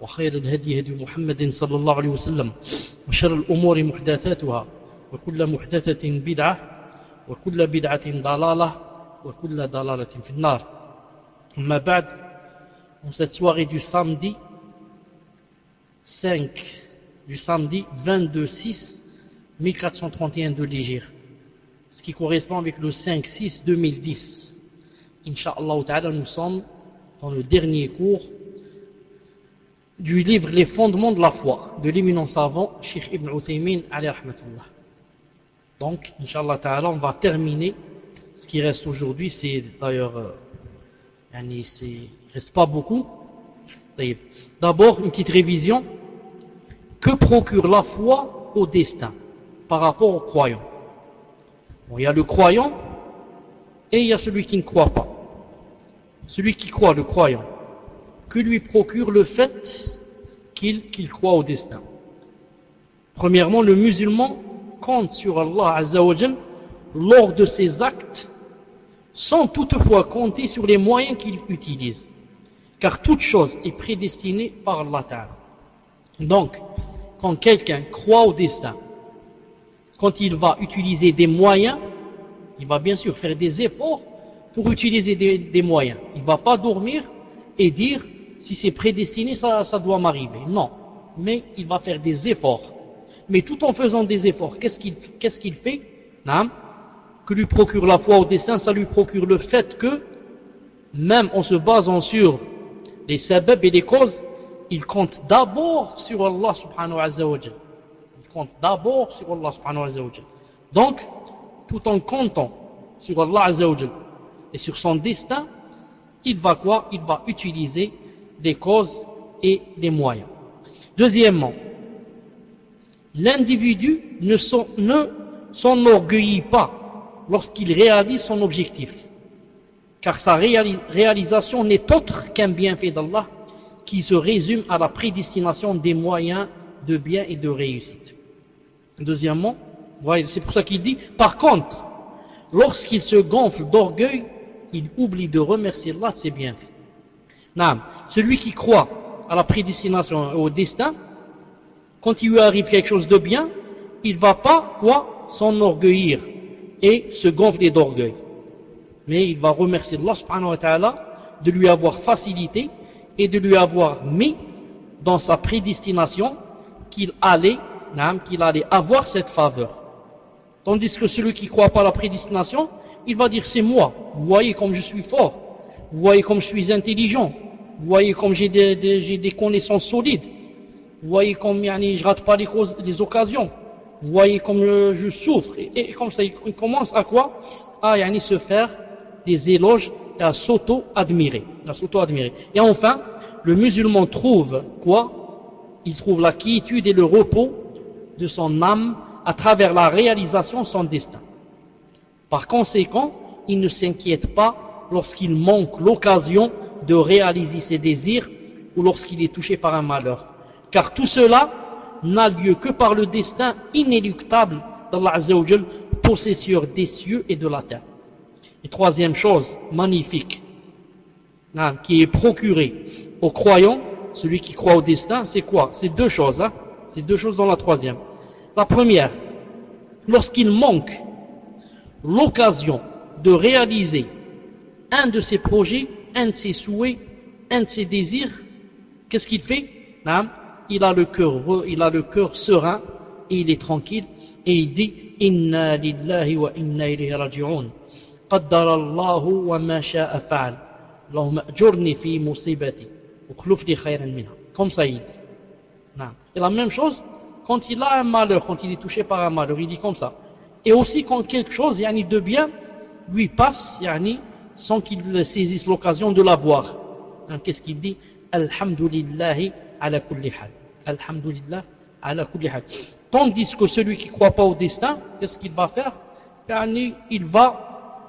وخير الهدي هدي محمد صلى الله عليه وسلم وشر الأمور محدثاتها وكل محدثة بدعة وكل بدعة ضلالة وكل ضلالة في النار أما بعد en cette soirée du samedi 5 du samedi 22 6 1431 de l'Égypte ce qui correspond avec le 5 6 2010 Inch'Allah nous sommes dans le dernier cours du livre Les fondements de la foi de l'éminent savant Sheikh Ibn Uthaymin alayhi rahmatullah. Donc, Inch'Allah ta'ala, on va terminer. Ce qui reste aujourd'hui, c'est d'ailleurs, euh, yani, il reste pas beaucoup. D'abord, une petite révision. Que procure la foi au destin par rapport au croyant il y a le croyant et il y a celui qui ne croit pas. Celui qui croit, le croyant, que lui procure le fait qu'il croit au destin Premièrement, le musulman compte sur Allah Azzawajal lors de ses actes sans toutefois compter sur les moyens qu'il utilise. Car toute chose est prédestinée par Allah. Donc, quand quelqu'un croit au destin, quand il va utiliser des moyens, il va bien sûr faire des efforts pour utiliser des moyens. Il ne va pas dormir et dire si c'est prédestiné, ça, doit m'arriver. Non. Mais il va faire des efforts. Mais tout en faisant des efforts, qu'est-ce qu'il fait? Que lui procure la foi au destin, ça lui procure le fait que, même en se basant sur les sabab et les causes, il compte d'abord sur Allah subhanahu wa ta'ala. Il compte d'abord sur Allah subhanahu wa ta'ala. Donc, tout en comptant sur Allah azza et sur son destin, il va quoi? Il va utiliser les causes et les moyens. Deuxièmement, l'individu ne s'enorgueillit pas lorsqu'il réalise son objectif, car sa réalisation n'est autre qu'un bienfait d'Allah qui se résume à la prédestination des moyens de bien et de réussite. Deuxièmement, c'est pour ça qu'il dit, par contre, lorsqu'il se gonfle d'orgueil, il oublie de remercier Allah de ses bienfaits. Celui qui croit à la prédestination au destin, quand il lui arrive quelque chose de bien, il ne va pas quoi s'enorgueillir et se gonfler d'orgueil. Mais il va remercier Allah subhanahu wa ta'ala de lui avoir facilité et de lui avoir mis dans sa prédestination qu'il allait, qu'il allait avoir cette faveur. Tandis que celui qui croit pas à la prédestination, il va dire c'est moi, vous voyez comme je suis fort, vous voyez comme je suis intelligent, vous voyez comme j'ai des, connaissances solides, vous voyez comme yani, je rate pas les, occasions, vous voyez comme je, souffre, et, comme ça il commence à quoi? À yani, se faire des éloges et à s'auto-admirer. Et enfin, le musulman trouve quoi? Il trouve la quiétude et le repos de son âme à travers la réalisation de son destin. Par conséquent, il ne s'inquiète pas lorsqu'il manque l'occasion de réaliser ses désirs ou lorsqu'il est touché par un malheur. Car tout cela n'a lieu que par le destin inéluctable d'Allah Azzawajal, possesseur des cieux et de la terre. Et troisième chose magnifique, hein, qui est procurée au croyant, celui qui croit au destin, c'est quoi? C'est deux choses. Hein c'est deux choses dans la troisième. La première, lorsqu'il manque l'occasion de réaliser un de ses projets, un de ses souhaits, un de ses désirs, qu'est-ce qu'il fait? Il a le cœur il a le cœur serein et il est tranquille et il dit inna lillahi wa inna ilayhi raji'un wa ma sha'a fa'al. Allahumma ajurni fi musibati wa khlufni khayran minha. Comme ça il dit. Et la même chose quand il a un malheur quand il est touché par un malheur il dit comme ça. Et aussi quand quelque chose yani de bien lui passe yani sans qu'il saisisse l'occasion de l'avoir qu'est-ce qu'il dit? Alhamdulillah ala kulli hal. Alhamdulillah ala kulli hal. Tandis que celui qui ne croit pas au destin, qu'est-ce qu'il va faire? Il va,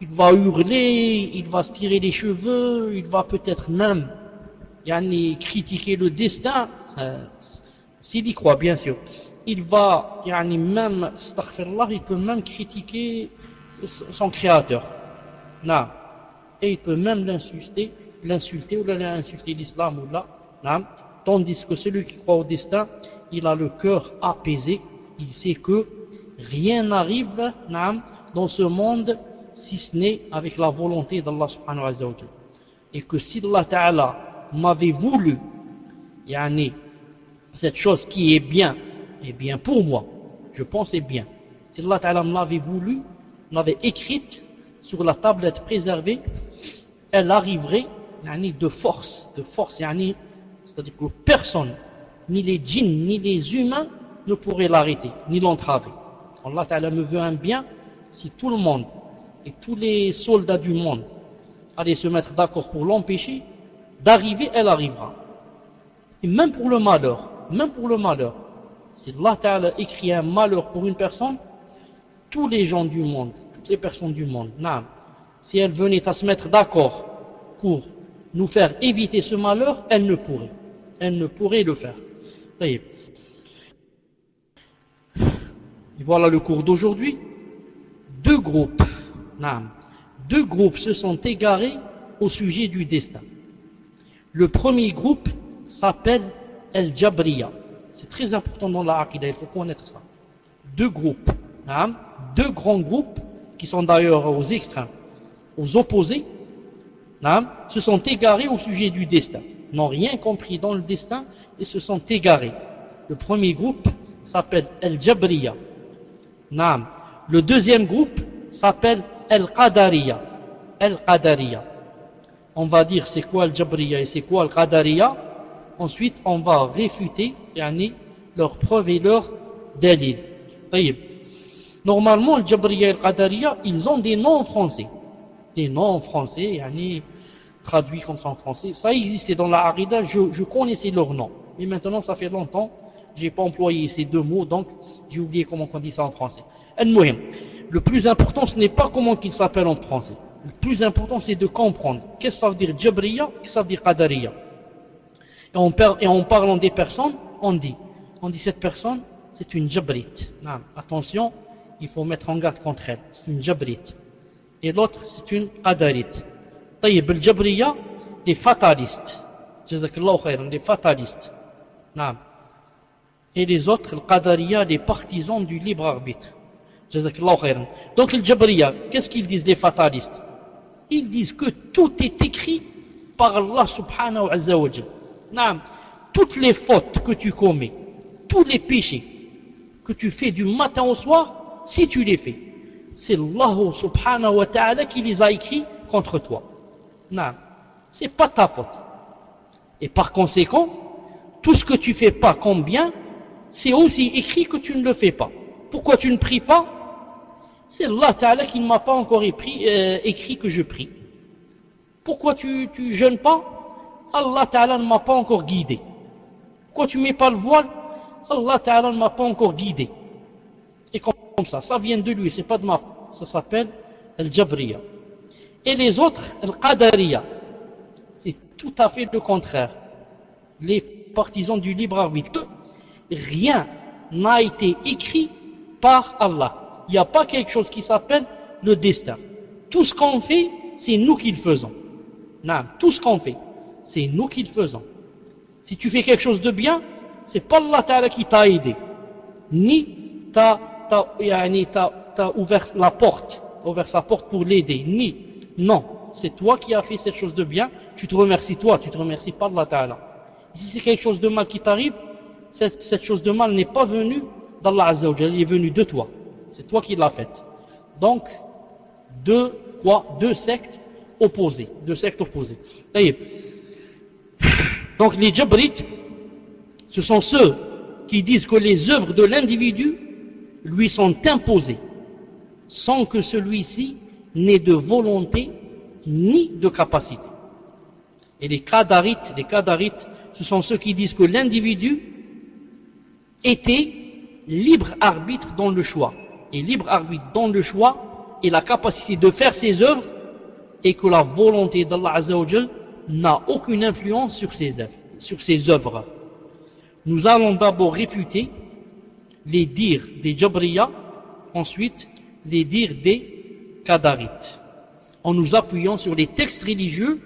il va hurler, il va se tirer les cheveux, il va peut-être même critiquer le destin, euh, s'il y croit bien sûr. Il va yani, même, il peut même critiquer son créateur. Et il peut même l'insulter l'insulter ou l'aller insulter l'islam ou là, tandis que celui qui croit au destin, il a le cœur apaisé, il sait que rien n'arrive dans ce monde si ce n'est avec la volonté d'Allah subhanahu wa ta'ala. Et que si Allah ta'ala m'avait voulu, yani, cette chose qui est bien, est bien pour moi, je pense est bien. Si Allah ta'ala m'avait voulu, m'avait écrite sur la tablette préservée, elle arriverait de force, de force, c'est-à-dire que personne, ni les djinns, ni les humains ne pourraient l'arrêter, ni l'entraver. Allah Ta'ala me veut un bien, si tout le monde et tous les soldats du monde allaient se mettre d'accord pour l'empêcher, d'arriver, elle arrivera. Et même pour le malheur, même pour le malheur, si Allah écrit un malheur pour une personne, tous les gens du monde, les personnes du monde, si elles venaient à se mettre d'accord pour nous faire éviter ce malheur, elle ne pourrait. Elle ne pourrait le faire. Et voilà le cours d'aujourd'hui. Deux groupes, deux groupes se sont égarés au sujet du destin. Le premier groupe s'appelle El Jabriya. C'est très important dans la Aqidah, il faut connaître ça. Deux groupes, deux grands groupes qui sont d'ailleurs aux extrêmes, aux opposés, se sont égarés au sujet du destin, n'ont rien compris dans le destin et se sont égarés. Le premier groupe s'appelle El-Jabriya. Le deuxième groupe s'appelle El-Qadariya. El-Qadariya. On va dire c'est quoi El-Jabriya et c'est quoi El-Qadariya. Ensuite, on va réfuter yani, leurs preuves et leurs délits. Normalement, El-Jabriya et El-Qadariya, ils ont des noms français. Des noms français, yani, traduit comme ça en français. Ça existait dans la Harida, je, connaissais leur nom. Mais maintenant, ça fait longtemps, j'ai pas employé ces deux mots, donc j'ai oublié comment on dit ça en français. Le plus important, ce n'est pas comment il s'appelle en français. Le plus important, c'est de comprendre. Qu'est-ce que ça veut dire Jabriya, qu'est-ce que ça veut dire Qadariya. Et en, et en parlant des personnes, on dit, on dit cette personne, c'est une Jabrite. Attention, il faut mettre en garde contre elle. C'est une Jabrite. Et l'autre, c'est une Qadarite. طيب الجبرية les fatalistes جزاك الله خيرا les fatalistes نعم et les autres القدرية les partisans du libre arbitre جزاك الله خيرا donc les Jabriya qu'est-ce qu'ils disent les fatalistes ils disent que tout est écrit par Allah subhanahu wa ta'ala نعم toutes les fautes que tu commets tous les péchés que tu fais du matin au soir si tu les fais c'est Allah subhanahu wa ta'ala qui les a écrits contre toi non, c'est pas ta faute. Et par conséquent, tout ce que tu fais pas comme bien, c'est aussi écrit que tu ne le fais pas. Pourquoi tu ne pries pas? C'est Allah Ta'ala qui ne m'a pas encore écrit, euh, écrit, que je prie. Pourquoi tu, tu jeûnes pas? Allah Ta'ala ne m'a pas encore guidé. Pourquoi tu mets pas le voile? Allah Ta'ala ne m'a pas encore guidé. Comme ça, ça vient de lui, c'est pas de ma Ça s'appelle Al-Jabriya. Et les autres, Al-Qadariya, c'est tout à fait le contraire. Les partisans du libre arbitre. Rien n'a été écrit par Allah. Il n'y a pas quelque chose qui s'appelle le destin. Tout ce qu'on fait, c'est nous qui le faisons. Non, tout ce qu'on fait, c'est nous qui le faisons. Si tu fais quelque chose de bien, c'est pas Allah qui t'a aidé. Ni t'as ouvert la porte, ouvert sa porte pour l'aider. Ni non, c'est toi qui as fait cette chose de bien, tu te remercies toi, tu te remercies pas Allah Ta'ala. Si c'est quelque chose de mal qui t'arrive, cette, chose de mal n'est pas venue d'Allah Azzawajal, elle est venue de toi. C'est toi qui l'as faite. Donc, deux, quoi Deux sectes opposées. Deux sectes opposées. Donc les Jabrites, ce sont ceux qui disent que les œuvres de l'individu lui sont imposées, sans que celui-ci n'ait de volonté ni de capacité. Et les Qadarites, les ce sont ceux qui disent que l'individu était libre arbitre dans le choix. Et libre arbitre dans le choix et la capacité de faire ses œuvres et que la volonté d'Allah Azzawajal n'a aucune influence. Sur ses œuvres. Nous allons d'abord réfuter les dires des Jabriya, ensuite les dires des Qadarites, en nous appuyant sur les textes religieux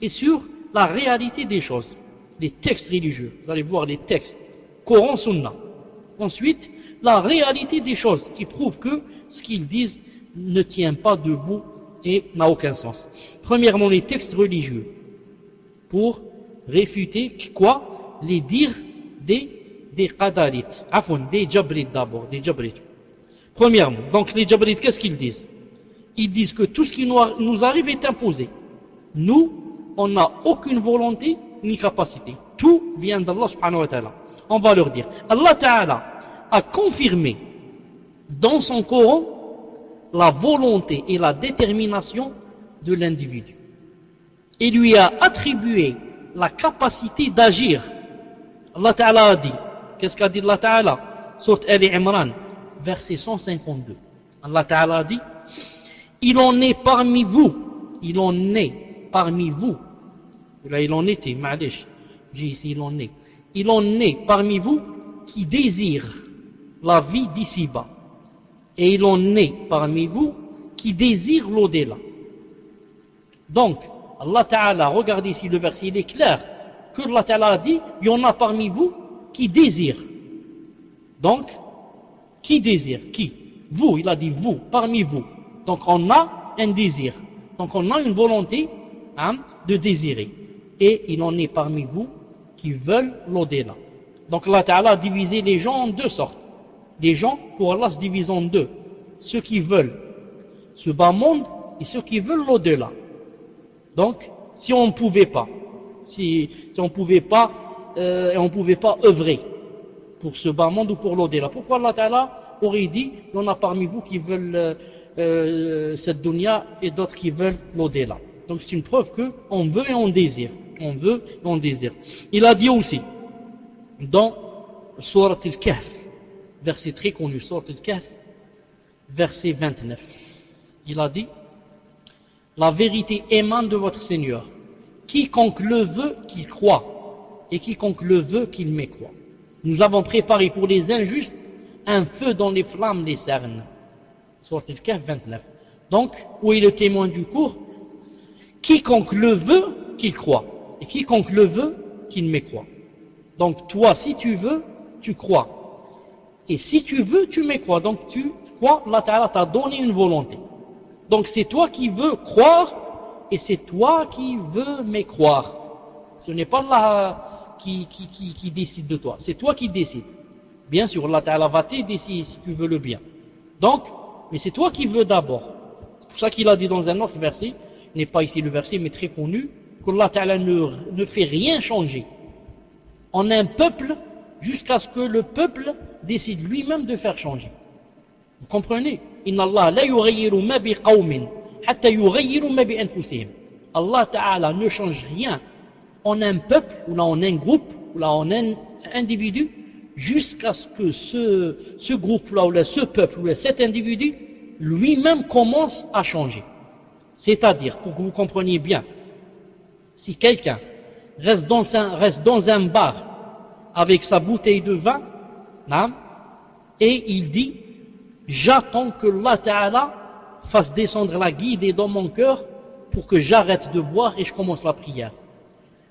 et sur la réalité des choses. Les textes religieux, vous allez voir les textes, Coran, Sunna. Ensuite, la réalité des choses qui prouvent que ce qu'ils disent ne tient pas debout et n'a aucun sens. Premièrement, les textes religieux pour réfuter quoi? Les dires des des qadarites, des jabrites d'abord, des jabrites. Premièrement, donc les jabrites, qu'est-ce qu'ils disent? Ils disent que tout ce qui nous arrive est imposé. Nous, on n'a aucune volonté ni capacité. Tout vient d'Allah subhanahu wa ta'ala. On va leur dire. Allah ta'ala a confirmé dans son Coran la volonté et la détermination de l'individu. Il lui a attribué la capacité d'agir. Allah Ta'ala a dit, qu'est-ce qu'a dit Allah Ta'ala Sourate Ali Imran, verset 152. Allah Ta'ala dit, il en est parmi vous, il en est parmi vous. Là, il en était, ma'alish, j'ai ici, il en est. Il en est parmi vous qui désirent la vie d'ici-bas et il en est parmi vous qui désire l'au-delà. Donc, Allah Ta'ala, regardez ici le verset, il est clair que Allah Ta'ala dit, il y en a parmi vous qui désirent. Donc, qui désire Qui? Vous, il a dit vous, parmi vous. Donc on a un désir. Donc on a une volonté hein, de désirer. Et il en est parmi vous qui veulent l'au-delà. Donc Allah Ta'ala a divisé les gens en deux sortes des gens, pour Allah, se divisent en deux. Ceux qui veulent ce bas monde et ceux qui veulent l'au-delà. Donc, si on ne pouvait pas, si, si on ne pouvait pas, euh, on pouvait pas œuvrer pour ce bas monde ou pour l'au-delà. Pourquoi Allah aurait dit, en a parmi vous qui veulent euh, euh cette dunya et d'autres qui veulent l'au-delà. Donc c'est une preuve que on veut et on désire. On veut et on désire. Il a dit aussi, dans Surat al-Kahf, verset très connu, Surat al-Kahf, verset 29. Il a dit, la vérité émane de votre Seigneur. Quiconque le veut, qu'il croit, et quiconque le veut, qu'il mécroit. Nous avons préparé pour les injustes un feu dont les flammes les al-Kahf 29. Donc, où est le témoin du cours? Quiconque le veut, qu'il croit, et quiconque le veut, qu'il mécroit. Donc, toi, si tu veux, tu crois. Et si tu veux, tu quoi Donc tu crois, Allah Ta'ala t'a donné une volonté. Donc c'est toi qui veux croire et c'est toi qui veux me croire. Ce n'est pas Allah qui, qui, décide de toi, c'est toi qui décides. Bien sûr, Allah va t'aider si, si tu veux le bien. Donc, mais c'est toi qui veux d'abord. C'est pour ça qu'il a dit dans un autre verset, n'est pas ici le verset, mais très connu, qu'Allah Ta'ala ne, fait rien changer. En un peuple jusqu'à ce que le peuple décide lui-même de faire changer. Vous comprenez? Allah Ta'ala ne change rien en un peuple, ou là en un groupe, ou là en un individu, jusqu'à ce que ce, groupe-là, ou là, ce peuple, ou cet individu, lui-même commence à changer. C'est-à-dire, pour que vous compreniez bien, si quelqu'un reste dans un, bar avec sa bouteille de vin, et il dit, j'attends que Allah fasse descendre la guide dans mon cœur pour que j'arrête de boire et je commence la prière.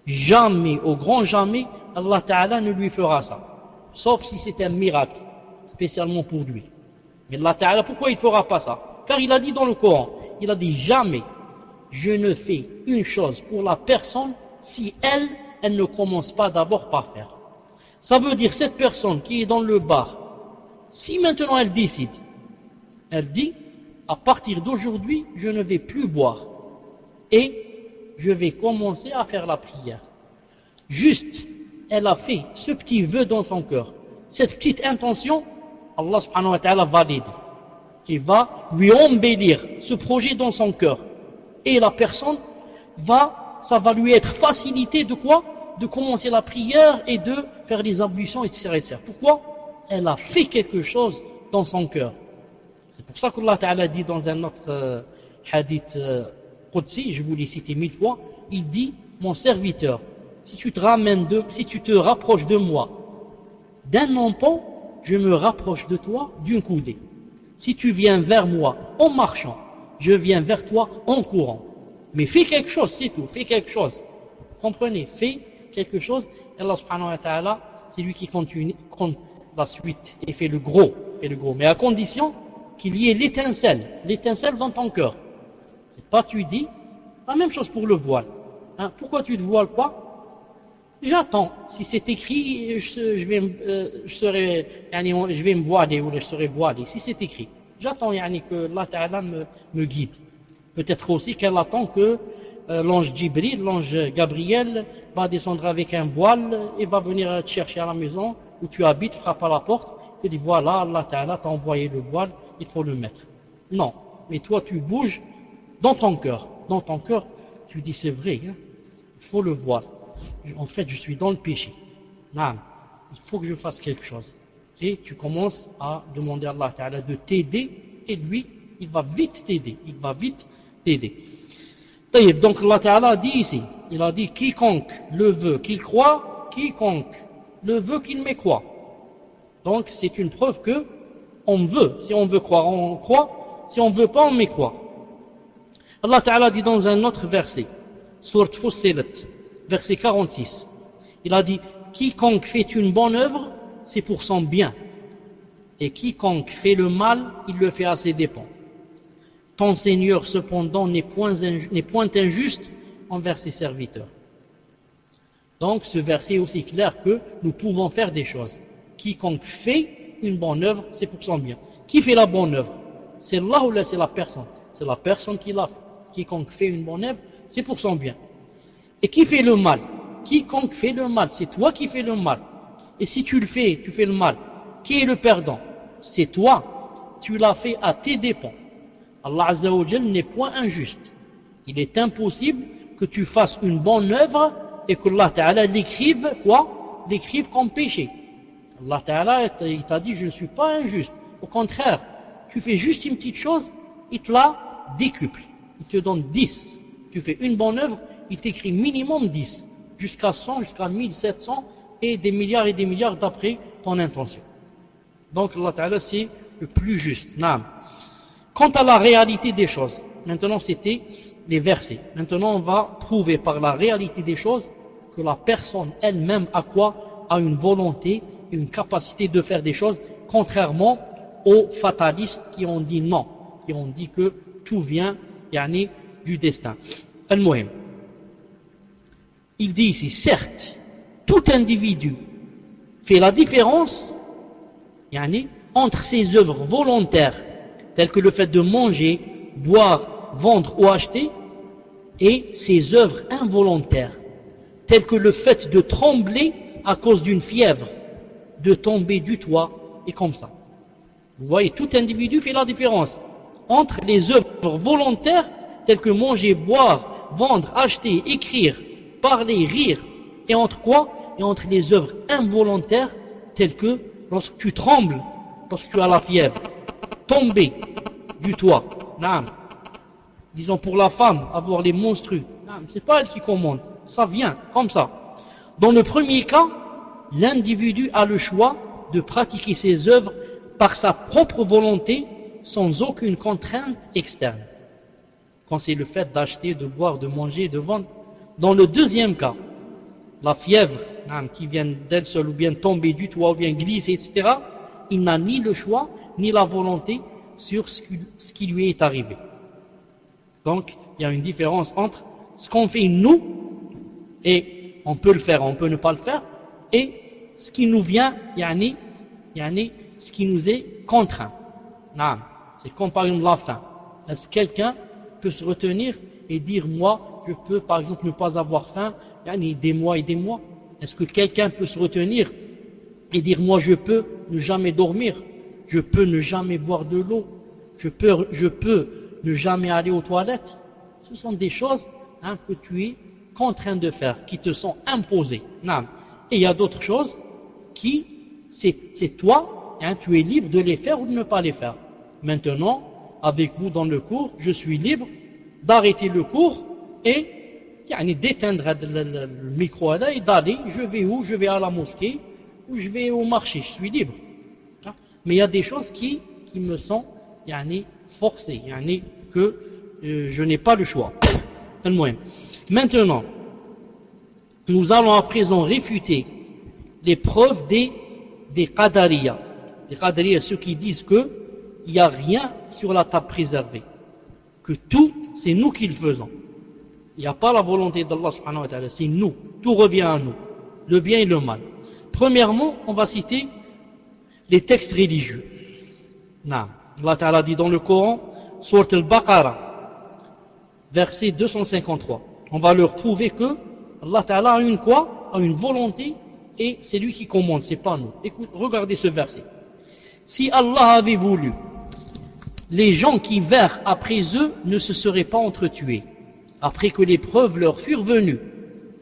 Jamais, au grand jamais, Allah Ta'ala ne lui fera ça. Sauf si c'est un miracle, spécialement pour lui. Mais Allah Ta'ala, pourquoi il ne fera pas ça? Car il a dit dans le Coran, il a dit jamais, je ne fais une chose pour la personne si elle elle ne commence pas d'abord par faire. Ça veut dire cette personne qui est dans le bar, si maintenant elle décide, elle dit, à partir d'aujourd'hui, je ne vais plus boire et je vais commencer à faire la prière. Juste, elle a fait ce petit vœu dans son cœur. Cette petite intention, Allah subhanahu wa ta'ala va l'aider. Il va lui embellir ce projet dans son cœur. Et la personne va, ça va lui être facilité de quoi? De commencer la prière et de faire les ablutions, etc. Pourquoi? Elle a fait quelque chose dans son cœur. C'est pour ça qu'Allah Ta'ala dit dans un autre euh, hadith euh, Je vous l'ai cité mille fois, il dit, mon serviteur, si tu te ramènes de, si tu te rapproches de moi d'un empan, je me rapproche de toi d'une coudée. Si tu viens vers moi en marchant, je viens vers toi en courant. Mais fais quelque chose, c'est tout, fais quelque chose. Comprenez, fais quelque chose, et Allah subhanahu wa ta'ala, c'est lui qui continue, compte la suite et fait le gros, fait le gros. Mais à condition qu'il y ait l'étincelle, l'étincelle dans ton cœur. Pas tu dis, la même chose pour le voile. Hein, pourquoi tu ne te voiles pas? J'attends. Si c'est écrit, je, vais, euh, serai, je vais me voiler ou je serai voilé. Si c'est écrit, j'attends que Allah Ta'ala me, me guide. Peut-être aussi qu'elle attend que euh, l'ange Jibril, l'ange Gabriel, va descendre avec un voile et va venir te chercher à la maison où tu habites, frappe à la porte, te dit voilà, Allah Ta'ala t'a envoyé le voile, il faut le mettre. Non. Mais toi, tu bouges dans ton cœur. Dans ton cœur, tu dis c'est vrai, hein, il faut le voile en fait, je suis dans le péché. Non, il faut que je fasse quelque chose. Et tu commences à demander à Allah Ta'ala de t'aider, et lui, il va vite t'aider. Il va vite t'aider. Donc Allah Ta'ala dit ici, il a dit quiconque le veut qu'il croit, quiconque le veut qu'il m'écroit. Donc c'est une preuve que on veut. Si on veut croire, on croit. Si on veut pas, on m'écroit. Allah Ta'ala dit dans un autre verset, Surat Fussilat, verset 46. Il a dit Quiconque fait une bonne œuvre, c'est pour son bien. Et quiconque fait le mal, il le fait à ses dépens. Ton Seigneur, cependant, n'est point, point injuste envers ses serviteurs. Donc, ce verset est aussi clair que nous pouvons faire des choses. Quiconque fait une bonne œuvre, c'est pour son bien. Qui fait la bonne œuvre? C'est là ou là, c'est la personne? C'est la personne qui l'a fait. Quiconque fait une bonne œuvre, c'est pour son bien. Et qui fait le mal? Quiconque fait le mal, c'est toi qui fais le mal. Et si tu le fais, tu fais le mal. Qui est le perdant? C'est toi. Tu l'as fait à tes dépens. Allah n'est point injuste. Il est impossible que tu fasses une bonne œuvre et que Allah Ta'ala l'écrive, quoi? L'écrive comme péché. Allah Ta'ala, t'a dit, je ne suis pas injuste. Au contraire, tu fais juste une petite chose, il te la décuple. Il te donne 10. Tu fais une bonne œuvre, il t'écrit minimum 10, jusqu'à 100, jusqu'à 1700 et des milliards et des milliards d'après ton intention. Donc Allah Ta'ala c'est le plus juste. Quant à la réalité des choses, maintenant c'était les versets. Maintenant on va prouver par la réalité des choses que la personne elle-même a quoi? A une volonté une capacité de faire des choses, contrairement aux fatalistes qui ont dit non, qui ont dit que tout vient yani, du destin. Al-Muhim il dit ici, certes, tout individu fait la différence entre ses œuvres volontaires, telles que le fait de manger, boire, vendre ou acheter, et ses œuvres involontaires, telles que le fait de trembler à cause d'une fièvre, de tomber du toit, et comme ça. Vous voyez, tout individu fait la différence entre les œuvres volontaires, telles que manger, boire, vendre, acheter, écrire, parler, rire, et entre quoi? Et entre les œuvres involontaires, telles que lorsque tu trembles, lorsque tu as la fièvre, tomber du toit, disons pour la femme, avoir les monstrues, c'est pas elle qui commande, ça vient comme ça. Dans le premier cas, l'individu a le choix de pratiquer ses œuvres par sa propre volonté, sans aucune contrainte externe. Quand c'est le fait d'acheter, de boire, de manger, de vendre, dans le deuxième cas, la fièvre qui vient d'elle seule ou bien tomber du toit ou bien glisser, etc., il n'a ni le choix ni la volonté sur ce qui lui est arrivé. Donc, il y a une différence entre ce qu'on fait nous et on peut le faire, on peut ne pas le faire, et ce qui nous vient, yani, yani, ce qui nous est contraint. C'est comme par exemple la faim. Est-ce que quelqu'un peut se retenir et dire moi, je peux par exemple ne pas avoir faim, yani, des mois et des mois? Est-ce que quelqu'un peut se retenir et dire moi je peux ne jamais dormir, je peux ne jamais boire de l'eau, je peux, ne jamais aller aux toilettes? Ce sont des choses hein, que tu es contraint de faire, qui te sont imposées. Et il y a d'autres choses qui, c'est toi, hein, tu es libre de les faire ou de ne pas les faire. Maintenant, avec vous dans le cours, je suis libre d'arrêter le cours et d'éteindre le, micro et d'aller, je vais où? Je vais à la mosquée ou je vais au marché, je suis libre. Hein? Mais il y a des choses qui, me sont forcées, que euh, je n'ai pas le choix. Maintenant, nous allons à présent réfuter les preuves des, des. Les Qadariya, ceux qui disent que il n'y a rien sur la table préservée. Que tout, c'est nous qui le faisons. Il n'y a pas la volonté d'Allah c'est nous. Tout revient à nous. Le bien et le mal. Premièrement, on va citer les textes religieux. Non. Allah ta'ala dit dans le Coran, Surat al-Baqarah, verset 253. On va leur prouver que Allah ta'ala a une quoi? A une volonté et c'est lui qui commande, c'est pas nous. Écoute, regardez ce verset. Si Allah avait voulu, les gens qui vinrent après eux ne se seraient pas entretués, après que les preuves leur furent venues,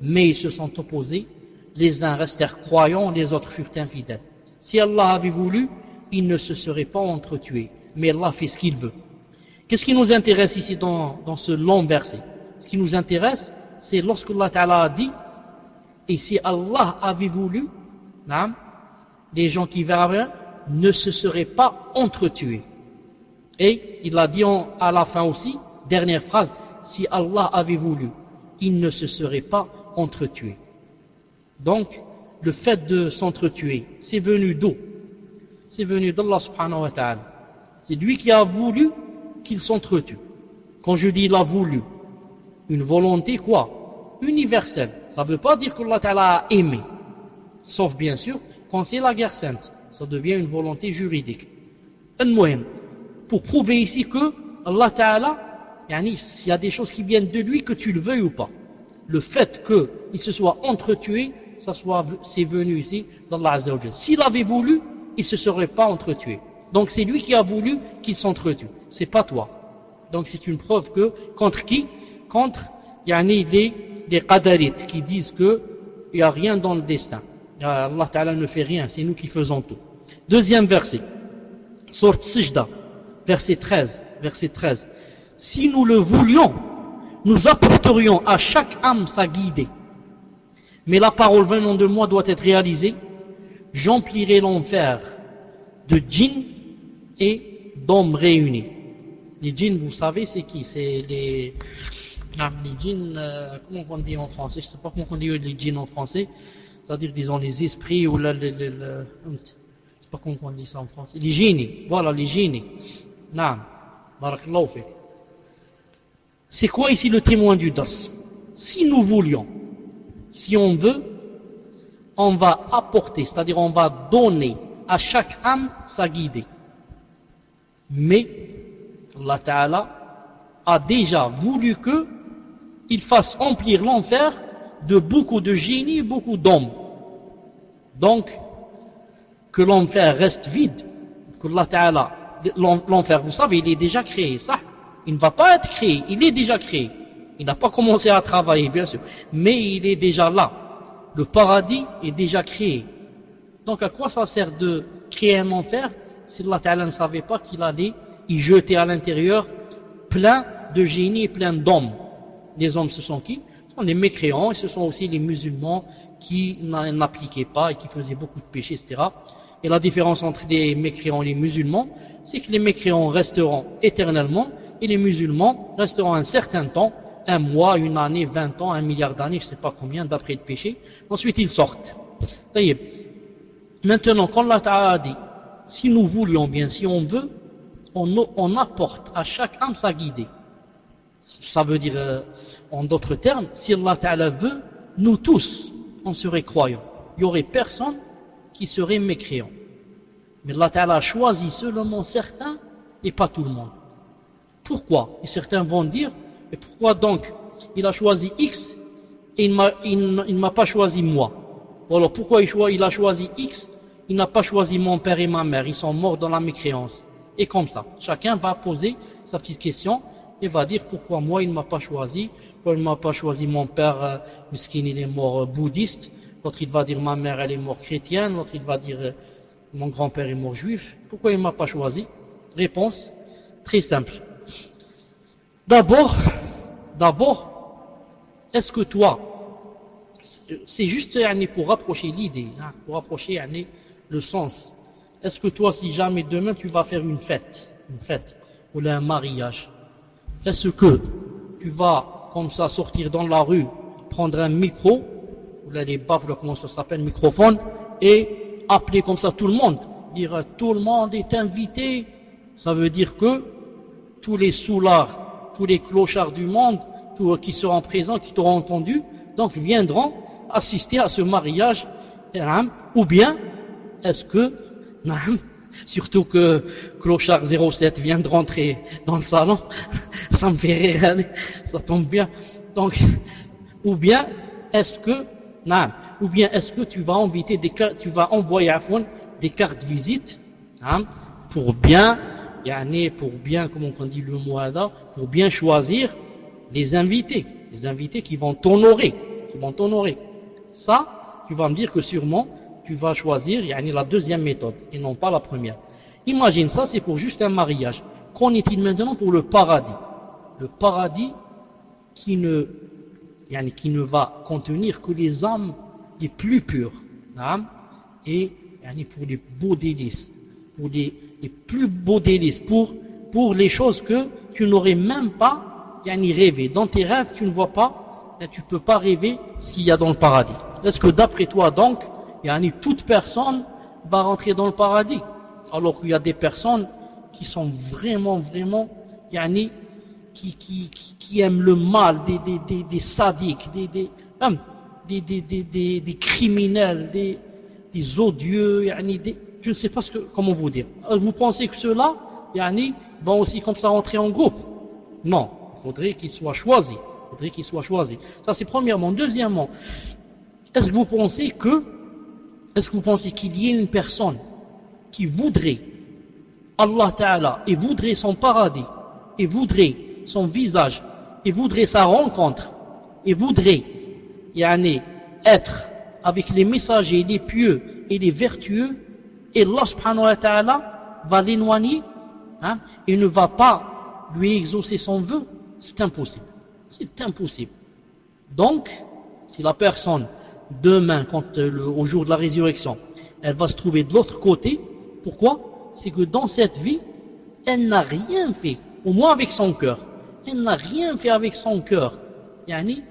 mais ils se sont opposés, les uns restèrent croyants, les autres furent infidèles. Si Allah avait voulu, ils ne se seraient pas entretués, mais Allah fait ce qu'il veut. Qu'est-ce qui nous intéresse ici dans, ce long verset? Ce qui nous intéresse, c'est lorsque Allah a dit et si Allah avait voulu, les gens qui verraient ne se seraient pas entretués. Et il a dit à la fin aussi, dernière phrase, si Allah avait voulu, il ne se serait pas entretués. Donc, le fait de s'entretuer, c'est venu d'où C'est venu d'Allah subhanahu wa ta'ala. C'est lui qui a voulu qu'il s'entretue. Quand je dis il a voulu, une volonté quoi? Universelle. Ça ne veut pas dire qu'Allah a aimé. Sauf bien sûr, quand c'est la guerre sainte, ça devient une volonté juridique. Pour prouver ici que Allah Ta'ala, il y a des choses qui viennent de lui que tu le veuilles ou pas. Le fait qu'il se soit entretué, ça soit, c'est venu ici d'Allah Azzawajal. S'il avait voulu, il ne se serait pas entretué. Donc c'est lui qui a voulu qu'il s'entretue. C'est pas toi. Donc c'est une preuve que, contre qui? Contre, yani les des qadarites qui disent qu'il n'y a rien dans le destin. Allah Ta'ala ne fait rien, c'est nous qui faisons tout. Deuxième verset, sorte Sijda, verset 13, verset 13. Si nous le voulions, nous apporterions à chaque âme sa guidée. Mais la parole venant de moi doit être réalisée. J'emplirai l'enfer de djinns et d'hommes réunis. Les djinns, vous savez, c'est qui? C'est les, les djinns, euh, comment on dit en français? Je ne sais pas comment on dit les djinns en français. C'est-à-dire, disons, les esprits ou la, je sais pas comment on dit ça en français. Les génies, voilà, les génies. Naam, barakallahu. C'est quoi ici le témoin du DOS? Si nous voulions, si on veut, on va apporter, c'est-à-dire on va donner à chaque âme sa guidée. Mais Allah Ta'ala a déjà voulu que il fasse emplir l'enfer de beaucoup de génies, beaucoup d'hommes. Donc, que l'enfer reste vide, que Allah l'enfer, vous savez, il est déjà créé, ça. Il ne va pas être créé, il est déjà créé. Il n'a pas commencé à travailler, bien sûr, mais il est déjà là. Le paradis est déjà créé. Donc, à quoi ça sert de créer un enfer si Allah ne savait pas qu'il allait y jeter à l'intérieur plein de génies et plein d'hommes? Les hommes, ce sont qui? Ce sont les mécréants et ce sont aussi les musulmans qui n'appliquaient pas et qui faisaient beaucoup de péchés, etc. Et la différence entre les mécréants et les musulmans, c'est que les mécréants resteront éternellement et les musulmans resteront un certain temps, un mois, une année, vingt ans, un milliard d'années, je ne sais pas combien, d'après le péché. Ensuite, ils sortent. Maintenant, quand Allah a dit, si nous voulions bien, si on veut, on, apporte à chaque âme sa guidée. Ça veut dire, euh, en d'autres termes, si Allah veut, nous tous, on serait croyant. Il n'y aurait personne qui serait mécréant. Mais Allah Ta'ala a choisi seulement certains et pas tout le monde. Pourquoi? Et certains vont dire, et pourquoi donc il a choisi X et il ne m'a pas choisi moi? Alors pourquoi il a choisi X Il n'a pas choisi mon père et ma mère, ils sont morts dans la mécréance. Et comme ça, chacun va poser sa petite question et va dire pourquoi moi il ne m'a pas choisi, pourquoi il ne m'a pas choisi mon père, euh, il est mort euh, bouddhiste, l'autre il va dire ma mère elle est morte chrétienne, l'autre il va dire euh, mon grand-père est mort juif, pourquoi il ne m'a pas choisi? Réponse très simple. D'abord, d'abord, est-ce que toi, c'est juste pour rapprocher l'idée, hein, pour rapprocher le sens. Est-ce que toi, si jamais demain tu vas faire une fête, une fête, ou un mariage, est-ce que tu vas comme ça sortir dans la rue, prendre un micro, là les baffles, comment ça s'appelle, microphone, et appeler comme ça tout le monde, dire tout le monde est invité, ça veut dire que tous les soulards, tous les clochards du monde, tous qui seront présents, qui t'auront entendu, donc viendront assister à ce mariage, ou bien est-ce que, surtout que Clochard 07 vient de rentrer dans le salon, ça me fait rire, ça tombe bien. Donc, ou bien est-ce que, ou bien est-ce que tu vas inviter des tu vas envoyer à fond des cartes visite, pour bien, pour bien, comment on dit le mot pour bien choisir les invités les invités qui vont t'honorer, qui vont t'honorer. Ça, tu vas me dire que sûrement, tu vas choisir la deuxième méthode, et non pas la première. Imagine ça, c'est pour juste un mariage. Qu'en est-il maintenant pour le paradis? Le paradis qui ne, yani, qui ne va contenir que les âmes les plus pures. Et yani, pour les beaux délices, pour les, les plus beaux délices, pour, pour les choses que tu n'aurais même pas yani rêver. Dans tes rêves, tu ne vois pas, tu ne peux pas rêver ce qu'il y a dans le paradis. Est-ce que d'après toi, donc, yani toute personne va rentrer dans le paradis Alors qu'il y a des personnes qui sont vraiment, vraiment, yani, qui, qui, aiment le mal, des, sadiques, des, criminels, des, des odieux, je ne sais pas comment vous dire. Vous pensez que ceux-là, vont aussi comme ça rentrer en groupe? Non faudrait qu'il soit choisi. faudrait qu'il soit choisi. Ça c'est premièrement. Deuxièmement, est-ce que vous pensez est-ce que vous pensez qu'il y ait une personne qui voudrait Allah Ta'ala et voudrait son paradis et voudrait son visage et voudrait sa rencontre et voudrait yani, être avec les messagers, les pieux et les vertueux et Allah va l'éloigner hein, et ne va pas lui exaucer son vœu c'est impossible. C'est impossible. Donc, si la personne, demain, quand, euh, au jour de la résurrection, elle va se trouver de l'autre côté, pourquoi? C'est que dans cette vie, elle n'a rien fait, au moins avec son cœur. Elle n'a rien fait avec son cœur. Yani,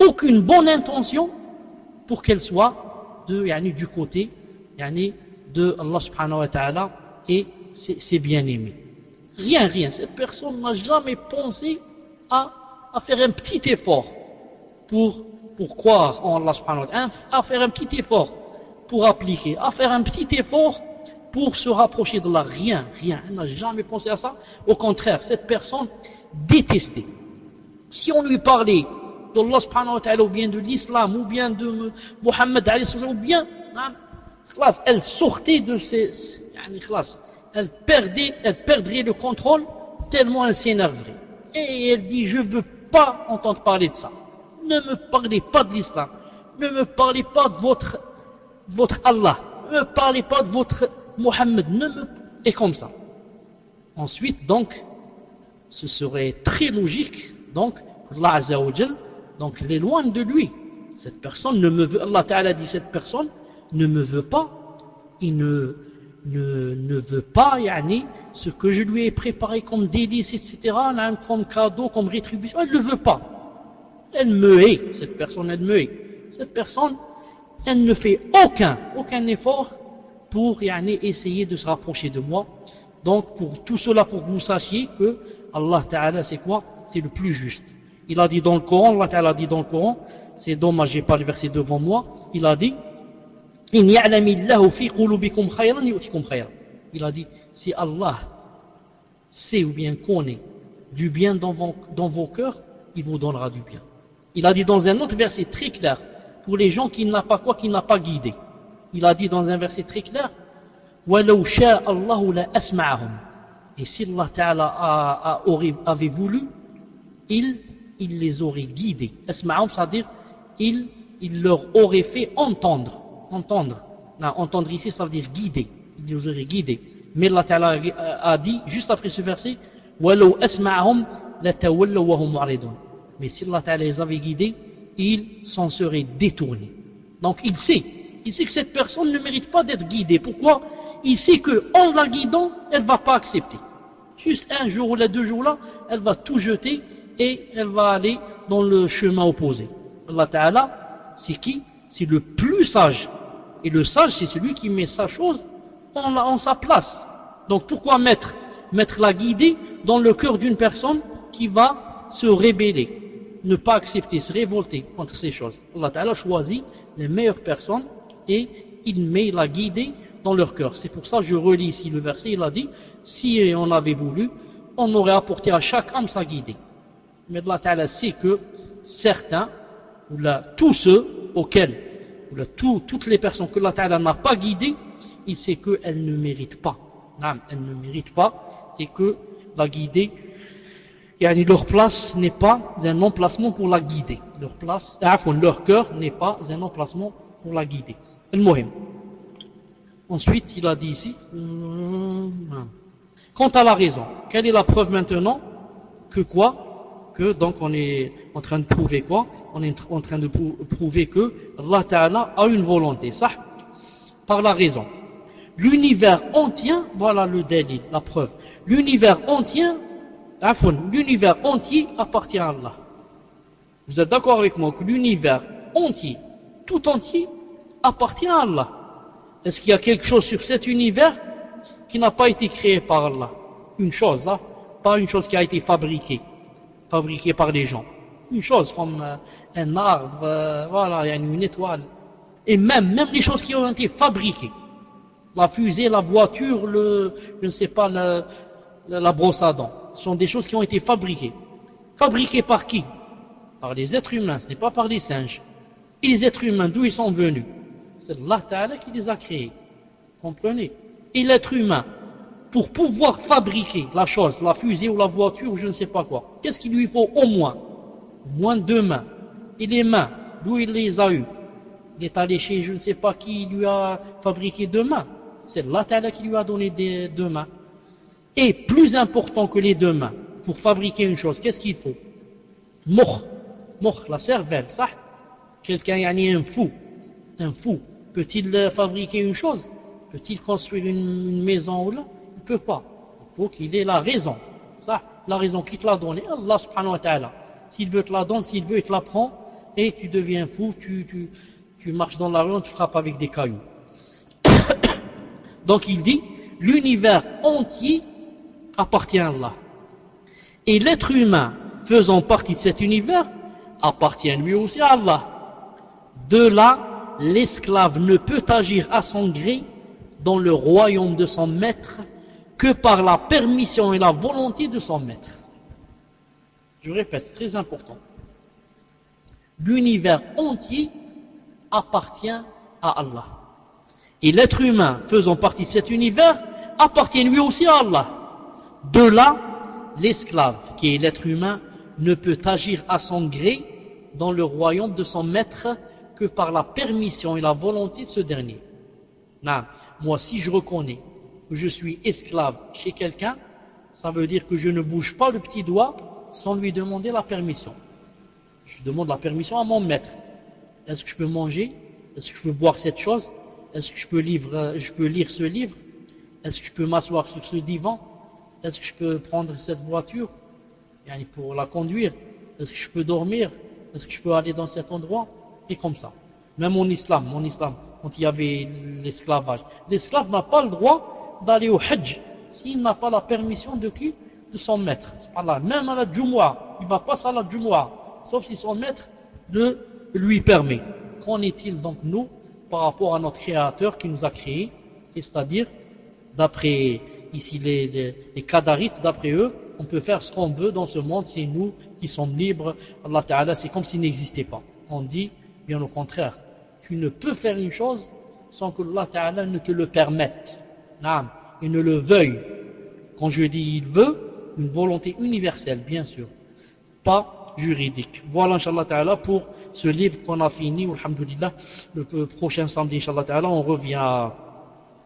aucune bonne intention pour qu'elle soit de, yani, du côté de Allah subhanahu wa ta'ala et ses bien-aimés. Rien, rien. Cette personne n'a jamais pensé à, faire un petit effort pour, pour croire en Allah subhanahu à faire un petit effort pour appliquer, à faire un petit effort pour se rapprocher de la Rien, rien. Elle n'a jamais pensé à ça. Au contraire, cette personne détestait. Si on lui parlait d'Allah ou bien de l'islam, ou bien de Muhammad ou bien, hein, elle sortait de ces, elle, perdait, elle perdrait le contrôle tellement elle s'énerverait. Et elle dit, je veux pas entendre parler de ça. Ne me parlez pas de l'islam. Ne me parlez pas de votre, votre Allah. Ne me parlez pas de votre Mohammed. Ne me... Et comme ça. Ensuite, donc, ce serait très logique, donc, Allah Azzawajal, donc, l'éloigne de lui. Cette personne ne me veut, Allah Ta'ala dit, cette personne ne me veut pas, il ne, ne, ne veut pas yani, ce que je lui ai préparé comme délice, etc., comme cadeau, comme rétribution, elle ne le veut pas. Elle me hait, cette personne, elle me hait. Cette personne, elle ne fait aucun, aucun effort pour yani, essayer de se rapprocher de moi. Donc, pour tout cela, pour que vous sachiez que Allah Ta'ala, c'est quoi? C'est le plus juste. Il a dit dans le Coran, Allah a dit dans le Coran, c'est dommage, j'ai pas le verset devant moi, il a dit, il a dit, si Allah sait ou bien connaît du bien dans vos, dans vos cœurs, il vous donnera du bien. Il a dit dans un autre verset très clair, pour les gens qui n'ont pas quoi, qui n'ont pas guidé. Il a dit dans un verset très clair, et si Allah Ta'ala avait voulu, il, les aurait guidés. c'est-à-dire, il, il leur aurait fait entendre. Entendre. entendre ici, ça veut dire guider. Il les aurait guidés. Mais Allah a dit, juste après ce verset, mais si Allah les avait guidés, il s'en serait détourné. Donc il sait, il sait que cette personne ne mérite pas d'être guidée. Pourquoi? Il sait qu'en la guidant, elle ne va pas accepter. Juste un jour ou les deux jours là, elle va tout jeter et elle va aller dans le chemin opposé. Allah Ta'ala, c'est qui? C'est le plus sage. Et le sage, c'est celui qui met sa chose en, sa place. Donc pourquoi mettre, mettre la guidée dans le cœur d'une personne qui va se rébeller, ne pas accepter, se révolter contre ces choses Allah Ta'ala choisit les meilleures personnes et il met la guidée dans leur cœur. C'est pour ça que je relis ici le verset, il a dit, si on avait voulu, on aurait apporté à chaque âme sa guidée. Mais Allah Ta'ala sait que certains, ou tous ceux auxquels, ou toutes les personnes que Allah Ta'ala n'a pas guidées, il sait qu'elles ne méritent pas. Elles ne méritent pas et que la guidée, leur place n'est pas un emplacement pour la guider. Leur place, leur cœur n'est pas un emplacement pour la guider. Ensuite, il a dit ici, hmm, quant à la raison, quelle est la preuve maintenant que quoi? Que donc on est en train de prouver quoi? On est en train de prouver que Allah a une volonté, ça Par la raison. L'univers entier, voilà le délit, la preuve. L'univers entier, l'univers entier appartient à Allah. Vous êtes d'accord avec moi que l'univers entier, tout entier, appartient à Allah? Est-ce qu'il y a quelque chose sur cet univers qui n'a pas été créé par Allah Une chose, hein? pas une chose qui a été fabriquée, fabriquée par les gens. Une chose comme euh, un arbre, euh, voilà, une étoile. Et même, même les choses qui ont été fabriquées. La fusée, la voiture, le, je ne sais pas, la, la brosse à dents. Ce sont des choses qui ont été fabriquées. Fabriquées par qui? Par les êtres humains, ce n'est pas par les singes. Et les êtres humains, d'où ils sont venus? C'est Allah Ta'ala qui les a créés. Comprenez? Et l'être humain, pour pouvoir fabriquer la chose, la fusée ou la voiture ou je ne sais pas quoi, qu'est-ce qu'il lui faut au moins? Moins deux mains. Et les mains, d'où il les a eues? Il est allé chez je ne sais pas qui lui a fabriqué deux mains. C'est Allah qui lui a donné des deux mains. Et plus important que les deux mains, pour fabriquer une chose, qu'est-ce qu'il faut? Moch, moch, la cervelle, ça. Quelqu'un, y a un fou, un fou, peut-il fabriquer une chose? Peut-il construire une, maison ou là Il ne peut pas. Il faut qu'il ait la raison. Ça, la raison qui te l'a donnée, Allah subhanahu wa ta'ala. S'il veut te la donner, s'il veut, il te la prend, et tu deviens fou, tu, marches dans la rue, tu frappes avec des cailloux. Donc il dit, l'univers entier appartient à Allah. Et l'être humain faisant partie de cet univers appartient lui aussi à Allah. De là, l'esclave ne peut agir à son gré dans le royaume de son maître que par la permission et la volonté de son maître. Je répète, c'est très important. L'univers entier appartient à Allah. Et l'être humain faisant partie de cet univers appartient lui aussi à Allah. De là, l'esclave, qui est l'être humain, ne peut agir à son gré dans le royaume de son maître que par la permission et la volonté de ce dernier. Non, moi si je reconnais que je suis esclave chez quelqu'un, ça veut dire que je ne bouge pas le petit doigt sans lui demander la permission. Je demande la permission à mon maître. Est-ce que je peux manger? Est-ce que je peux boire cette chose? Est-ce que je peux, lire, ce livre? Est-ce que je peux m'asseoir sur ce divan? Est-ce que je peux prendre cette voiture? Pour la conduire. Est-ce que je peux dormir? Est-ce que je peux aller dans cet endroit? Et comme ça. Même en islam, mon islam, quand il y avait l'esclavage, l'esclave n'a pas le droit d'aller au hajj s'il n'a pas la permission de qui? De son maître. Même à la Jumu'ah, il ne va pas à la Jumu'ah sauf si son maître le lui permet. Qu'en est-il donc nous par rapport à notre Créateur qui nous a créés, c'est-à-dire, d'après ici les, les, les kadarites, d'après eux, on peut faire ce qu'on veut dans ce monde, c'est nous qui sommes libres. Allah Ta'ala, c'est comme s'il n'existait pas. On dit, bien au contraire, tu ne peux faire une chose sans que Allah ne te le permette. Il ne le veuille. Quand je dis il veut, une volonté universelle, bien sûr, pas juridique. Voilà, Inch'Allah Ta'ala, pour ce livre qu'on a fini, Alhamdulillah, le prochain samedi, Inch'Allah Ta'ala, on revient,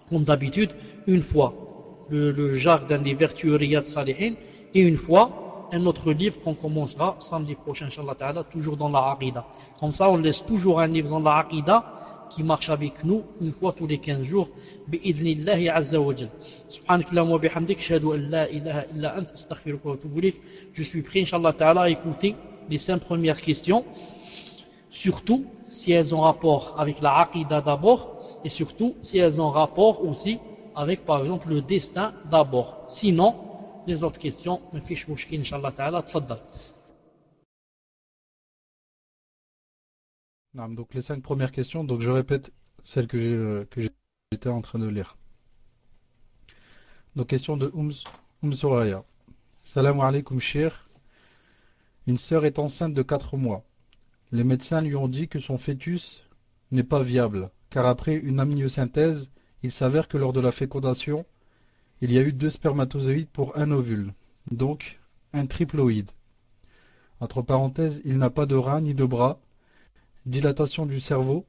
comme d'habitude, une fois, le, le jardin des vertueux Riyad Salihin, et une fois, un autre livre qu'on commencera samedi prochain, Inch'Allah Ta'ala, toujours dans la Aqidah. Comme ça, on laisse toujours un livre dans la Aqidah, qui marche avec nous une fois tous les 15 jours بإذن الله عز وجل سبحانك اللهم وبحمدك أشهد أن لا إله إلا أنت أستغفرك وأتوب إليك je suis prêt inchallah ta'ala à écouter les cinq premières questions surtout si elles ont rapport avec la aqidah d'abord et surtout si elles ont rapport aussi avec par exemple le destin d'abord sinon les autres questions tfaddal donc les cinq premières questions, donc je répète celles que euh, j'étais en train de lire. Donc question de Oum, Oum. Salam alaikum shir. Une sœur est enceinte de 4 mois. Les médecins lui ont dit que son fœtus n'est pas viable, car après une amniosynthèse, il s'avère que lors de la fécondation, il y a eu deux spermatozoïdes pour un ovule, donc un triploïde. Entre parenthèses, il n'a pas de rein ni de bras, dilatation du cerveau,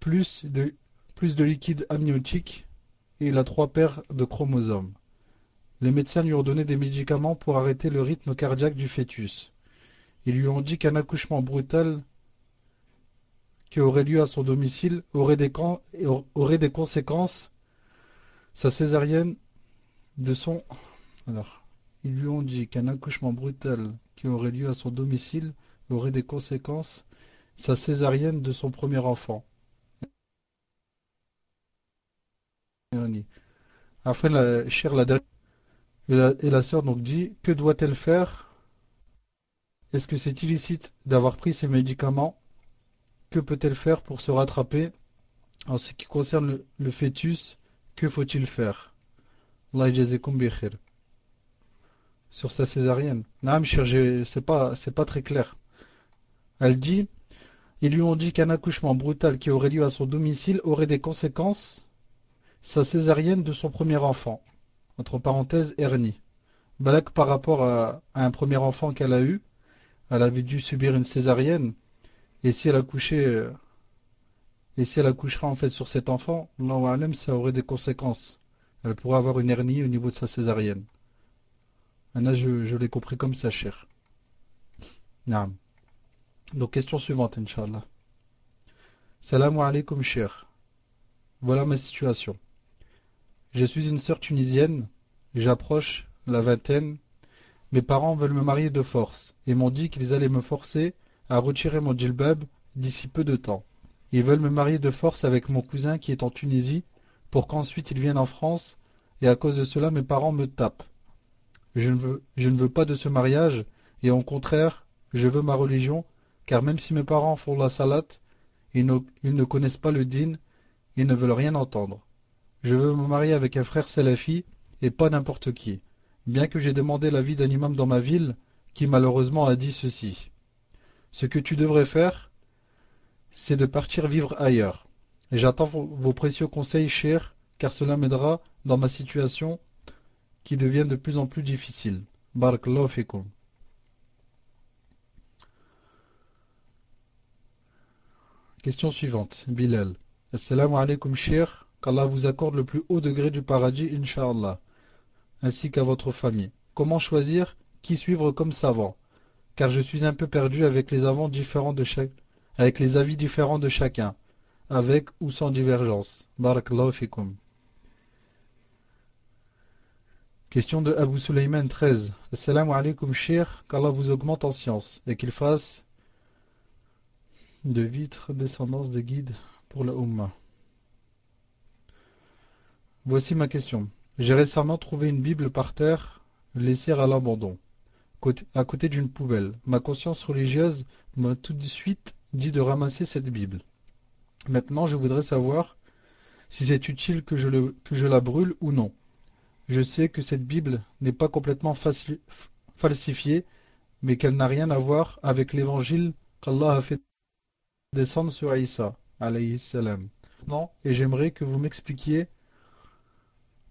plus de, plus de liquide amniotique et il a trois paires de chromosomes. Les médecins lui ont donné des médicaments pour arrêter le rythme cardiaque du fœtus. Ils lui ont dit qu'un accouchement brutal qui aurait lieu à son domicile aurait des, aurait des conséquences. Sa césarienne de son... Alors, ils lui ont dit qu'un accouchement brutal qui aurait lieu à son domicile aurait des conséquences. Sa césarienne de son premier enfant. Après, la et la, et la sœur donc dit que doit-elle faire? Est-ce que c'est illicite d'avoir pris ces médicaments? Que peut-elle faire pour se rattraper? En ce qui concerne le, fœtus, que faut-il faire Sur sa césarienne. Non, c'est pas, c'est pas très clair. Elle dit ils lui ont dit qu'un accouchement brutal qui aurait lieu à son domicile aurait des conséquences. Sa césarienne de son premier enfant. Entre parenthèses, hernie. Balak par rapport à, un premier enfant qu'elle a eu, elle avait dû subir une césarienne. Et si elle accouchait, et si elle accouchera en fait sur cet enfant, ça aurait des conséquences. Elle pourrait avoir une hernie au niveau de sa césarienne. Là, je, je l'ai compris comme ça, cher. Non. Donc question suivante, Inch'Allah. Salam alaikum, cher. Voilà ma situation. Je suis une sœur tunisienne, j'approche la vingtaine. Mes parents veulent me marier de force et m'ont dit qu'ils allaient me forcer à retirer mon djilbab d'ici peu de temps. Ils veulent me marier de force avec mon cousin qui est en Tunisie pour qu'ensuite il vienne en France et à cause de cela mes parents me tapent. Je ne veux, pas de ce mariage et au contraire, je veux ma religion car même si mes parents font la salat, ils ne, connaissent pas le din, ils ne veulent rien entendre. Je veux me marier avec un frère salafi et pas n'importe qui, bien que j'ai demandé l'avis d'un imam dans ma ville, qui malheureusement a dit ceci. Ce que tu devrais faire, c'est de partir vivre ailleurs. Et j'attends vos précieux conseils, chers, car cela m'aidera dans ma situation qui devient de plus en plus difficile. Barakallahu fikum. Question suivante, Bilal. Assalamu alaikum, cher. Qu'Allah vous accorde le plus haut degré du paradis, Inch'Allah, ainsi qu'à votre famille. Comment choisir qui suivre comme savant? Car je suis un peu perdu avec les différents de chaque, avec les avis différents de chacun, avec ou sans divergence. Barakallahu fikum. Question de Abu Sulaiman 13. Assalamu alaikum, cher. Qu'Allah vous augmente en science et qu'il fasse de vitres, descendance des guides pour la Ummah. Voici ma question. J'ai récemment trouvé une Bible par terre, laissée à l'abandon. à côté d'une poubelle. Ma conscience religieuse m'a tout de suite dit de ramasser cette Bible. Maintenant, je voudrais savoir si c'est utile que je, la brûle ou non. Je sais que cette Bible n'est pas complètement falsifiée, mais qu'elle n'a rien à voir avec l'évangile qu'Allah a fait descendre sur Isa. Non, et j'aimerais que vous m'expliquiez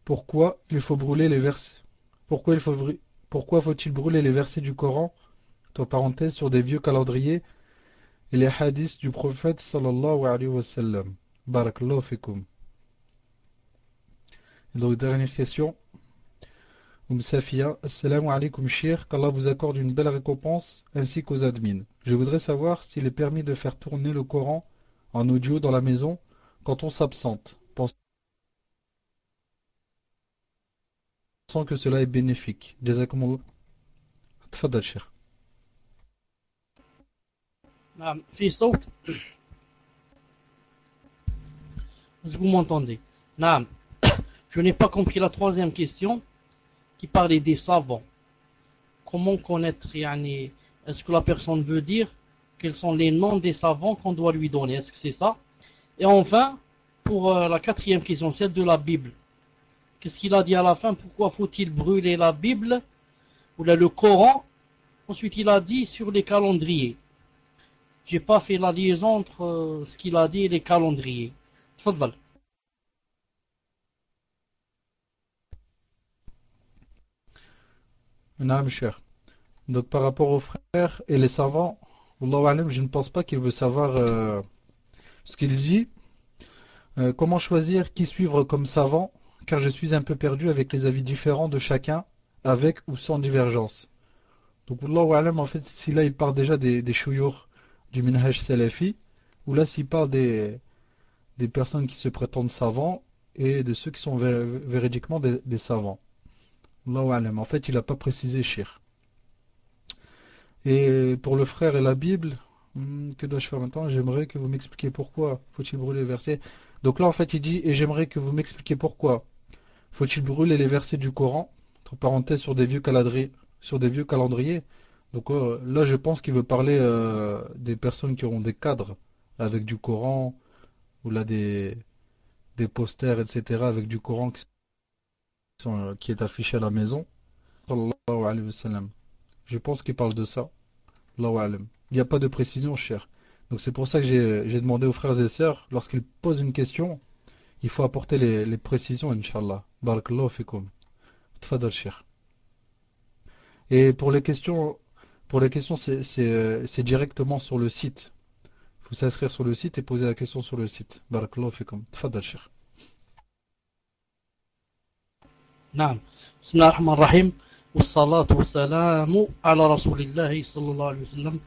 pourquoi il faut brûler les versets. Pourquoi il faut-il brûler les versets du Coran, parenthèses, sur des vieux calendriers et les hadiths du prophète sallallahu alayhi wa sallam Barakallahu fikum. Et donc, dernière question. Oum Safia, Assalamu alaikum shir, qu'Allah vous accorde une belle récompense ainsi qu'aux admins. Je voudrais savoir s'il est permis de faire tourner le Coran en audio dans la maison quand on s'absente, pensant que cela est bénéfique. Jazakumullah. Tfadal shir. Est-ce que vous m'entendez? Je n'ai pas compris la troisième question qui parlait des savants. Comment connaître, est-ce que la personne veut dire quels sont les noms des savants qu'on doit lui donner? Est-ce que c'est ça? Et enfin, pour euh, la quatrième question, celle de la Bible. Qu'est-ce qu'il a dit à la fin? Pourquoi faut-il brûler la Bible ou le Coran? Ensuite, il a dit sur les calendriers. J'ai pas fait la liaison entre euh, ce qu'il a dit et les calendriers. Tfadal. Cher. Donc par rapport aux frères et les savants, je ne pense pas qu'il veut savoir euh, ce qu'il dit. Euh, comment choisir qui suivre comme savant? Car je suis un peu perdu avec les avis différents de chacun, avec ou sans divergence. Donc en fait, si là il parle déjà des, des du Minhaj Salafi, ou là s'il parle des, des personnes qui se prétendent savants et de ceux qui sont véridiquement des, savants. En fait, il n'a pas précisé shir. Et pour le frère et la Bible, hmm, que dois-je faire maintenant? J'aimerais que vous m'expliquiez pourquoi faut-il brûler les versets. Donc là, en fait, il dit, et j'aimerais que vous m'expliquiez pourquoi faut-il brûler les versets du Coran, entre parenthèses. Sur des vieux calendriers. Donc euh, là, je pense qu'il veut parler euh, des personnes qui auront des cadres avec du Coran, ou là des, posters, etc., avec du Coran qui euh, qui est affiché à la maison. Je pense qu'il parle de ça. Il n'y a pas de précision, cher. Donc c'est pour ça que j'ai demandé aux frères et sœurs, lorsqu'ils posent une question, il faut apporter les, précisions, Inch'Allah. Barakallahu fikum. Et pour les questions, pour les questions, c'est directement sur le site. Il faut s'inscrire sur le site et poser la question sur le site. Barakallahu fikum. Tfadal, cher. نعم بسم الله الرحمن الرحيم والصلاة والسلام على رسول الله صلى الله عليه وسلم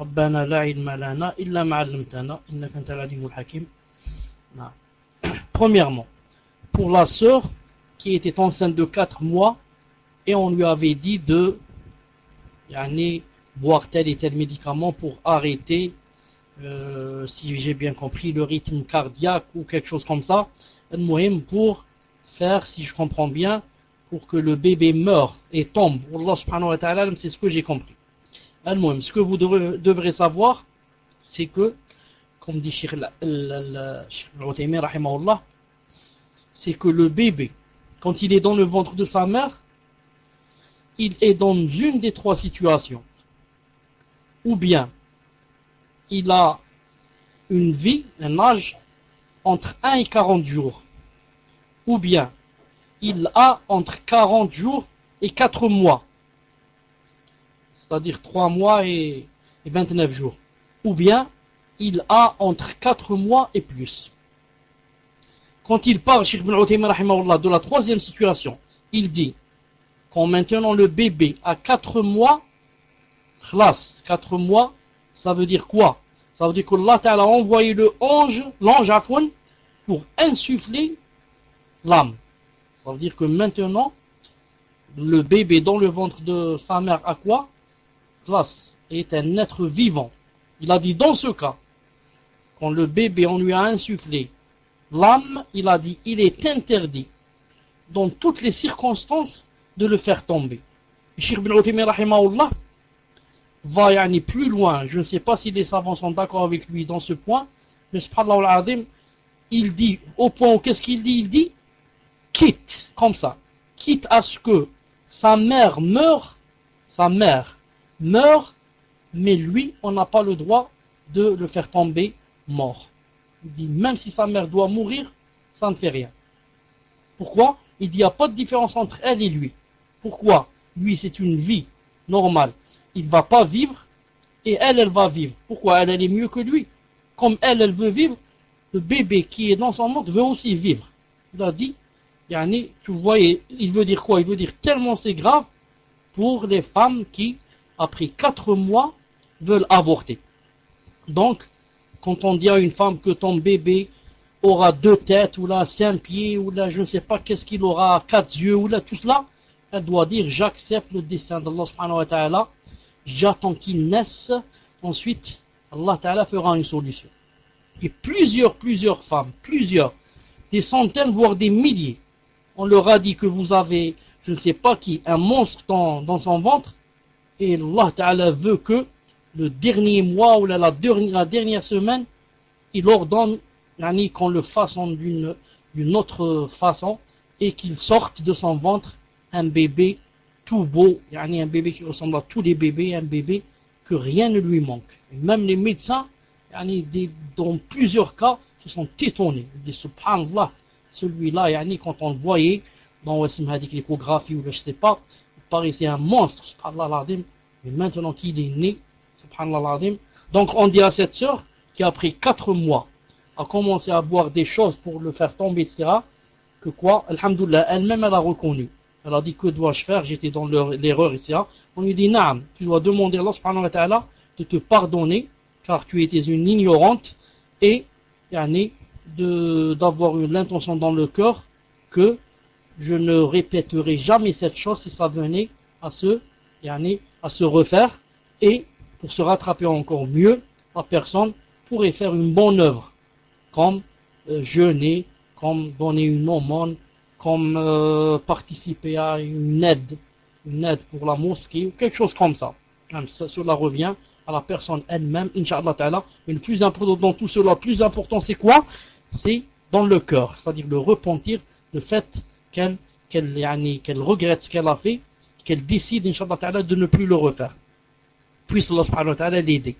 ربنا لا علم لنا إلا ما علمتنا إنك أنت العليم الحكيم نعم Premièrement, pour la sœur qui était enceinte de 4 mois et on lui avait dit de yani, boire tel et tel médicament pour arrêter, euh, si j'ai bien compris, le rythme cardiaque ou quelque chose comme ça, pour faire, si je comprends bien, pour que le bébé meure et tombe. Allah subhanahu wa ta'ala, c'est ce que j'ai compris. Ce que vous devrez, savoir, c'est que, comme dit Sheikh c'est que le bébé, quand il est dans le ventre de sa mère, il est dans une des trois situations. Ou bien, il a une vie, un âge, entre 1 et 40 jours ou bien il a entre 40 jours et 4 mois, c'est-à-dire 3 mois et 29 jours, ou bien il a entre 4 mois et plus. Quand il parle, de la troisième situation, il dit, quand maintenant le bébé a 4 mois, classe, 4 mois, ça veut dire quoi? Ça veut dire qu'Allah a envoyé le ange, l'ange pour insuffler l'âme. Ça veut dire que maintenant, le bébé dans le ventre de sa mère à quoi? Classe est un être vivant. Il a dit dans ce cas, quand le bébé on lui a insufflé l'âme, il a dit il est interdit dans toutes les circonstances de le faire tomber. Cheikh bin Uthaymin rahimahullah va yani, plus loin. Je ne sais pas si les savants sont d'accord avec lui dans ce point, mais subhanallah al il dit, au point où qu'est-ce qu'il dit? Il dit, quitte, comme ça, quitte à ce que sa mère meure, sa mère meurt, mais lui, on n'a pas le droit de le faire tomber mort. Il dit, même si sa mère doit mourir, ça ne fait rien. Pourquoi? Il dit, il n'y a pas de différence entre elle et lui. Pourquoi Lui, c'est une vie normale. Il ne va pas vivre, et elle, elle va vivre. Pourquoi Elle, elle est mieux que lui? Comme elle, elle veut vivre, le bébé qui est dans son monde veut aussi vivre. Il a dit, yani, tu voyez, il veut dire quoi? Il veut dire tellement c'est grave pour les femmes qui, après quatre mois, veulent avorter. Donc, quand on dit à une femme que ton bébé aura deux têtes, ou là cinq pieds, ou là je ne sais pas qu'est-ce qu'il aura, quatre yeux, ou là tout cela, elle doit dire j'accepte le destin d'Allah subhanahu wa ta'ala, j'attends qu'il naisse, ensuite Allah ta'ala fera une solution. Et plusieurs, plusieurs femmes, plusieurs, des centaines, voire des milliers, on leur a dit que vous avez, je ne sais pas qui, un monstre dans, son ventre, et Allah ta'ala veut que le dernier mois ou la, la, dernière semaine, il ordonne qu'on le fasse d'une autre façon et qu'il sorte de son ventre un bébé tout beau, un bébé qui ressemble à tous les bébés, un bébé que rien ne lui manque. même les médecins, dans plusieurs cas, se sont étonnés. Ils disent Subhanallah, celui-là, quand on le voyait dans l'échographie ou je ne sais pas, il paraissait un monstre, subhanallah mais maintenant qu'il est né, subhanallah donc on dit à cette sœur qui a pris 4 mois à commencer à boire des choses pour le faire tomber, etc., que quoi, alhamdoulilah, elle-même elle a reconnu. Elle a dit que dois-je faire, j'étais dans l'erreur, etc. On lui dit, naam, tu dois demander à Allah de te pardonner, car tu étais une ignorante, et d'avoir l'intention dans le cœur que je ne répéterai jamais cette chose si ça venait à se, à se refaire, et pour se rattraper encore mieux, la personne pourrait faire une bonne œuvre, comme euh, jeûner, comme donner une aumône, comme euh, participer à une aide, une aide pour la mosquée, ou quelque chose comme ça. cela revient à la personne elle-même, Inch'Allah Ta'ala. Mais le plus important dans tout cela, le plus important c'est quoi? C'est dans le cœur, c'est-à-dire le repentir, le fait qu'elle regrette ce qu'elle a fait, qu'elle décide, Inch'Allah Ta'ala, de ne plus le refaire puisse Allah subhanahu ta'ala l'aider.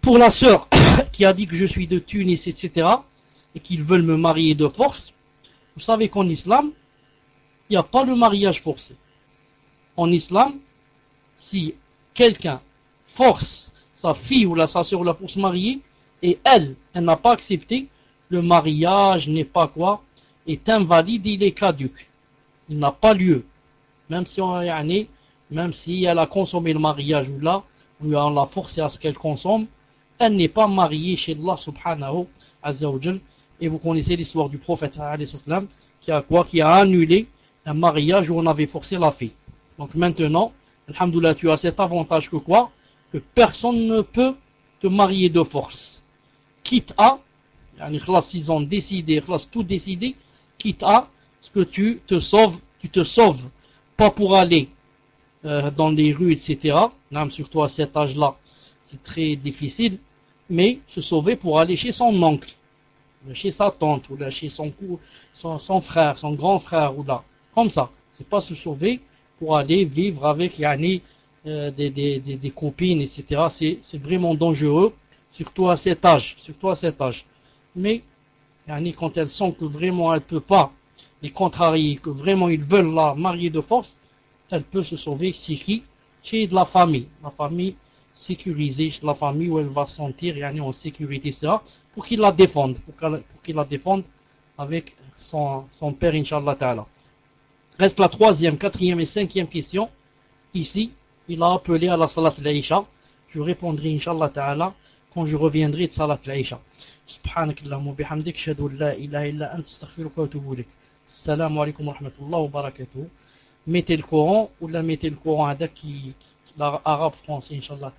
Pour la sœur qui a dit que je suis de Tunis, etc., et qu'ils veulent me marier de force, vous savez qu'en islam, il n'y a pas le mariage forcé. En islam, si quelqu'un force sa fille ou la sa soeur pour se marier, et elle, n'a pas accepté, le mariage n'est pas quoi, est invalide, il est caduque. Il n'a pas lieu. Même si on a année, même si elle a consommé le mariage ou là, on l'a forcé à ce qu'elle consomme, elle n'est pas mariée chez Allah subhanahu azawajal. Et vous connaissez l'histoire du prophète qui a quoi? Qui a annulé un mariage où on avait forcé la fille. Donc maintenant, alhamdoulilah, tu as cet avantage que quoi? Que personne ne peut te marier de force. Quitte à, ils ont décidé, tout décidé, quitte à ce que tu te sauves, tu te sauves, pas pour aller euh, dans les rues, etc. Même surtout à cet âge-là, c'est très difficile. Mais se sauver pour aller chez son oncle, chez sa tante, ou là, chez son, son, son frère, son grand frère, ou là. Comme ça. C'est pas se sauver pour aller vivre avec yani, euh, des, des, des, copines, etc. C'est vraiment dangereux, surtout à cet âge. Surtout à cet âge. Mais yani, quand elles sentent que vraiment elles ne peuvent pas les contrarier, que vraiment ils veulent la marier de force, elle peut se sauver c'est qui? Chez de la famille, la famille sécurisée, la famille où elle va se sentir yani, en sécurité, etc. Pour qu'il la défende, pour qu'il la défende avec son, son père, Inch'Allah Ta'ala. Reste la troisième, quatrième et cinquième question. Ici, il a appelé à la salat l'Aïcha. Je répondrai, Inch'Allah Ta'ala, quand je reviendrai de salat l'Aïcha. سبحانك اللهم وبحمدك اشهد ان لا اله الا انت استغفرك واتوب اليك السلام عليكم ورحمه الله وبركاته mettez le Coran ou la mettez le Coran à qui, l'arabe français, Inch'Allah.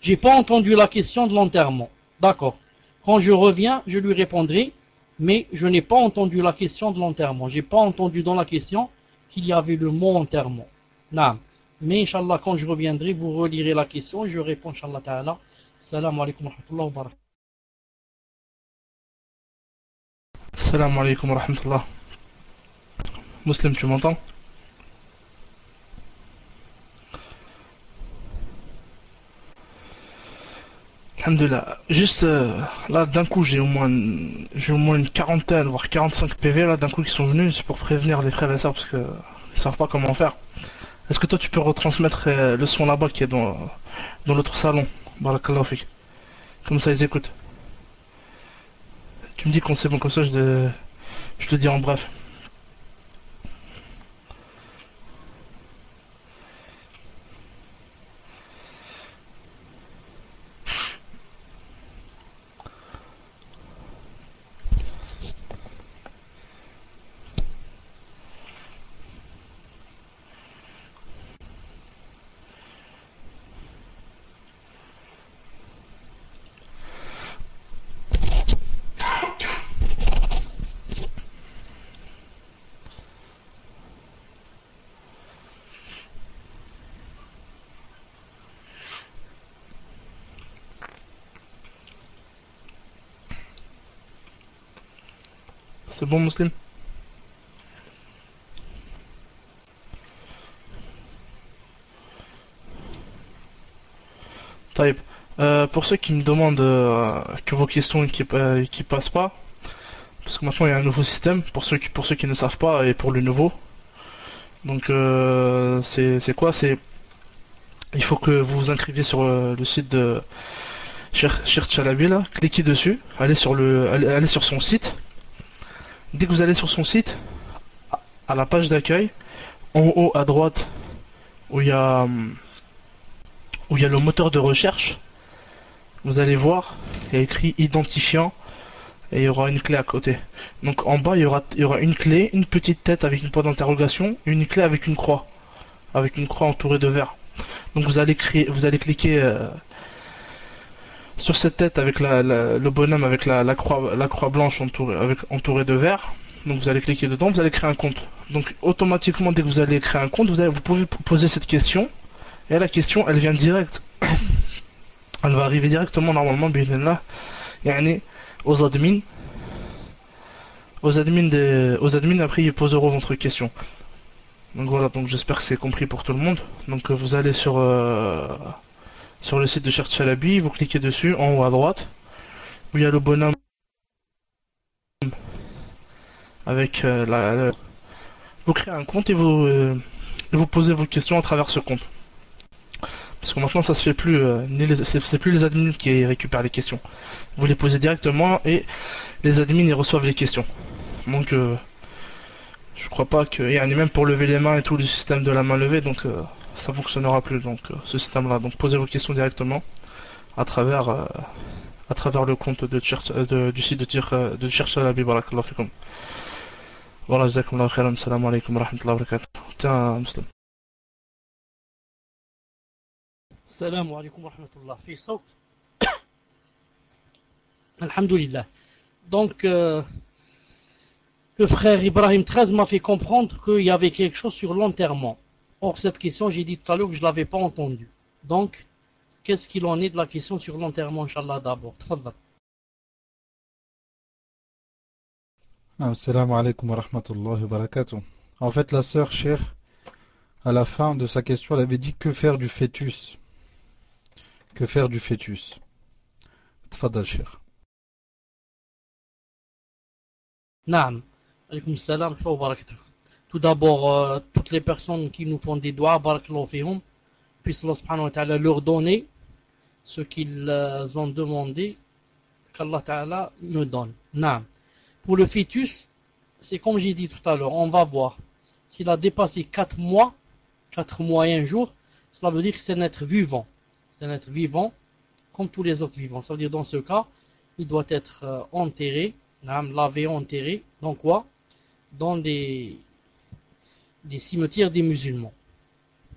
J'ai pas entendu la question de l'enterrement. D'accord. Quand je reviens, je lui répondrai Mais je n'ai pas entendu la question de l'enterrement. J'ai pas entendu dans la question qu'il y avait le mot enterrement. Non. Mais Inch'Allah, quand je reviendrai, vous relirez la question et je réponds, Inch'Allah ta'ala. Salam alaikum wa rahmatullahi wa barakatuh. Alaikum wa rahmatullah. Tu m'entends? Juste euh, là, d'un coup, j'ai au moins une, j'ai au moins une quarantaine, voire 45 PV là, d'un coup qui sont venus, c'est pour prévenir les frères et sœurs parce que ils savent pas comment faire. Est-ce que toi tu peux retransmettre euh, le son là-bas qui est dans dans l'autre salon, Barakallahu fik. Comme ça ils écoutent. Tu me dis qu'on sait bon comme ça, je le, je le dis en bref. C'est bon, Muslim Taïb. Euh, pour ceux qui me demandent euh, que vos questions qui, euh, qui passent pas, parce que maintenant il y a un nouveau système pour ceux qui pour ceux qui ne savent pas et pour le nouveau. Donc euh, c'est quoi? C'est il faut que vous vous inscriviez sur le site de Cher Chalabi là, cliquez dessus, allez sur le allez, sur son site. Dès que vous allez sur son site, à la page d'accueil, en haut à droite, où il y a où il y a le moteur de recherche, vous allez voir, il y a écrit identifiant et il y aura une clé à côté. Donc en bas, il y aura, une clé, une petite tête avec une point d'interrogation, une clé avec une croix, avec une croix entourée de verre. Donc vous allez cliquer euh, sur cette tête avec le bonhomme avec la, croix, la croix blanche entourée, de verre. Donc vous allez cliquer dedans, vous allez créer un compte. Donc automatiquement, dès que vous allez créer un compte, vous, allez, vous pouvez poser cette question. Et la question, elle vient direct. Elle va arriver directement normalement, là, yani, aux admins. Aux admins aux admins après ils poseront votre question. Donc voilà, donc j'espère que c'est compris pour tout le monde. Donc euh, vous allez sur euh, sur le site de Cher Chalabi, vous cliquez dessus en haut à droite où il y a le bonhomme avec euh, la, vous créez un compte et vous vous posez vos questions à travers ce compte. Parce que maintenant ça se fait plus, euh, c'est plus les admins qui récupèrent les questions. Vous les posez directement et les admins ils reçoivent les questions. Donc euh, je crois pas que, et même pour lever les mains et tout le système de la main levée, donc euh, ça fonctionnera plus donc euh, ce système là. Donc posez vos questions directement à travers euh, à travers le compte de, de- du site de Tir de Chercha la Barakallahu fikum. Voilà, salam alaikum wa rahmatullahi wa barakatuh. السلام عليكم ورحمة الله في صوت Alhamdulillah. Donc, euh, le frère Ibrahim 13 m'a fait comprendre qu'il y avait quelque chose sur l'enterrement. Or, cette question, j'ai dit tout à l'heure que je ne l'avais pas entendue. Donc, qu'est-ce qu'il en est de la question sur l'enterrement, Inch'Allah, d'abord Tfadal. Ah, Assalamu alaikum wa rahmatullahi wa barakatuh. En fait, la sœur chère, à la fin de sa question, elle avait dit que faire du fœtus Que faire du fœtus? Naam. Alaykoum salam. Tout d'abord, euh, toutes les personnes qui nous font des doigts, barakallahu fihum, puisse leur donner ce qu'ils euh, ont demandé, qu'Allah me donne. Naam. Pour le fœtus, c'est comme j'ai dit tout à l'heure, on va voir. S'il a dépassé 4 mois, 4 mois et un jour, cela veut dire que c'est un être vivant. Un être vivant, comme tous les autres vivants. Ça veut dire dans ce cas, il doit être euh, enterré, lavé, enterré, dans quoi? Dans les, les cimetières des musulmans.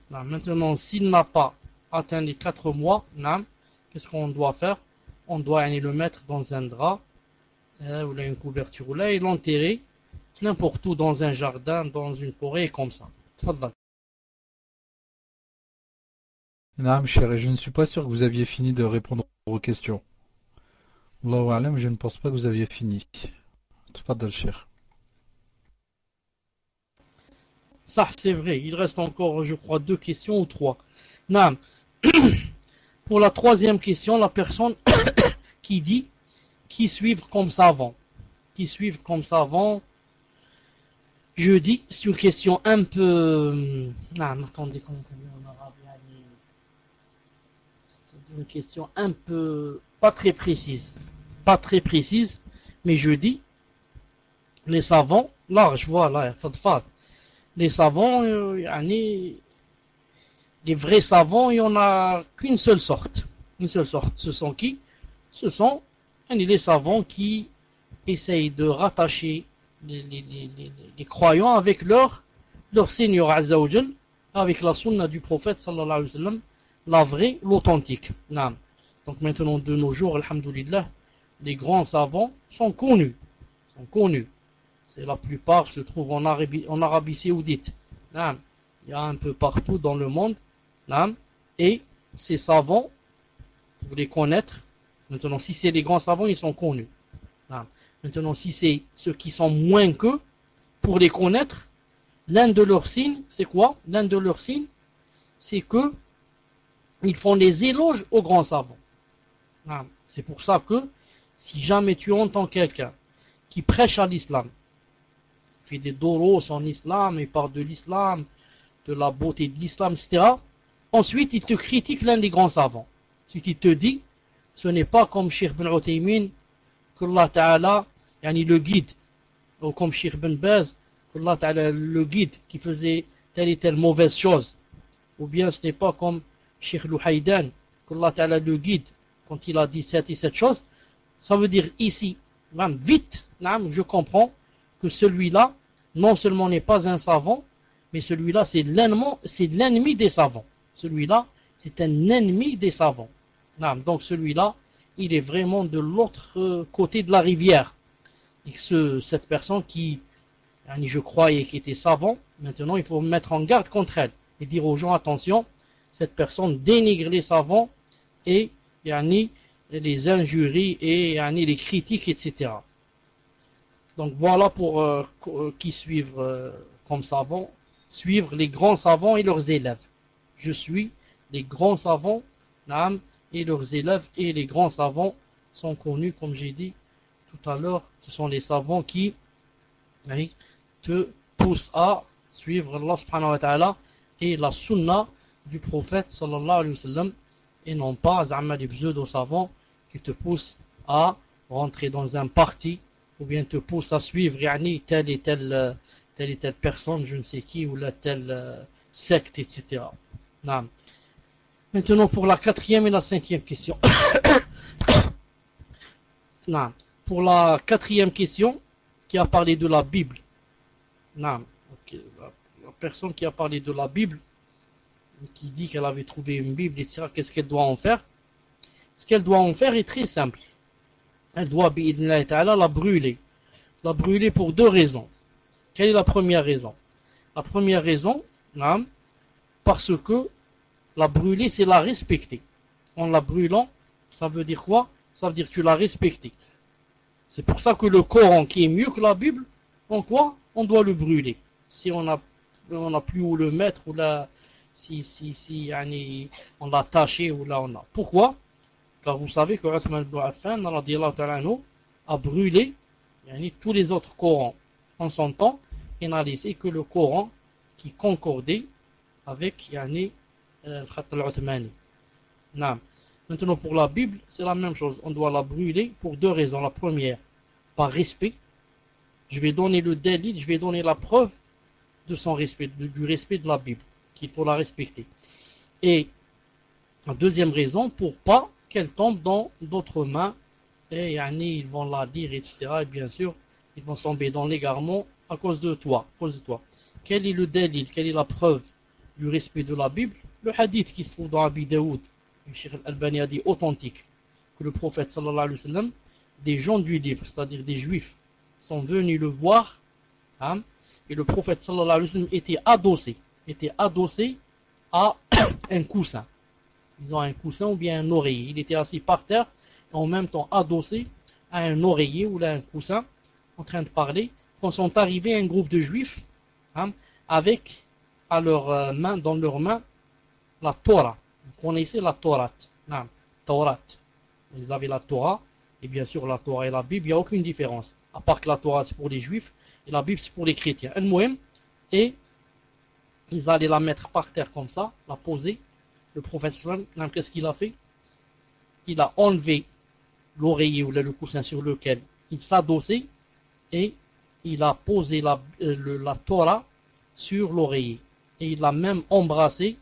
Maintenant, s'il n'a pas atteint les 4 mois, qu'est-ce qu'on doit faire? On doit aller le mettre dans un drap euh, ou une couverture, ou là, et l'enterrer n'importe où dans un jardin, dans une forêt, comme ça. Naam, cher, et je ne suis pas sûr que vous aviez fini de répondre aux questions. Allahu alam, je ne pense pas que vous aviez fini. Tfadal, cher. Ça, c'est vrai. Il reste encore, je crois, deux questions ou trois. Naam. Pour la troisième question, la personne qui dit qui suivre comme savant. Qui suivre comme savant. Je dis, c'est une question un peu. Non, attendez, comment on en arabe C'est une question un peu. pas très précise. Pas très précise, mais je dis, les savants, large, voilà, Les savants, euh, les vrais savants, il n'y en a qu'une seule sorte. Une seule sorte. Ce sont qui? Ce sont les savants qui essayent de rattacher les, croyants avec leur, leur Seigneur Azzawajal, avec la sunna du prophète sallallahu alayhi wa sallam, la vraie, l'authentique. Donc maintenant, de nos jours, alhamdoulilah, les grands savants sont connus. Sont connus. C'est la plupart se trouvent en Arabie, en Saoudite. Il y a un peu partout dans le monde. Et ces savants, pour les connaître, maintenant si c'est les grands savants, ils sont connus. Maintenant si c'est ceux qui sont moins qu'eux, pour les connaître, l'un de leurs signes, c'est quoi? L'un de leurs signes, c'est que ils font des éloges aux grands savants. C'est pour ça que si jamais tu entends quelqu'un qui prêche à l'islam, fait des doros en islam, il parle de l'islam, de la beauté de l'islam, etc., Ensuite, il te critique l'un des grands savants. Ensuite, il te dit, ce n'est pas comme Sheikh Ben Utaymin, qu'Allah Ta'ala, yani le guide, ou comme Sheikh Ben Baz, qu'Allah Ta'ala le guide qui faisait telle et telle mauvaise chose. Ou bien ce n'est pas comme Sheikh Louhaïdan, qu'Allah le guide quand il a dit cette et cette chose. Ça veut dire ici, vite, je comprends que celui-là, non seulement n'est pas un savant, mais celui-là c'est l'ennemi des savants celui-là, c'est un ennemi des savants. Donc celui-là, il est vraiment de l'autre côté de la rivière. Et ce, cette personne qui, je croyais qui était savant, maintenant il faut mettre en garde contre elle et dire aux gens attention, cette personne dénigre les savants et les injuries et les critiques, etc. Donc voilà pour euh, qui suivre euh, comme savants, suivre les grands savants et leurs élèves je suis les grands savants, et leurs élèves et les grands savants sont connus, comme j'ai dit tout à l'heure, ce sont les savants qui te poussent à suivre Allah et la sunna du prophète sallallahu alayhi wa sallam et non pas z'amma les pseudo-savants qui te poussent à rentrer dans un parti ou bien te poussent à suivre yani, telle et telle telle et telle personne, je ne sais qui, ou la telle euh, secte, etc. Maintenant pour la quatrième et la cinquième question. Pour la quatrième question, qui a parlé de la Bible. La, personne qui a parlé de la Bible, qui dit qu'elle avait trouvé une Bible, etc., qu'est-ce qu'elle doit en faire? Ce qu'elle doit en faire est très simple. Elle doit, la brûler. La brûler pour deux raisons. Quelle est la première raison? La première raison, parce que la brûler, c'est la respecter. En la brûlant, ça veut dire quoi? Ça veut dire que tu l'as respecté. C'est pour ça que le Coran, qui est mieux que la Bible, en quoi? On doit le brûler. Si on a, on a plus où le mettre, ou là, si, si, si, on l'a taché, ou là on a. Pourquoi? Car vous savez que Uthman ibn Affan, a brûlé tous les autres Corans en son temps, et n'a laissé que le Coran qui concordait avec yani, Maintenant pour la Bible, c'est la même chose. On doit la brûler pour deux raisons. La première, par respect. Je vais donner le délit, je vais donner la preuve de son respect, du respect de la Bible, qu'il faut la respecter. Et deuxième raison, pour pas qu'elle tombe dans d'autres mains, et yani, ils vont la dire, etc. Et bien sûr, ils vont tomber dans l'égarement à cause de toi, à cause de toi. Quel est le délit, quelle est la preuve du respect de la Bible? Le hadith qui se trouve dans Abi Daoud, le Cheikh Al-Albani a dit authentique, que le prophète sallallahu alayhi wa sallam des gens du livre, c'est-à-dire des juifs, sont venus le voir, hein, et le prophète sallallahu alayhi wa sallam était adossé, était adossé à un coussin. Ils ont un coussin ou bien un oreiller. Il était assis par terre, et en même temps adossé à un oreiller ou là un coussin, en train de parler, quand sont arrivés un groupe de juifs, hein, avec à leur euh, main, dans leurs mains, la Torah. Vous connaissez la Torah? Torah. Ils avaient la Torah, et bien sûr la Torah et la Bible, il n'y a aucune différence. À part que la Torah c'est pour les juifs, et la Bible c'est pour les chrétiens. Et ils allaient la mettre par terre comme ça, la poser. Le prophète qu'est-ce qu'il a fait? Il a enlevé l'oreiller ou le coussin sur lequel il s'adossait et il a posé la, euh, Torah sur l'oreiller. Et il l'a même embrassé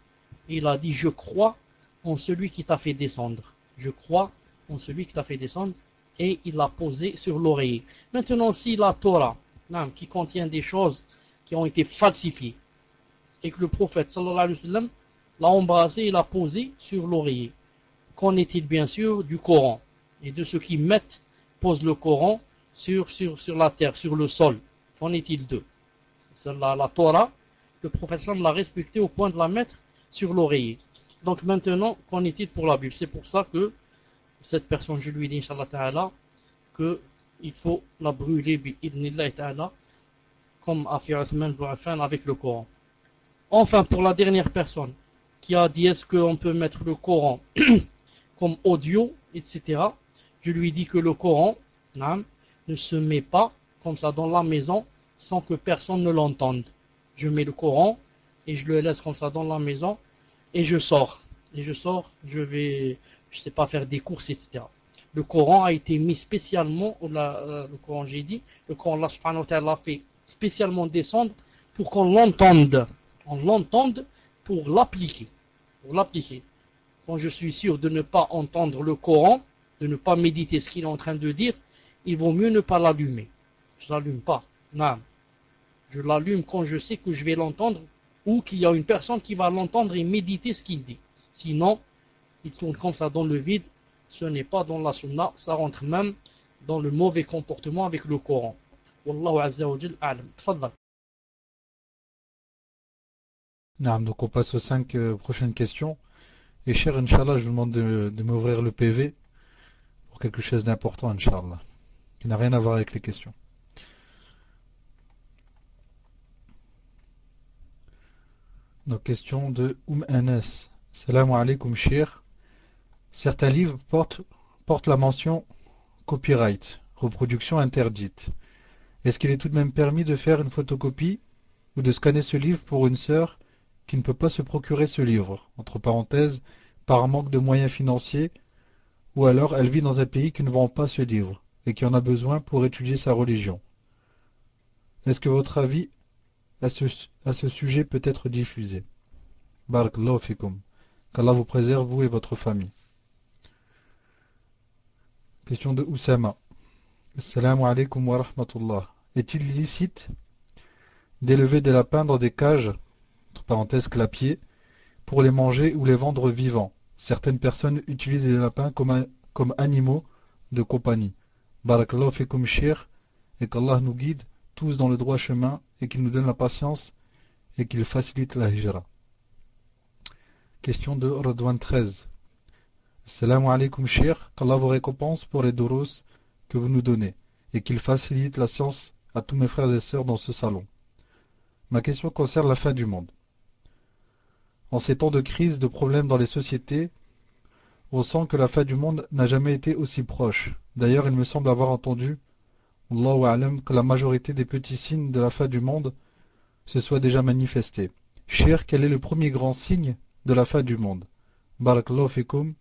et il a dit Je crois en celui qui t'a fait descendre. Je crois en celui qui t'a fait descendre. Et il l'a posé sur l'oreiller. Maintenant, si la Torah, qui contient des choses qui ont été falsifiées, et que le prophète sallallahu alayhi wa l'a embrassé et l'a posé sur l'oreiller, qu'en est-il bien sûr du Coran et de ceux qui mettent, posent le Coran sur, la terre, sur le sol? Qu'en est-il d'eux? La, la Torah, le prophète l'a respecté au point de la mettre sur l'oreiller. Donc maintenant, qu'en est-il pour la Bible? C'est pour ça que cette personne, je lui dis, Inch'Allah Ta'ala, qu'il faut la brûler, ta'ala, comme a fait avec le Coran. Enfin, pour la dernière personne qui a dit est-ce qu'on peut mettre le Coran comme audio, etc., je lui dis que le Coran ne se met pas comme ça dans la maison sans que personne ne l'entende. Je mets le Coran et je le laisse comme ça dans la maison et je sors. Et je sors, je vais, je sais pas, faire des courses, etc. Le Coran a été mis spécialement, euh, le Coran j'ai dit, le Coran Allah subhanahu ta'ala fait spécialement descendre pour qu'on l'entende. On l'entende pour l'appliquer. Pour l'appliquer. Quand je suis sûr de ne pas entendre le Coran, de ne pas méditer ce qu'il est en train de dire, il vaut mieux ne pas l'allumer. Je l'allume pas. Non. Je l'allume quand je sais que je vais l'entendre ou qu'il y a une personne qui va l'entendre et méditer ce qu'il dit. Sinon, il tourne comme ça dans le vide. Ce n'est pas dans la sunna, ça rentre même dans le mauvais comportement avec le Coran. Donc on passe aux cinq euh, prochaines questions. Et cher Inch'Allah, je vous demande de, m'ouvrir le PV pour quelque chose d'important, Inch'Allah, qui n'a rien à voir avec les questions. Donc question de Oum Anas. Salam alaikum shir. Certains livres portent la mention copyright, reproduction interdite. Est-ce qu'il est tout de même permis de faire une photocopie ou de scanner ce livre pour une sœur qui ne peut pas se procurer ce livre, entre parenthèses, par manque de moyens financiers, ou alors elle vit dans un pays qui ne vend pas ce livre et qui en a besoin pour étudier sa religion. Est-ce que votre avis à ce, sujet peut être diffusé? Barakallahu fikum. Qu'Allah vous préserve, vous et votre famille. Question de Oussama. Assalamu alaikum wa rahmatullah. Est-il licite d'élever des lapins dans des cages, clapiers, pour les manger ou les vendre vivants Certaines personnes utilisent les lapins comme, animaux de compagnie. Barakallahu fikum shir, et qu'Allah nous guide tous dans le droit chemin et qu'il nous donne la patience et qu'il facilite la hijra. Question de Radwan 13. Salam alaikum shir, qu'Allah vous récompense pour les doros que vous nous donnez et qu'il facilite la science à tous mes frères et sœurs dans ce salon. Ma question concerne la fin du monde. En ces temps de crise, de problèmes dans les sociétés, on sent que la fin du monde n'a jamais été aussi proche. D'ailleurs, il me semble avoir entendu que la majorité des petits signes de la fin du monde se soient déjà manifestés. Cher, quel est le premier grand signe de la fin du monde? Barakallahu.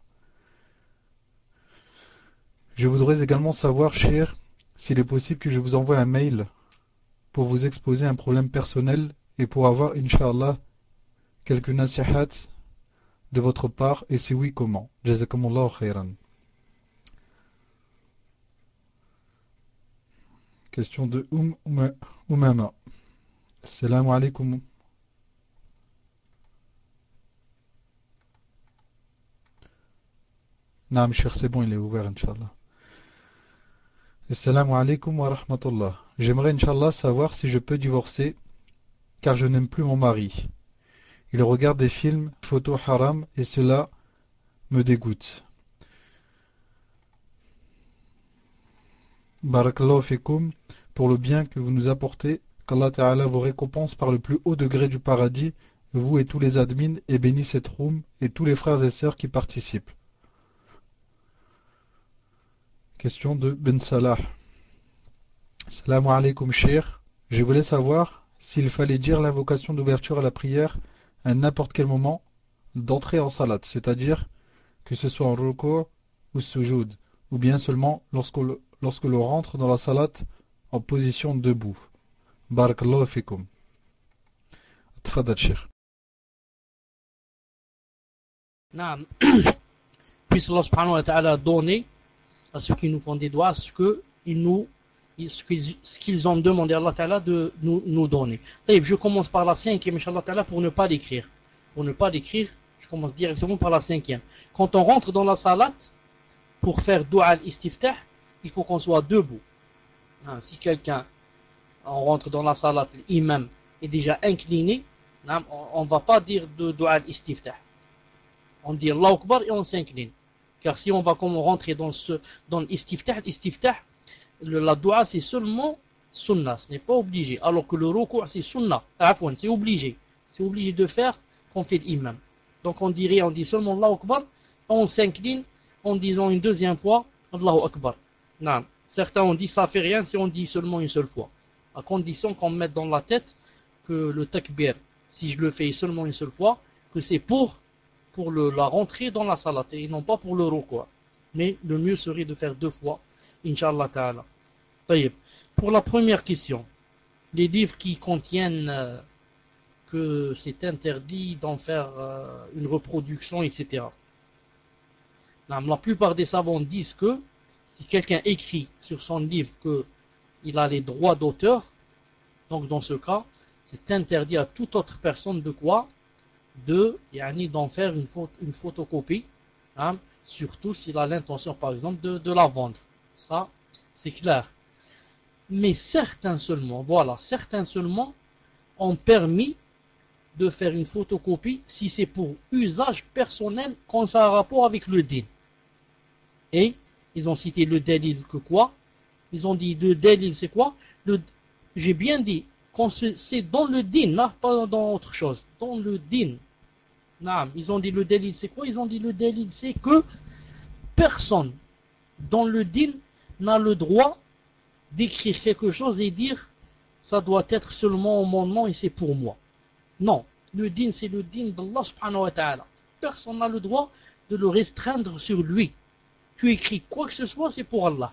Je voudrais également savoir, cher, s'il est possible que je vous envoie un mail pour vous exposer un problème personnel et pour avoir, inshallah, quelques nasihat de votre part et si oui, comment? Jazakumullah khairan. Question de Oum Oumama. Salam alaikum. Non, cher, c'est bon, il est ouvert, Inch'Allah. Assalamu alaikum wa rahmatullah. J'aimerais, Inch'Allah, savoir si je peux divorcer, car je n'aime plus mon mari. Il regarde des films, photos haram, et cela me dégoûte. Barakallahu fikum pour le bien que vous nous apportez. Qu'Allah Ta'ala vous récompense par le plus haut degré du paradis, vous et tous les admins, et bénisse cette room et tous les frères et sœurs qui participent. Question de Ben Salah. Salam alaikum cher. Je voulais savoir s'il fallait dire l'invocation d'ouverture à la prière à n'importe quel moment d'entrer en salat, c'est-à-dire que ce soit en recours ou sujoud, ou bien seulement lorsque lorsque l'on rentre dans la salat en position debout. Barakallahu fikum. Puisse Allah subhanahu wa ta'ala donner à ceux qui nous font des doigts ce que ils nous ce qu'ils ont demandé à Allah Ta'ala de nous, donner. Taïb, je commence par la cinquième, Inch'Allah Ta'ala, pour ne pas l'écrire. Pour ne pas l'écrire, je commence directement par la cinquième. Quand on rentre dans la salat, pour faire dua al-istiftah, il faut qu'on soit debout. Hein, si quelqu'un, on rentre dans la salat, l'imam est déjà incliné, on ne va pas dire de dua al-istiftah. On dit Allah Akbar et on s'incline. Car si on va comme rentrer dans, ce, dans la dua c'est seulement sunnah, ce n'est pas obligé. Alors que le recours c'est sunnah, c'est obligé. C'est obligé de faire qu'on fait l'imam. Donc on dirait, on dit seulement Allah Akbar, on s'incline en disant une deuxième fois Allahu Akbar. Non. Certains ont dit ça fait rien si on dit seulement une seule fois. À condition qu'on mette dans la tête que le takbir, si je le fais seulement une seule fois, que c'est pour, la rentrée dans la salat et non pas pour le recours. Mais le mieux serait de faire deux fois, Inch'Allah Ta'ala. Pour la première question, les livres qui contiennent euh, que c'est interdit d'en faire euh, une reproduction, etc. La plupart des savants disent que si quelqu'un écrit sur son livre qu'il a les droits d'auteur, donc dans ce cas, c'est interdit à toute autre personne de quoi? De d'en faire une, une photocopie, hein, surtout s'il a l'intention par exemple de, de la vendre. Ça, c'est clair. Mais certains seulement, voilà, certains seulement ont permis de faire une photocopie si c'est pour usage personnel quand ça a rapport avec le din. Et ils ont cité le delil que quoi? Ils ont dit le delil c'est quoi? J'ai bien dit, c'est dans le din, pas dans autre chose, dans le din. ils ont dit le delil c'est quoi? Ils ont dit le delil c'est que personne dans le din n'a le droit d'écrire quelque chose et dire ça doit être seulement au mon nom et c'est pour moi. Non, le din c'est le din d'Allah subhanahu wa ta'ala. Personne n'a le droit de le restreindre sur lui tu écris quoi que ce soit, c'est pour Allah.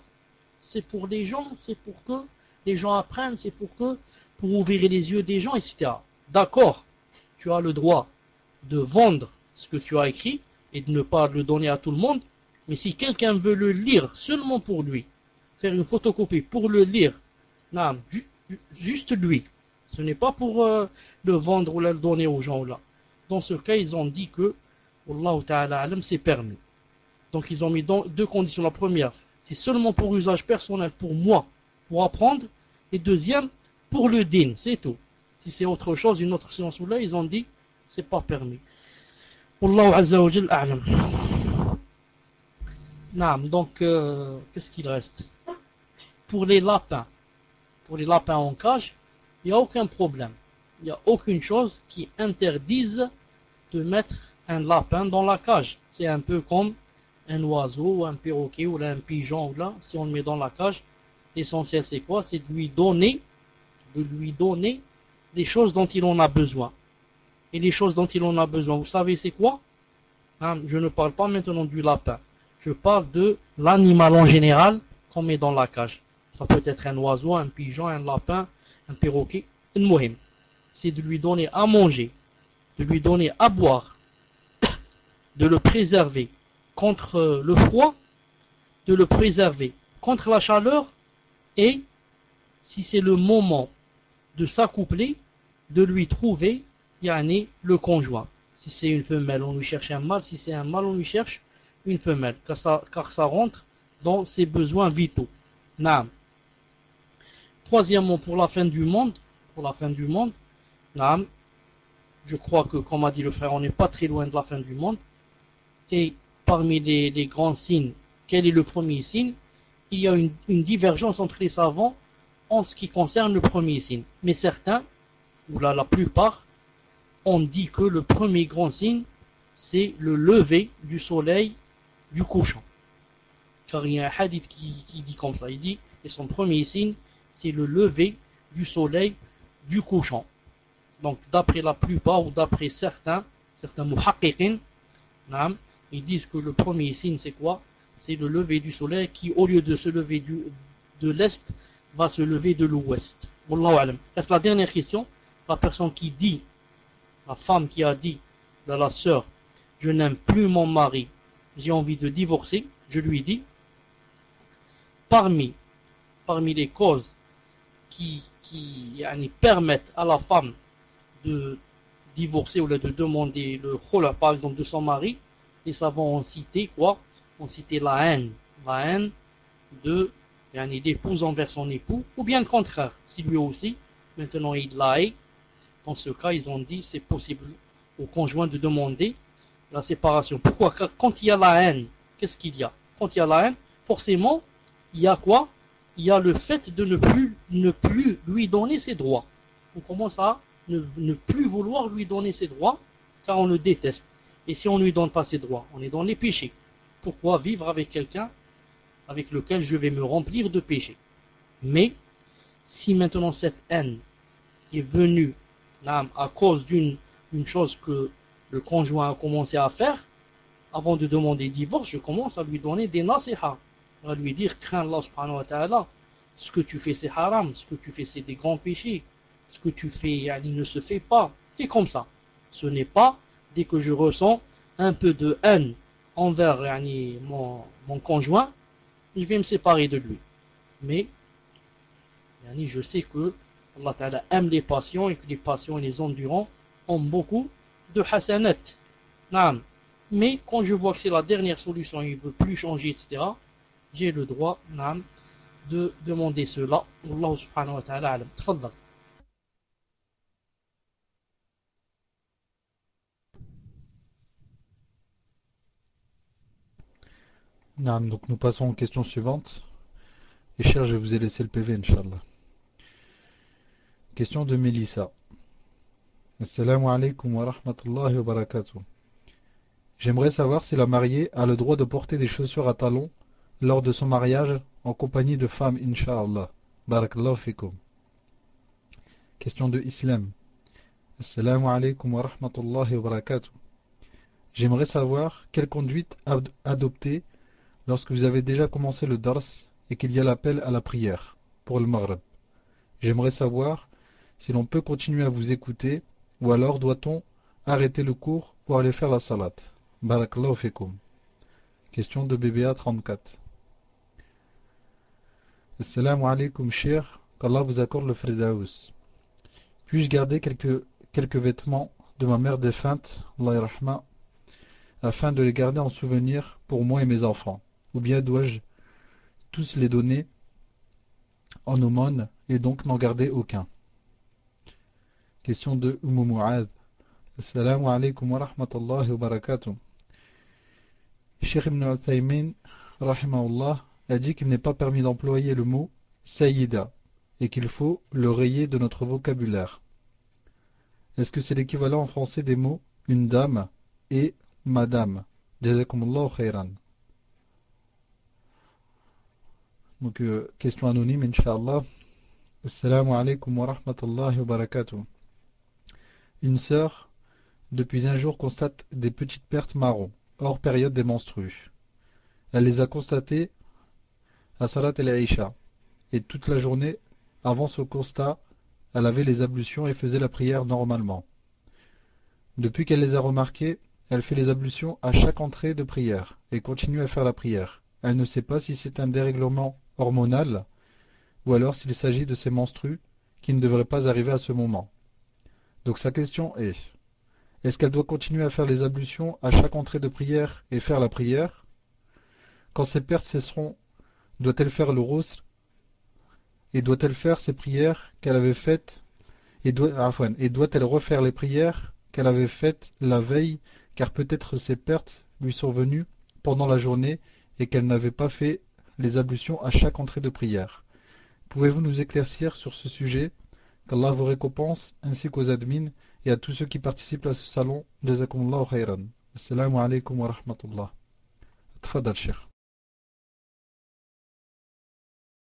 C'est pour les gens, c'est pour que les gens apprennent, c'est pour que, pour ouvrir les yeux des gens, etc. D'accord, tu as le droit de vendre ce que tu as écrit et de ne pas le donner à tout le monde, mais si quelqu'un veut le lire seulement pour lui, faire une photocopie pour le lire, juste lui, ce n'est pas pour euh, le vendre ou le donner aux gens là. Dans ce cas, ils ont dit que Allah Ta'ala c'est permis. Donc ils ont mis deux conditions. La première, c'est seulement pour usage personnel, pour moi, pour apprendre. Et deuxième, pour le din, c'est tout. Si c'est autre chose, une autre science ou là, ils ont dit, c'est pas permis. Wallahu Azza wa a'lam. donc, euh, qu'est-ce qu'il reste? Pour les lapins, pour les lapins en cage, il n'y a aucun problème. Il n'y a aucune chose qui interdise de mettre un lapin dans la cage. C'est un peu comme un oiseau, un perroquet ou un pigeon, ou là, si on le met dans la cage, l'essentiel c'est quoi? C'est de lui donner, de lui donner des choses dont il en a besoin. Et les choses dont il en a besoin, vous savez c'est quoi? Hein, Je ne parle pas maintenant du lapin. Je parle de l'animal en général qu'on met dans la cage. Ça peut être un oiseau, un pigeon, un lapin, un perroquet, une mohim. C'est de lui donner à manger, de lui donner à boire, de le préserver, contre le froid, de le préserver contre la chaleur et, si c'est le moment de s'accoupler, de lui trouver yani, le conjoint. Si c'est une femelle, on lui cherche un mâle. Si c'est un mâle, on lui cherche une femelle. Car ça, car ça rentre dans ses besoins vitaux. Naam. Troisièmement, pour la fin du monde, pour la fin du monde, je crois que, comme a dit le frère, on n'est pas très loin de la fin du monde. Et parmi les, grands signes, quel est le premier signe? Il y a une, divergence entre les savants en ce qui concerne le premier signe. Mais certains, ou la plupart, ont dit que le premier grand signe, c'est le lever du soleil du couchant. Car il y a un hadith qui dit comme ça, il dit, et son premier signe, c'est le lever du soleil du couchant. Donc d'après la plupart ou d'après certains, certains muhaqqiqin, ils disent que le premier signe c'est quoi? C'est le lever du soleil qui au lieu de se lever de l'est, va se lever de l'ouest. Wallahu Reste la dernière question. La personne qui dit, la femme qui a dit à la sœur, je n'aime plus mon mari, j'ai envie de divorcer, je lui dis, parmi, parmi les causes qui, permettent à la femme de divorcer ou de demander le khula par exemple de son mari, les savants ont cité quoi? On cité la haine, la haine de d'épouse envers son époux, ou bien le contraire, si lui aussi, maintenant il l'a dans ce cas ils ont dit c'est possible au conjoint de demander la séparation. Pourquoi? Quand il y a la haine, qu'est-ce qu'il y a? Quand il y a la haine, forcément, il y a quoi? Il y a le fait de ne plus, lui donner ses droits. On commence à ne, plus vouloir lui donner ses droits, car on le déteste. Et si on ne lui donne pas ses droits, on est dans les péchés. Pourquoi vivre avec quelqu'un avec lequel je vais me remplir de péchés? Mais, si maintenant cette haine est venue à cause d'une chose que le conjoint a commencé à faire, avant de demander divorce, je commence à lui donner des nasiha, à lui dire, crains Allah subhanahu wa ta'ala, ce que tu fais c'est haram, ce que tu fais c'est des grands péchés, ce que tu fais, ne se fait pas. Et comme ça. Ce n'est pas dès que je ressens un peu de haine envers mon, mon conjoint, je vais me séparer de lui. Mais je sais que Allah aime les patients et que les patients et les endurants ont beaucoup de hasanat. Mais quand je vois que c'est la dernière solution, il ne veut plus changer, etc., j'ai le droit de demander cela. Allah subhanahu wa ta'ala donc nous passons aux questions suivantes. Et cher, je vous ai laissé le PV, Inch'Allah. Question de Mélissa. Assalamu alaikum wa rahmatullahi wa barakatuh. J'aimerais savoir si la mariée a le droit de porter des chaussures à talons lors de son mariage en compagnie de femmes, Inch'Allah. Barakallahu. Question de Islam. Assalamu alaikum wa rahmatullahi wa barakatuh. J'aimerais savoir quelle conduite adopter lorsque vous avez déjà commencé le dars et qu'il y a l'appel à la prière pour le maghreb. J'aimerais savoir si l'on peut continuer à vous écouter ou alors doit-on arrêter le cours pour aller faire la salat. Barakallahu fikum. Question de BBA 34. Assalamu alaikum cher, qu'Allah vous accorde le Firdaus. Puis-je garder quelques, quelques vêtements de ma mère défunte, Allah afin de les garder en souvenir pour moi et mes enfants? Ou bien dois-je tous les donner en aumône et donc n'en garder aucun? Question de Umm Mu'ad. Assalamu alaikum wa rahmatullahi wa barakatuh. Cheikh Ibn Uthaymin, rahimahullah, a dit qu'il n'est pas permis d'employer le mot Sayyida et qu'il faut le rayer de notre vocabulaire. Est-ce que c'est l'équivalent en français des mots une dame et madame Jazakumullah khairan. Donc, euh, question anonyme, Inch'Allah. Assalamu alaikum wa rahmatullahi wa barakatuh. Une sœur, depuis un jour, constate des petites pertes marron, hors période des menstrues. Elle les a constatées à Salat. Et toute la journée, avant ce constat, elle avait les ablutions et faisait la prière normalement. Depuis qu'elle les a remarquées, elle fait les ablutions à chaque entrée de prière et continue à faire la prière. Elle ne sait pas si c'est un dérèglement hormonal ou alors s'il s'agit de ces menstrues qui ne devraient pas arriver à ce moment. Donc sa question est est-ce qu'elle doit continuer à faire les ablutions à chaque entrée de prière et faire la prière? Quand ces pertes cesseront, doit-elle faire le rostre? Et doit-elle faire ses prières qu'elle avait faites? Et doit-elle refaire les prières qu'elle avait faites la veille, car peut-être ces pertes lui sont venues pendant la journée et qu'elle n'avait pas fait les ablutions à chaque entrée de prière? Pouvez-vous nous éclaircir sur ce sujet? Qu'Allah vous récompense, ainsi qu'aux admins et à tous ceux qui participent à ce salon. Jazakumullahu. Tfadal,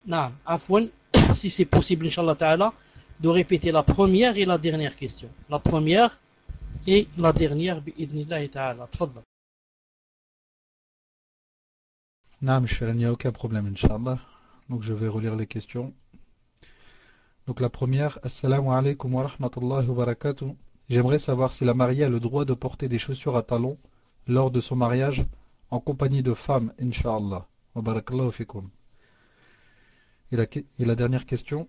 Non, si c'est possible, Inch'Allah Ta'ala, de répéter la première et la dernière question. La première et la dernière, bi'idnillahi ta'ala. Tfadal. Non, Cheikh, il n'y a aucun problème, Inch'Allah. Donc je vais relire les questions. Donc la première, Assalamu alaikum wa rahmatullahi wa barakatuh. J'aimerais savoir si la mariée a le droit de porter des chaussures à talons lors de son mariage en compagnie de femmes, Inch'Allah. Wa barakallahu fikum. Et la, dernière question?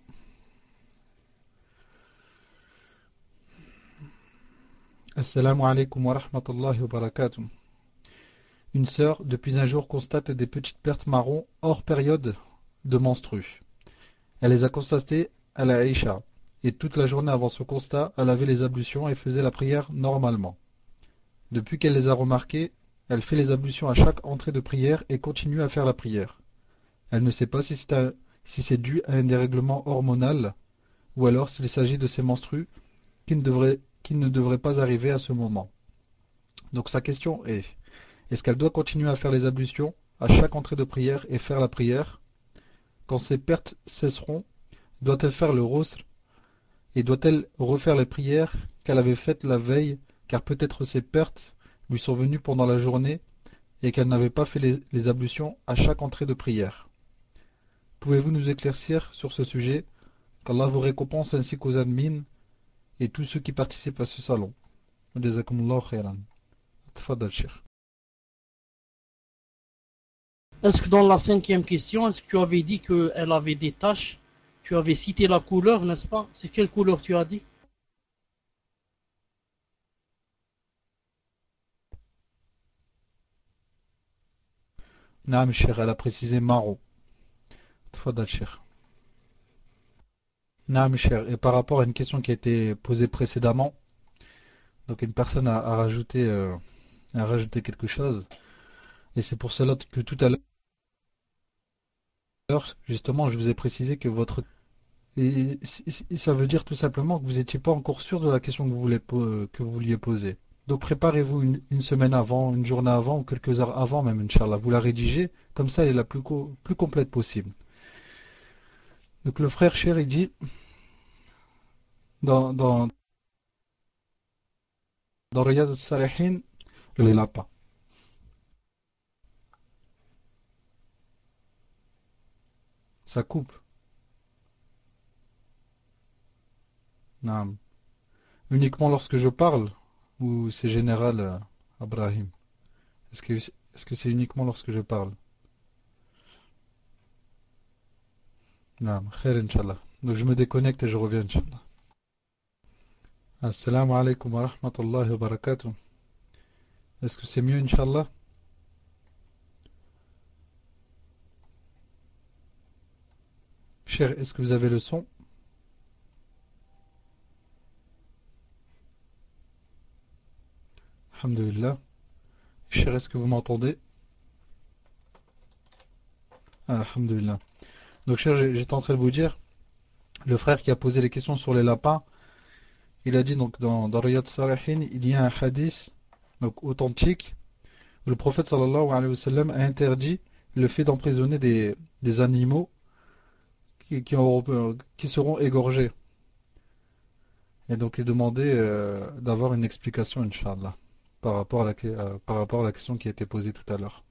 Assalamu alaikum wa rahmatullahi wa barakatuh. Une sœur, depuis un jour, constate des petites pertes marron hors période de menstrues. Elle les a constatées à la Aïcha, et toute la journée avant ce constat, elle avait les ablutions et faisait la prière normalement. Depuis qu'elle les a remarquées, elle fait les ablutions à chaque entrée de prière et continue à faire la prière. Elle ne sait pas si c'est si dû à un dérèglement hormonal ou alors s'il s'agit de ces menstrues qui ne, devraient pas arriver à ce moment. Donc sa question est, est-ce qu'elle doit continuer à faire les ablutions à chaque entrée de prière et faire la prière? Quand ces pertes cesseront, doit-elle faire le rostre et doit-elle refaire les prières qu'elle avait faites la veille, car peut-être ces pertes lui sont venues pendant la journée et qu'elle n'avait pas fait les, ablutions à chaque entrée de prière? Pouvez-vous nous éclaircir sur ce sujet? Qu'Allah vous récompense ainsi qu'aux admins et tous ceux qui participent à ce salon. Est-ce que dans la cinquième question, est-ce que tu avais dit qu'elle avait des taches tu avais cité la couleur, n'est-ce pas? C'est quelle couleur tu as dit? Non, cher, elle a précisé marron. Tfadal, cher. Non, cher. Et par rapport à une question qui a été posée précédemment, donc une personne a, rajouté, euh, a rajouté quelque chose. Et c'est pour cela que tout à l'heure, justement, je vous ai précisé que votre et ça veut dire tout simplement que vous n'étiez pas encore sûr de la question que vous, voulez, que vous vouliez poser. Donc préparez-vous une, semaine avant, une journée avant, ou quelques heures avant même, Inch'Allah. Vous la rédigez, comme ça elle est la plus, plus complète possible. Donc le frère cher, il dit, dans, dans, dans Riyad al-Salihin, le lapin. Ça coupe. Non. Uniquement lorsque je parle ou c'est général euh, Abrahim? Est-ce que est-ce que c'est uniquement lorsque je parle? Non, khair inshallah. Donc je me déconnecte et je reviens inshallah. Assalamu alaikum wa rahmatullahi wa barakatuh. Est-ce que c'est mieux inshallah? Cher, est-ce que vous avez le son? Alhamdulillah. Cher, est-ce que vous m'entendez? Ah, Alhamdulillah. Donc, cher, j'étais en train de vous dire, le frère qui a posé les questions sur les lapins, il a dit donc dans, dans Riyad Salihin, il y a un hadith donc, authentique où le prophète sallallahu alayhi wa sallam a interdit le fait d'emprisonner des, animaux qui, seront égorgés. Et donc il demandait euh, d'avoir une explication, Inch'Allah par rapport à la, par rapport à la question qui a été posée tout à l'heure.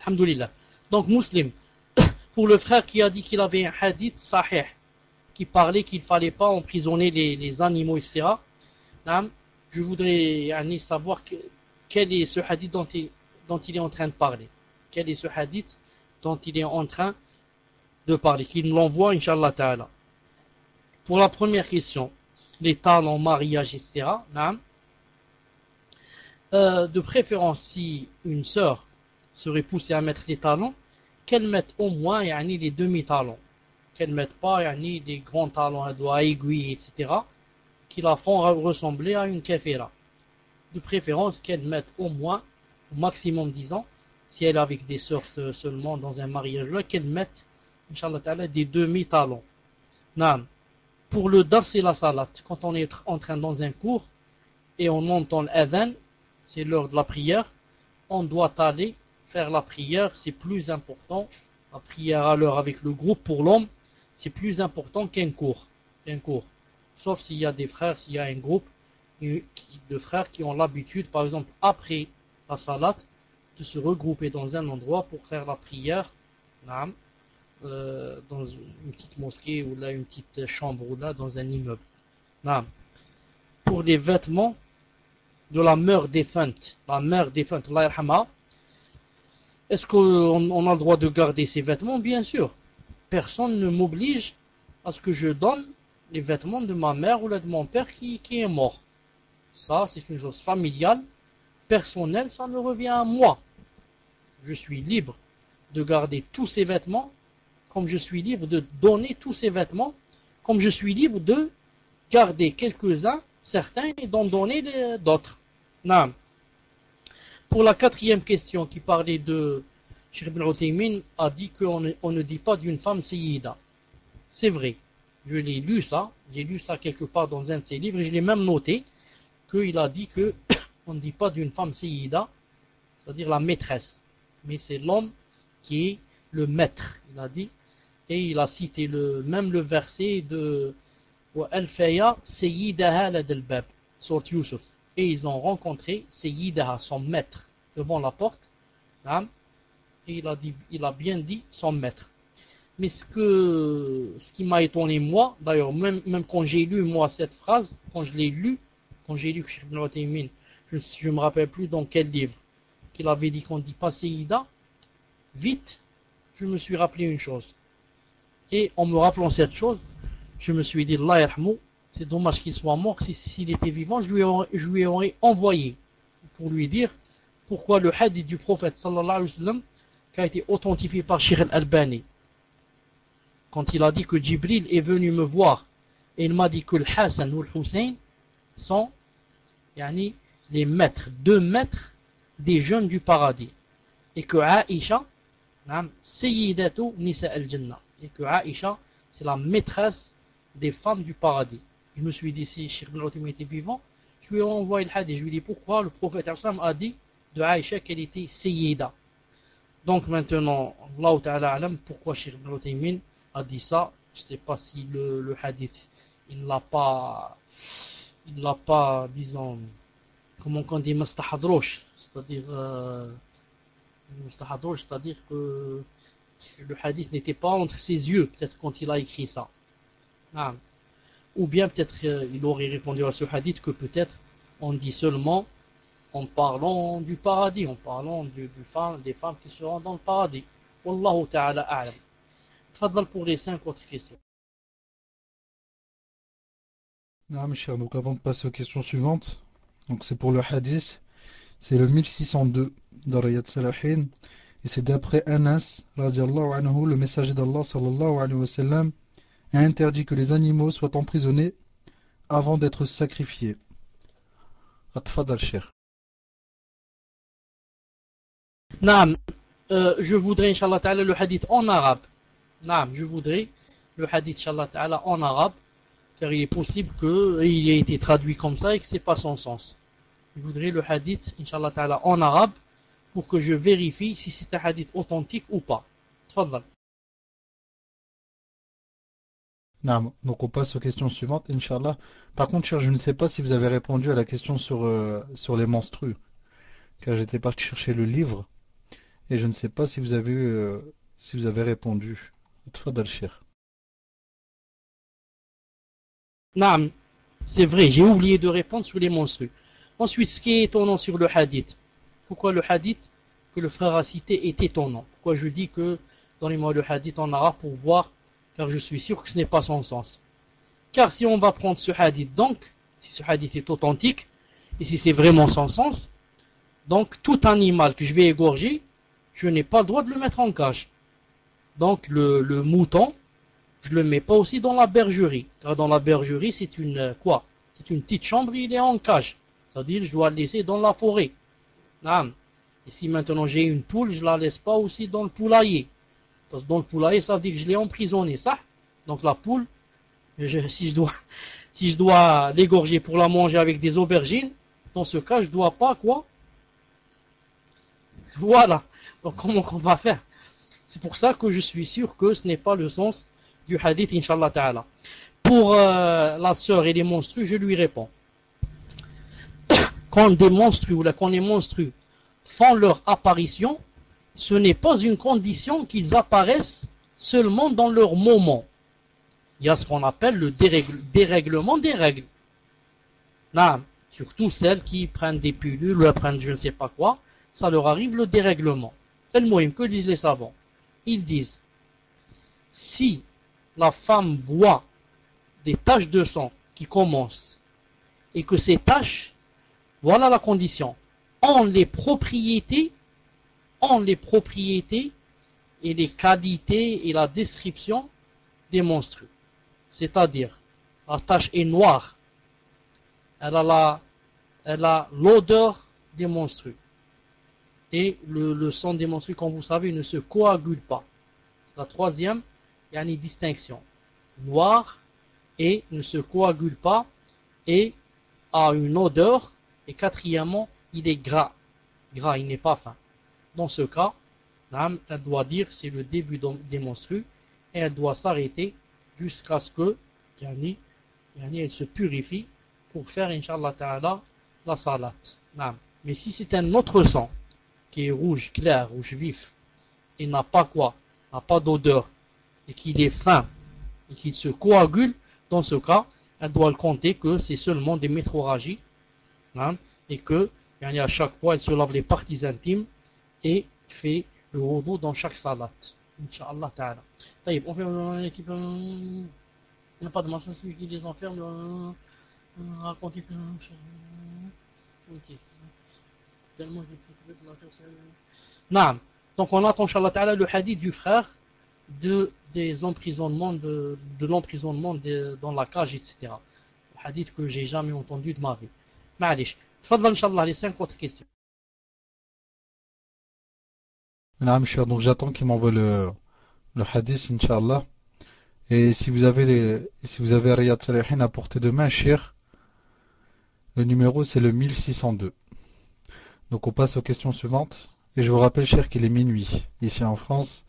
Alhamdulillah. Donc, muslim, pour le frère qui a dit qu'il avait un hadith sahih, qui parlait qu'il ne fallait pas emprisonner les, animaux, etc., je voudrais savoir quel est ce hadith dont il, est en train de parler. Quel est ce hadith dont il est en train de parler, qu'il nous l'envoie, Inch'Allah Ta'ala. Pour la première question, les talons, mariage, etc. Euh, de préférence, si une sœur serait poussée à mettre les talons, qu'elles mettent au moins yani, les demi-talons. Qu'elles mettent pas yani, les grands talons à doigts, aiguilles, etc. qui la font ressembler à une kafira. De préférence qu'elles mettent au moins, au maximum disons, si elle est avec des sœurs seulement dans un mariage là, qu'elles mettent, Inch'Allah des demi-talons. Pour le dars et la salat, quand on est en train dans un cours et on entend l'adhan, c'est l'heure de la prière, on doit aller faire la prière, c'est plus important. La prière à l'heure avec le groupe pour l'homme, c'est plus important qu'un cours. Un cours. Sauf s'il y a des frères, s'il y a un groupe de frères qui ont l'habitude, par exemple, après la salat, de se regrouper dans un endroit pour faire la prière euh, dans une petite mosquée ou là une petite chambre ou là dans un immeuble. Pour les vêtements de la mère défunte, la mère défunte, est-ce qu'on a le droit de garder ses vêtements? Bien sûr. Personne ne m'oblige à ce que je donne les vêtements de ma mère ou de mon père qui, qui est mort. Ça, c'est une chose familiale, personnelle, ça me revient à moi. Je suis libre de garder tous ces vêtements, comme je suis libre de donner tous ces vêtements, comme je suis libre de garder quelques-uns, certains, et d'en donner d'autres. Non. Pour la quatrième question qui parlait de Sheikh ibn a dit qu'on ne, on ne dit pas d'une femme Sayyida. C'est vrai. Je l'ai lu ça. J'ai lu ça quelque part dans un de ses livres et je l'ai même noté qu'il a dit que on ne dit pas d'une femme Sayyida, c'est-à-dire la maîtresse. Mais c'est l'homme qui est le maître, il a dit. Et il a cité le, même le verset de Al-Faya Sayyidaha ladal-bab, sur Yusuf et ils ont rencontré Sayyidaha, son maître, devant la porte. Et il a, bien dit son maître. Mais ce, qui m'a étonné, moi, d'ailleurs, même, quand j'ai lu, moi, cette phrase, quand je l'ai lu, quand j'ai lu je ne me rappelle plus dans quel livre, qu'il avait dit qu'on ne dit pas Sayyida, vite, je me suis rappelé une chose. Et en me rappelant cette chose, je me suis dit, Allah c'est dommage qu'il soit mort. S'il était vivant, je lui, aurais, aurais envoyé pour lui dire pourquoi le hadith du prophète sallallahu alayhi wa sallam qui a été authentifié par Sheikh al-Albani. Quand il a dit que Jibril est venu me voir et il m'a dit que le Hassan ou le Hussein sont yani, les maîtres, deux maîtres des jeunes du paradis. Et que Aïcha Nisa al-Jannah. Et que Aïcha c'est la maîtresse des femmes du paradis je me suis dit, si Sheikh Ibn était vivant, je lui ai envoyé le hadith. Je lui dit pourquoi le prophète a dit de Aïcha qu'elle était Sayyida. Donc maintenant, Allah Ta'ala alam, pourquoi Sheikh Ibn a dit ça? Je ne sais pas si le, hadith, il l'a pas, il l'a pas, disons, comment on dit, mustahadrosh, c'est-à-dire, euh, c'est-à-dire que le hadith n'était pas entre ses yeux, peut-être quand il a écrit ça. Ou bien peut-être euh, il aurait répondu à ce hadith que peut-être on dit seulement en parlant du paradis, en parlant du, du femme, des femmes qui seront dans le paradis. Wallahu ta'ala a'lam. Tfadlal pour les cinq autres questions. Non, mes donc avant de passer aux questions suivantes, donc c'est pour le hadith, c'est le 1602 d'Arayat Salahin, et c'est d'après Anas, radiallahu anhu, le messager d'Allah sallallahu alayhi wa sallam, a interdit que les animaux soient emprisonnés avant d'être sacrifiés. Naam, euh, je voudrais, Inch'Allah Ta'ala, le hadith en arabe. Naam, je voudrais le hadith, Inch'Allah Ta'ala, en arabe, car il est possible qu'il ait été traduit comme ça et que ce n'est pas son sens. Je voudrais le hadith, Inch'Allah Ta'ala, en arabe, pour que je vérifie si c'est un hadith authentique ou pas. Tfadal. Donc on passe aux questions suivantes, Inch'Allah. Par contre, cher, je ne sais pas si vous avez répondu à la question sur, euh, sur les menstrues. Car j'étais parti chercher le livre. Et je ne sais pas si vous avez, euh, si vous avez répondu. Naam, c'est vrai, j'ai oublié de répondre sur les menstrues. Ensuite, ce qui est étonnant sur le hadith. Pourquoi le hadith que le frère a cité est étonnant? Pourquoi je dis que, donnez-moi le hadith en arabe pour voir car je suis sûr que ce n'est pas son sens. Car si on va prendre ce hadith donc, si ce hadith est authentique, et si c'est vraiment son sens, donc tout animal que je vais égorger, je n'ai pas le droit de le mettre en cage. Donc le, mouton, je le mets pas aussi dans la bergerie. Car dans la bergerie, c'est une quoi? C'est une petite chambre, il est en cage. C'est-à-dire, je dois le laisser dans la forêt. Et si maintenant j'ai une poule, je la laisse pas aussi dans le poulailler. Dans le poulailler, ça veut dire que je l'ai emprisonné, ça. Donc la poule, si je dois, l'égorger pour la manger avec des aubergines, dans ce cas, je dois pas quoi? Voilà. Donc comment on va faire? C'est pour ça que je suis sûr que ce n'est pas le sens du hadith, inshallah ta'ala. Pour euh, la sœur et les monstrues, je lui réponds. Quand des monstrues ou quand les monstrues font leur apparition, ce n'est pas une condition qu'ils apparaissent seulement dans leur moment. Il y a ce qu'on appelle le dérèglement des règles. Non, surtout celles qui prennent des pilules ou prennent je ne sais pas quoi, ça leur arrive le dérèglement. C'est le que disent les savants? Ils disent, si la femme voit des taches de sang qui commencent et que ces taches, voilà la condition, ont les propriétés, ont les propriétés et les qualités et la description des monstrues. C'est-à-dire, la tache est noire, elle a l'odeur des monstrues. Et le, sang des monstrues, comme vous savez, ne se coagule pas. C'est la troisième, il y a une distinction. Noir et ne se coagule pas et a une odeur. Et quatrièmement, il est gras. Gras, il n'est pas fin. Dans ce cas, elle doit dire c'est le début des monstrues et elle doit s'arrêter jusqu'à ce que elle se purifie pour faire, Inch'Allah Ta'ala, la salat. Mais si c'est un autre sang, qui est rouge, clair, rouge vif, et n'a pas quoi, n'a pas d'odeur, et qu'il est fin, et qu'il se coagule, dans ce cas, elle doit le compter que c'est seulement des métroragies, et que, à chaque fois, elle se lave les parties intimes, et fait le wudu dans chaque salat. Inch'Allah ta'ala. On fait équipe, il n'y a pas de mention celui qui les enferme, euh, euh, raconter Ok. Tellement je de la Donc on attend, Inch'Allah ta'ala, le hadith du frère de, des emprisonnements, de, de l'emprisonnement dans la cage, etc. Le hadith que j'ai jamais entendu de ma vie. Ma'alish. Tfadla, Inch'Allah, les cinq autres questions. Donc j'attends qu'il m'envoie le, hadith, Inch'Allah. Et si vous avez les, si vous avez Riyad Salihin à portée de main, le numéro c'est le 1602. Donc on passe aux questions suivantes. Et je vous rappelle, cher, qu'il est minuit ici en France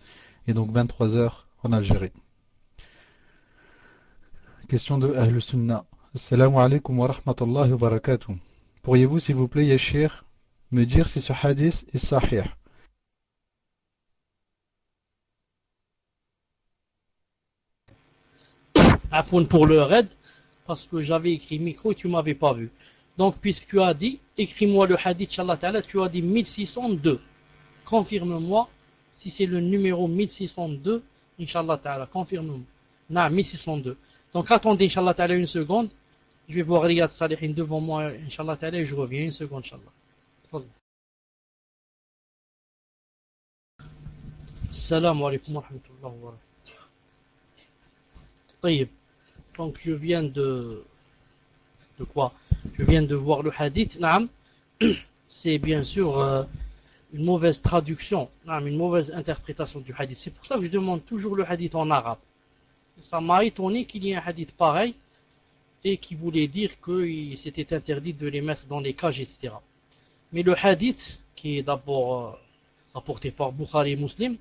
et donc 23 heures en Algérie. Question de Ahl Sunnah. Assalamu alaikum wa rahmatullahi wa barakatuh. Pourriez-vous, s'il vous plaît, Yashir, me dire si ce hadith est sahih? Afoun pour le raid, parce que j'avais écrit micro et tu m'avais pas vu. Donc, puisque tu as dit, écris-moi le hadith, Ta'ala, tu as dit 1602. Confirme-moi si c'est le numéro 1602, Inch'Allah Ta'ala, confirme-moi. Non, 1602. Donc, attendez, Inch'Allah Ta'ala, une seconde. Je vais voir Riyad Salihin devant moi, Inch'Allah Ta'ala, et je reviens une seconde, Inch'Allah. Salam alaikum wa rahmatullahi wa barakatuh. Donc, je viens de, quoi? Je viens de voir le hadith, c'est bien sûr euh, une mauvaise traduction, une mauvaise interprétation du hadith. C'est pour ça que je demande toujours le hadith en arabe. Ça m'a étonné qu'il y ait un hadith pareil et qui voulait dire que c'était interdit de les mettre dans les cages, etc. Mais le hadith, qui est d'abord euh, rapporté par Bukhari Muslim,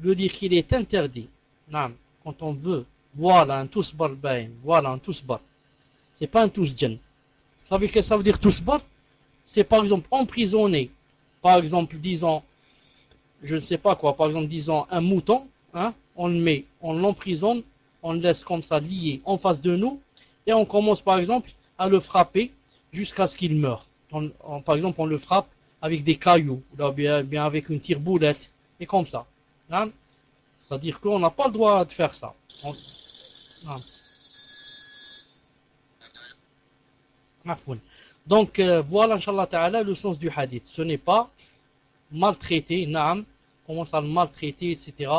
veut dire qu'il est interdit, quand on veut voilà un tousbar bain. Voilà un tousbar. C'est pas un tousjan. Vous savez ce que ça veut dire tousbar C'est par exemple emprisonné. Par exemple, disons, je ne sais pas quoi, par exemple, disons un mouton, hein, on le met, on l'emprisonne, on le laisse comme ça lié en face de nous, et on commence par exemple à le frapper jusqu'à ce qu'il meure. par exemple, on le frappe avec des cailloux, ou bien, bien avec une tire-boulette, et comme ça. Hein? C'est-à-dire qu'on n'a pas le droit de faire ça. Donc euh, voilà, Inch'Allah Ta'ala, le sens du hadith. Ce n'est pas maltraiter, naam, commence à le maltraiter, etc.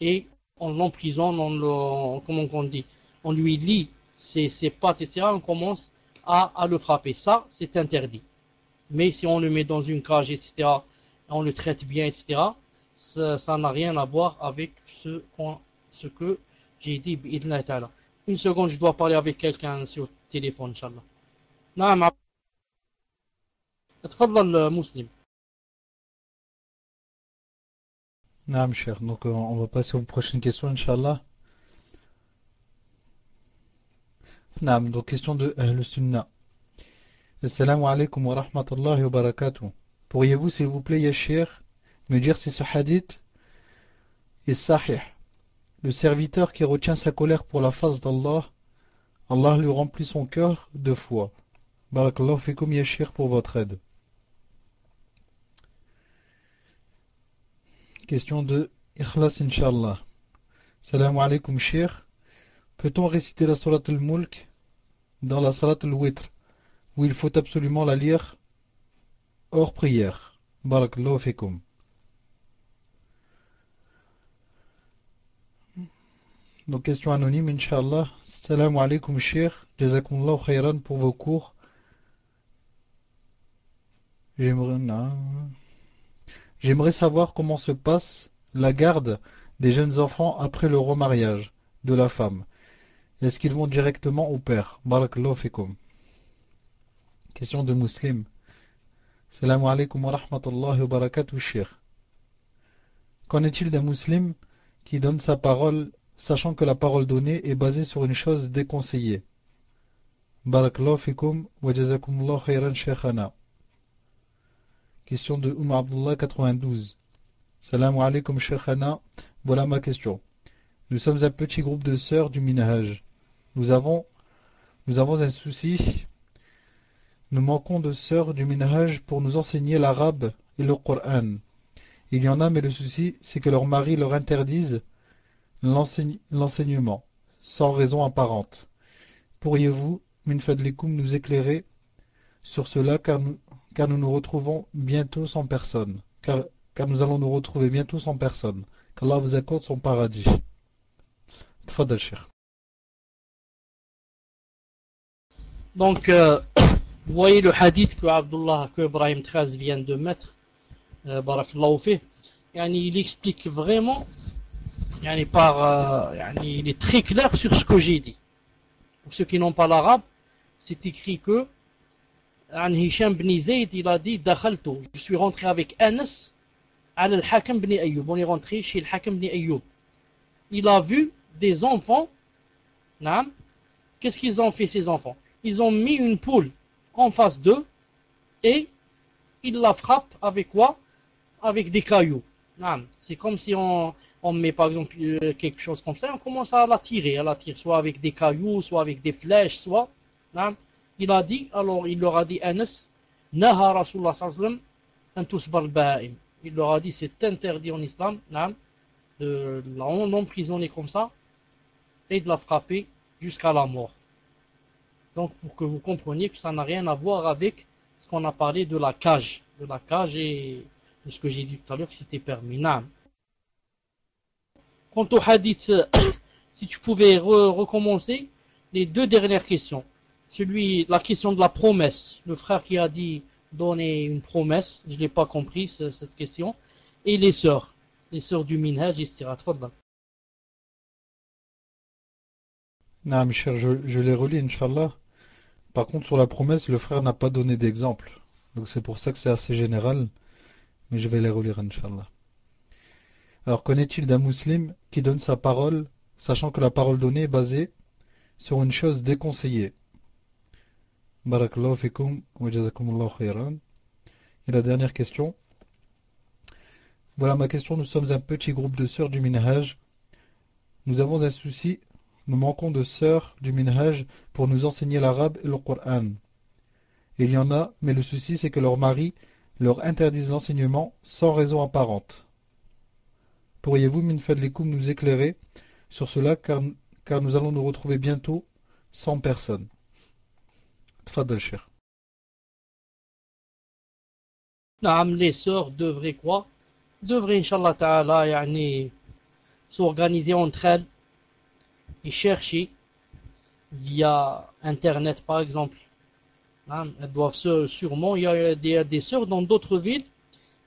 Et on l'emprisonne, on, le, comment on dit, on lui lit ses, pattes, etc., on commence à, le frapper. Ça, c'est interdit. Mais si on le met dans une cage, etc., on le traite bien, etc., ça n'a rien à voir avec ce que j'ai dit. Une seconde, je dois parler avec quelqu'un sur le téléphone, Inch'Allah. نعم تفضل مسلم نعم cher donc on va passer aux prochaines questions Inch'Allah نعم donc question de Ahl Sunnah Assalamu alaikum wa rahmatullahi wa barakatuh pourriez-vous s'il vous plaît Yashir me dire si ce hadith est sahih Le serviteur qui retient sa colère pour la face d'Allah Allah lui remplit son cœur de foi Barakallahu fikum Yashir pour votre aide Question de Ikhlas Inch'Allah. Salam alaikum, cher. Peut-on réciter la Salat al-Mulk dans la Salat al-Witr, où il faut absolument la lire hors prière? Barakallahu fikum. Donc, question anonyme, Inch'Allah. Salam alaikum, cher. Jazakumullahu khayran pour vos cours. J'aimerais. Savoir comment se passe la garde des jeunes enfants après le remariage de la femme. Est-ce qu'ils vont directement au père? Barakallahu fikum. Question de muslim. Salam alaikum wa rahmatullahi wa barakatuh. Qu'en est-il d'un musulman qui donne sa parole, sachant que la parole donnée est basée sur une chose déconseillée Barakallahu fikum wa shaykhana. Question de Oumar Abdullah 92. Salam alaikum Sheikhana. Voilà ma question. Nous sommes un petit groupe de sœurs du Minhaj. Nous avons, nous avons un souci. Nous manquons de sœurs du Minhaj pour nous enseigner l'arabe et le Coran. Il y en a, mais le souci, c'est que leurs maris leur interdisent l'enseignement, sans raison apparente. Pourriez-vous, min nous éclairer sur cela, car nous, car nous nous retrouvons bientôt sans personne, car, car nous allons nous retrouver bientôt sans personne, qu'Allah vous accorde son paradis. Tfadal. Donc, euh, vous voyez le hadith que Abdullah, que Ibrahim 13 vient de mettre, euh, barakallahu il explique vraiment, yani par, euh, il est très clair sur ce que j'ai dit. Pour ceux qui n'ont pas l'arabe, c'est écrit que عن هشام بن زيد il a dit دخلت je suis rentré avec Anas على الحكم بن أيوب on est rentré chez le Hakim بن أيوب il a vu des enfants نعم qu'est-ce qu'ils ont fait ces enfants ils ont mis une poule en face d'eux et ils la frappent avec quoi avec des cailloux c'est comme si on, met par exemple euh, quelque chose comme ça on commence à la tirer à la tirer soit avec des cailloux soit avec des flèches soit il a dit, alors il leur a dit Anas, Naha Rasulullah sallam, Il leur a dit, c'est interdit en islam, de l'emprisonner comme ça, et de la frapper jusqu'à la mort. Donc pour que vous compreniez que ça n'a rien à voir avec ce qu'on a parlé de la cage, de la cage et de ce que j'ai dit tout à l'heure que c'était permis. Quant au hadith, si tu pouvais recommencer les deux dernières questions celui, la question de la promesse. Le frère qui a dit donner une promesse, je ne l'ai pas compris cette question. Et les sœurs, les sœurs du minhaj, etc. Non, mes chers, je, je l'ai relis, Inch'Allah. Par contre, sur la promesse, le frère n'a pas donné d'exemple. Donc c'est pour ça que c'est assez général. Mais je vais les relire, Inch'Allah. Alors, qu'en est-il d'un musulman qui donne sa parole, sachant que la parole donnée est basée sur une chose déconseillée? Barakallahu fikum wa jazakumullahu khairan. Et la dernière question. Voilà ma question. Nous sommes un petit groupe de sœurs du Minhaj. Nous avons un souci. Nous manquons de sœurs du Minhaj pour nous enseigner l'arabe et le Coran. Il y en a, mais le souci c'est que leurs maris leur interdisent l'enseignement sans raison apparente. Pourriez-vous, Minfadlekoum, nous éclairer sur cela, car, nous allons nous retrouver bientôt sans personne? Tfadal, cher. les sœurs devraient quoi Devraient, Inch'Allah Ta'ala, s'organiser entre elles et chercher via Internet, par exemple, Hein, elles doivent sûrement, il y a des, sœurs dans d'autres villes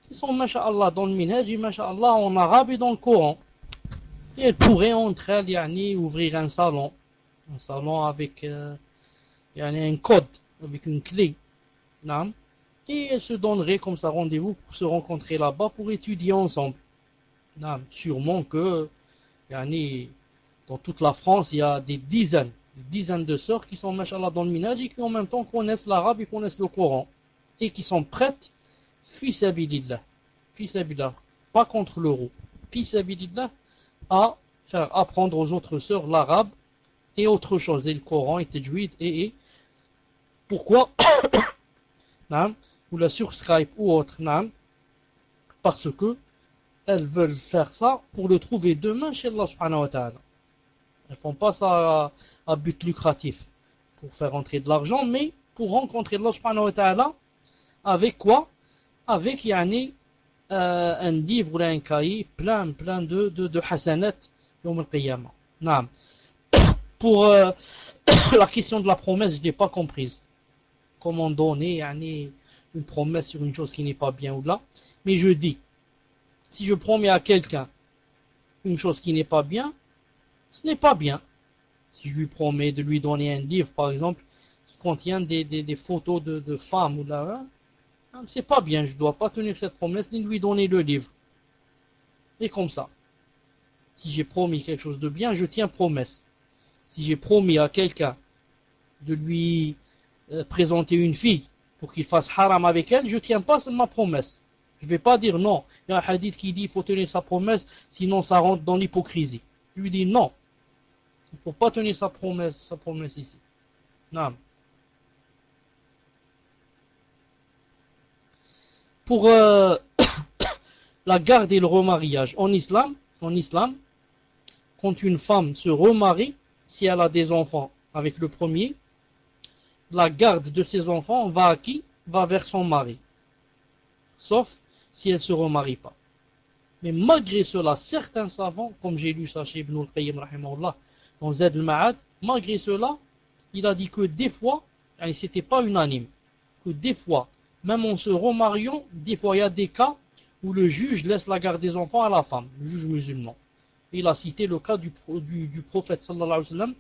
qui sont, dans le minhaj et masha'Allah en arabe et dans le Coran. Et elles pourraient entre elles yani, ouvrir un salon, un salon avec euh, un code, avec une clé. Et elles se donneraient comme ça rendez-vous pour se rencontrer là-bas pour étudier ensemble. Sûrement que dans toute la France, il y a des dizaines, dizaines de sœurs qui sont machallah dans le minage et qui en même temps connaissent l'arabe et connaissent le Coran. Et qui sont prêtes, fils pas contre l'euro, fils à faire apprendre aux autres sœurs l'arabe et autre chose, et le Coran, et Tajwid, et, et pourquoi? Ou la sur Skype ou autre, parce que elles veulent faire ça pour le trouver demain chez Allah subhanahu wa ta'ala. Elles font pas ça à, but lucratif, pour faire rentrer de l'argent, mais pour rencontrer Allah subhanahu wa ta'ala, avec quoi? Avec yani, euh, un livre ou un cahier plein, plein de, de, de hasanat Pour euh, la question de la promesse, je ne l'ai pas comprise. Comment donner yani, une promesse sur une chose qui n'est pas bien ou là? Mais je dis, si je promets à quelqu'un une chose qui n'est pas bien, ce n'est pas bien. Si je lui promets de lui donner un livre, par exemple, qui contient des, photos de, de, femmes ou là, hein, c'est pas bien. Je ne dois pas tenir cette promesse ni lui donner le livre. Et comme ça. Si j'ai promis quelque chose de bien, je tiens promesse. Si j'ai promis à quelqu'un de lui euh, présenter une fille pour qu'il fasse haram avec elle, je tiens pas ma promesse. Je ne vais pas dire non. Il y a un hadith qui dit qu'il faut tenir sa promesse, sinon ça rentre dans l'hypocrisie. Je lui dis non. Il ne faut pas tenir sa promesse, ici. Non. Pour euh, la garde et le remariage en islam, en islam, quand une femme se remarie, si elle a des enfants avec le premier, la garde de ses enfants va à qui? Va vers son mari. Sauf si elle ne se remarie pas. Mais malgré cela, certains savants, comme j'ai lu ça chez Ibn al-Qayyim dans Zed al-Ma'ad, malgré cela, il a dit que des fois, et c'était pas unanime, que des fois, même en se remariant, des fois il y a des cas où le juge laisse la garde des enfants à la femme, le juge musulman. Il a cité le cas du, prophète sallallahu alayhi wa sallam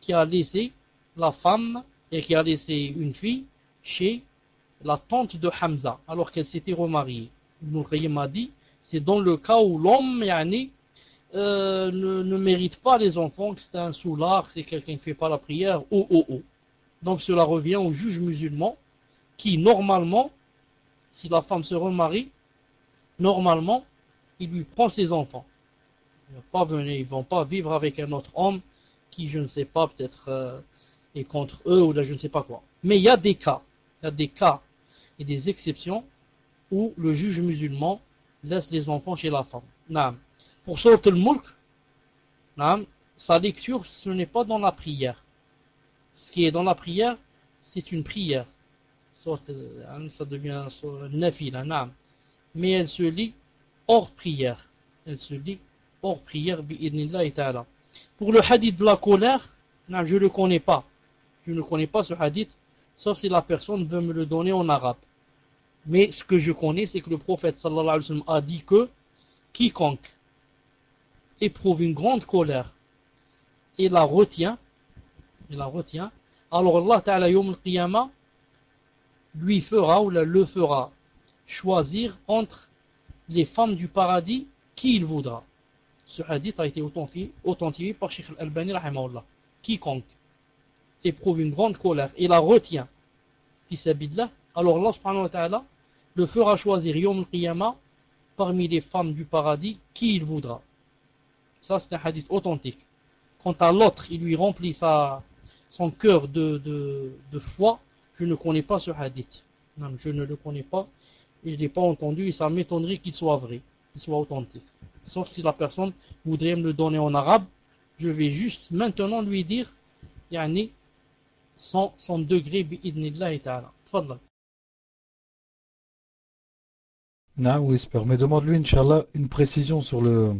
qui a laissé la femme et qui a laissé une fille chez la tante de Hamza alors qu'elle s'était remariée. Ibn m'a dit c'est dans le cas où l'homme euh, ne, mérite pas les enfants, que c'est un soulard, c'est quelqu'un qui ne fait pas la prière, oh oh oh. Donc cela revient au juge musulman qui normalement, si la femme se remarie, normalement, il lui prend ses enfants. Ils ne vont pas ils vont pas vivre avec un autre homme qui, je ne sais pas, peut-être euh, et contre eux ou là je ne sais pas quoi. Mais il y a des cas, il y a des cas et des exceptions où le juge musulman laisse les enfants chez la femme. Naam. Pour sortir le mulk, sa lecture ce n'est pas dans la prière. Ce qui est dans la prière, c'est une prière. Hein, ça devient nafila, naam. Mais elle se lit hors prière. Elle se lit hors prière, Pour le hadith de la colère, je ne le connais pas je ne connais pas ce hadith, sauf si la personne veut me le donner en arabe. Mais ce que je connais, c'est que le prophète sallallahu alayhi wa sallam a dit que quiconque éprouve une grande colère et la retient, et la retient, alors Allah yom al lui fera ou le fera choisir entre les femmes du paradis qui il voudra. Ce hadith a été authentifié, par Sheikh al-Albani quiconque éprouve une grande colère et la retient, alors Allah subhanahu le fera choisir Yom al parmi les femmes du paradis qui il voudra. Ça c'est un hadith authentique. Quant à l'autre, il lui remplit sa, son cœur de, de, de, foi, je ne connais pas ce hadith. Non, je ne le connais pas et je ne l'ai pas entendu et ça m'étonnerait qu'il soit vrai, qu'il soit authentique. Sauf si la personne voudrait me le donner en arabe, je vais juste maintenant lui dire, yani, son, son degré bi'idnillahi ta'ala. Tfadlal. Non, Whisper, mais demande-lui, Inch'Allah, une précision sur le,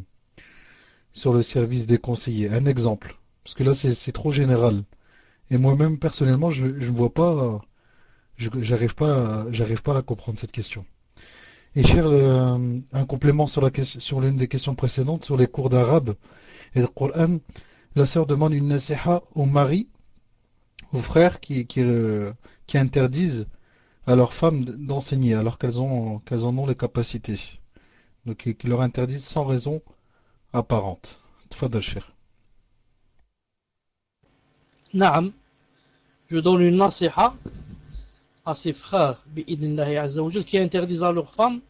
sur le service des conseillers Un exemple. Parce que là, c'est trop général. Et moi-même, personnellement, je ne vois pas, j'arrive pas, pas à comprendre cette question. Et cher, euh, un complément sur la sur l'une des questions précédentes, sur les cours d'arabe et le Coran, la sœur demande une nasiha au mari, aux frères qui, qui, euh, qui interdisent à leurs femmes d'enseigner alors qu'elles ont qu'elles en ont les capacités. Donc qui leur interdisent sans raison apparente. Tfadal cher. Naam, je donne une nasiha à ses frères qui interdisent à leurs femmes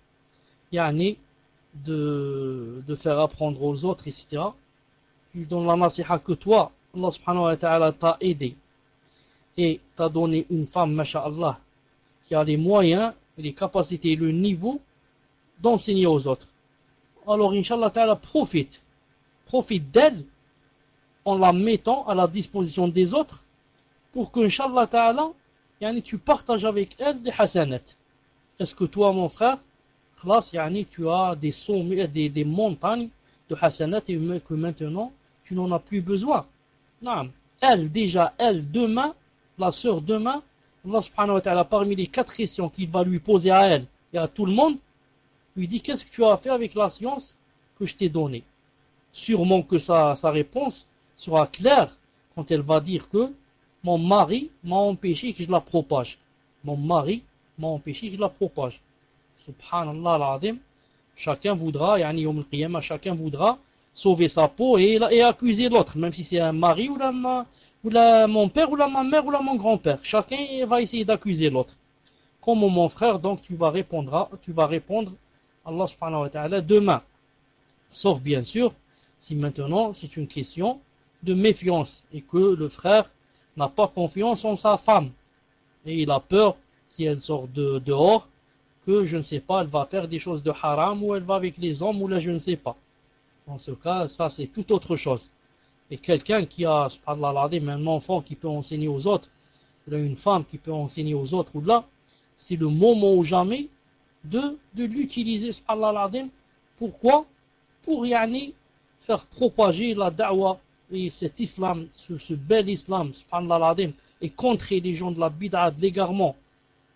yani, de, de faire apprendre aux autres, etc. Je donne la nasiha que toi, Allah subhanahu wa ta'ala t'a aidé et t'a donné une femme, masha'Allah, qui a les moyens, les capacités, le niveau d'enseigner aux autres. Alors, Inch'Allah ta'ala, profite. Profite d'elle en la mettant à la disposition des autres pour que, Inch'Allah ta'ala, tu partages avec elle des hasanat. Est-ce que toi, mon frère, tu as des sommets, des, des montagnes de hasanat et que maintenant, tu n'en as plus besoin? Non. Elle, déjà, elle, demain, la sœur, demain, Allah subhanahu wa ta'ala, parmi les quatre questions qu'il va lui poser à elle et à tout le monde, lui dit Qu'est-ce que tu as fait avec la science que je t'ai donnée? Sûrement que sa, réponse sera claire quand elle va dire que mon mari m'a empêché que je la propage. Mon mari m'a empêché que je la propage. Subhanallah al Chacun voudra, yani chacun voudra sauver sa peau et, accuser l'autre, même si c'est un mari ou, la, ou mon père ou ma mère ou mon grand-père. Chacun va essayer d'accuser l'autre. Comme mon frère, donc tu vas répondre, tu vas répondre Allah subhanahu wa ta'ala demain. Sauf bien sûr, si maintenant c'est une question de méfiance et que le frère n'a pas confiance en sa femme et il a peur si elle sort de, dehors que je ne sais pas, elle va faire des choses de haram ou elle va avec les hommes ou là je ne sais pas. En ce cas, ça c'est tout autre chose. Et quelqu'un qui a, un enfant qui peut enseigner aux autres, une femme qui peut enseigner aux autres, ou là, c'est le moment ou jamais de, de l'utiliser, Pourquoi? Pour yani, faire propager la da'wah et cet islam, ce, bel islam, et contrer les gens de la bid'a, de l'égarement.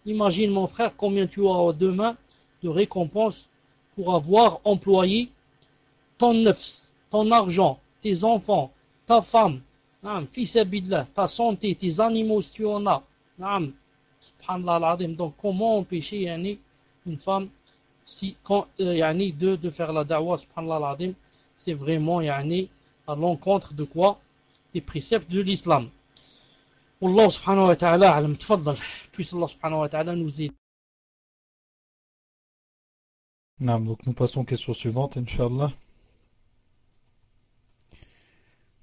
Imagine mon frère combien tu auras demain de récompenses pour avoir employé ton nefs, ton argent, tes enfants, ta femme, fils ta santé, tes animaux si tu en as. Donc comment empêcher une femme si, quand, euh, de, de faire la da'wah, c'est vraiment yani, à l'encontre de quoi? Des préceptes de l'islam. Allah subhanahu wa ta'ala alam tfaddal. Puisse Allah subhanahu wa ta'ala nous aider. donc nous passons aux questions suivantes, Inch'Allah.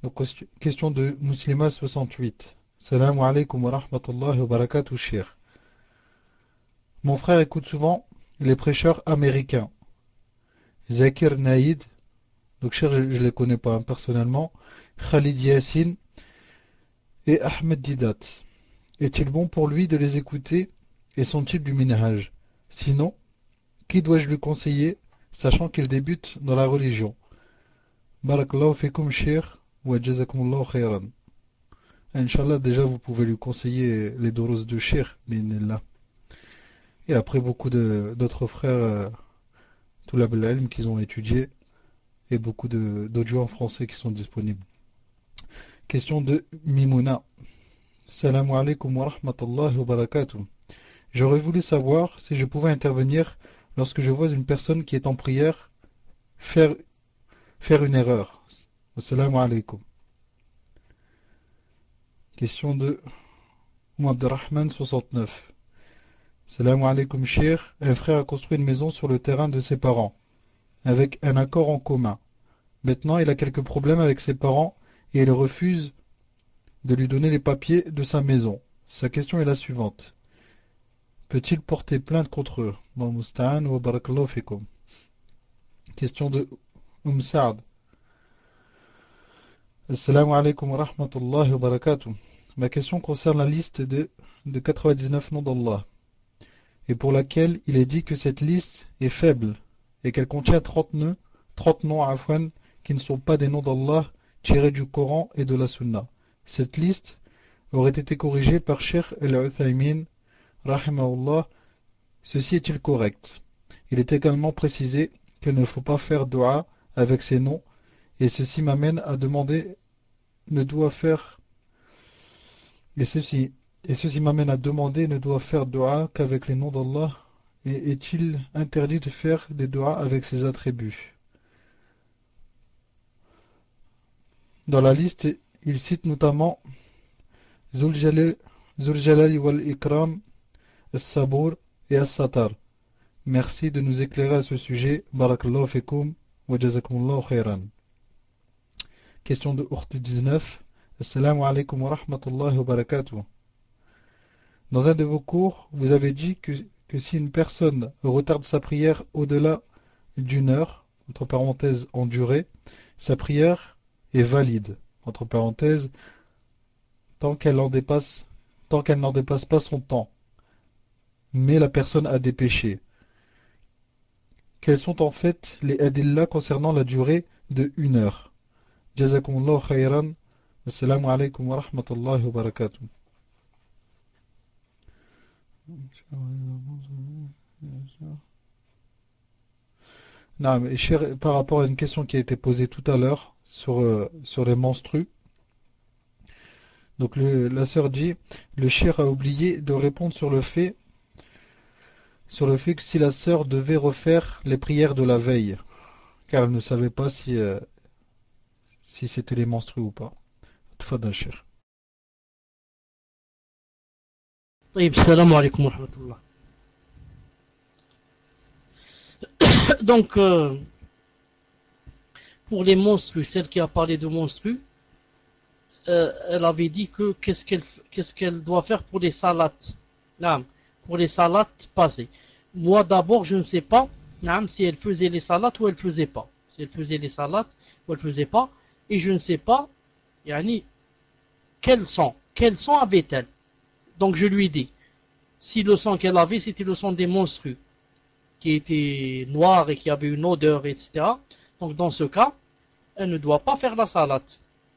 Donc, question de Muslima 68. Salam alaikum wa rahmatullahi wa barakatuh, cher. Mon frère écoute souvent les prêcheurs américains. Zakir Naïd, donc je ne les connais pas personnellement, Khalid Yassin et Ahmed Didat. Est-il bon pour lui de les écouter et sont-ils du minhaj? Sinon, qui dois-je lui conseiller, sachant qu'il débute dans la religion? Barakallahu fikum shir wa jazakumullahu khairan. Inch'Allah, déjà vous pouvez lui conseiller les doros de shir, binillah. Et après beaucoup d'autres frères, euh, tout la qu'ils ont étudié, et beaucoup d'audio en français qui sont disponibles. Question de Mimouna. Salam alaikum wa rahmatullahi wa. J'aurais voulu savoir si je pouvais intervenir lorsque je vois une personne qui est en prière faire, faire une erreur. Salam alaikum. Question de Abdelrahman 69. Salam alaikum, cher. Un frère a construit une maison sur le terrain de ses parents avec un accord en commun. Maintenant, il a quelques problèmes avec ses parents et il refuse de lui donner les papiers de sa maison. Sa question est la suivante. Peut-il porter plainte contre eux? Question de Umm Saad. Assalamu alaikum wa rahmatullahi wa barakatuh. Ma question concerne la liste de, de 99 noms d'Allah et pour laquelle il est dit que cette liste est faible et qu'elle contient 30 noms, 30 noms à qui ne sont pas des noms d'Allah tirés du Coran et de la Sunna. Cette liste aurait été corrigée par Sheikh El-Uthaymin, rahimahullah. Ceci est-il correct? Il est également précisé qu'il ne faut pas faire dua avec ces noms, et ceci m'amène à demander ne doit faire et ceci et ceci m'amène à demander ne doit faire dua qu'avec les noms d'Allah? Et est-il interdit de faire des doigts avec ses attributs? Dans la liste, il cite notamment Zul Jalal wal Ikram, As-Sabour et As-Satar. Merci de nous éclairer à ce sujet. Barakallahu fikum wa jazakumullahu khairan. Question de Urti 19. Assalamu alaikum wa rahmatullahi wa barakatuh. Dans un de vos cours, vous avez dit que si une personne retarde sa prière au-delà d'une heure, entre parenthèses en durée, sa prière est valide, entre parenthèses, tant qu'elle n'en dépasse pas son temps. Mais la personne a des péchés. Quels sont en fait les adillas concernant la durée de une heure? Non, par rapport à une question qui a été posée tout à l'heure sur, euh, sur les menstrues, donc la sœur dit, le cher a oublié de répondre sur le fait sur le fait que si la sœur devait refaire les prières de la veille, car elle ne savait pas si, euh, si c'était les menstrues ou pas. Donc, euh, pour les monstres, celle qui a parlé de monstres, euh, elle avait dit que qu'est-ce qu'elle doit faire pour les salades. pour les salades passées. Moi d'abord, je ne sais pas si elle faisait les salades ou elle faisait pas. Si elle faisait les salades ou elle faisait pas. Et je ne sais pas, yani, quel sang, quel sang avait-elle donc je lui dis, si le sang qu'elle avait, c'était le sang des monstrues, qui était noir et qui avait une odeur, etc. Donc dans ce cas, elle ne doit pas faire la salade.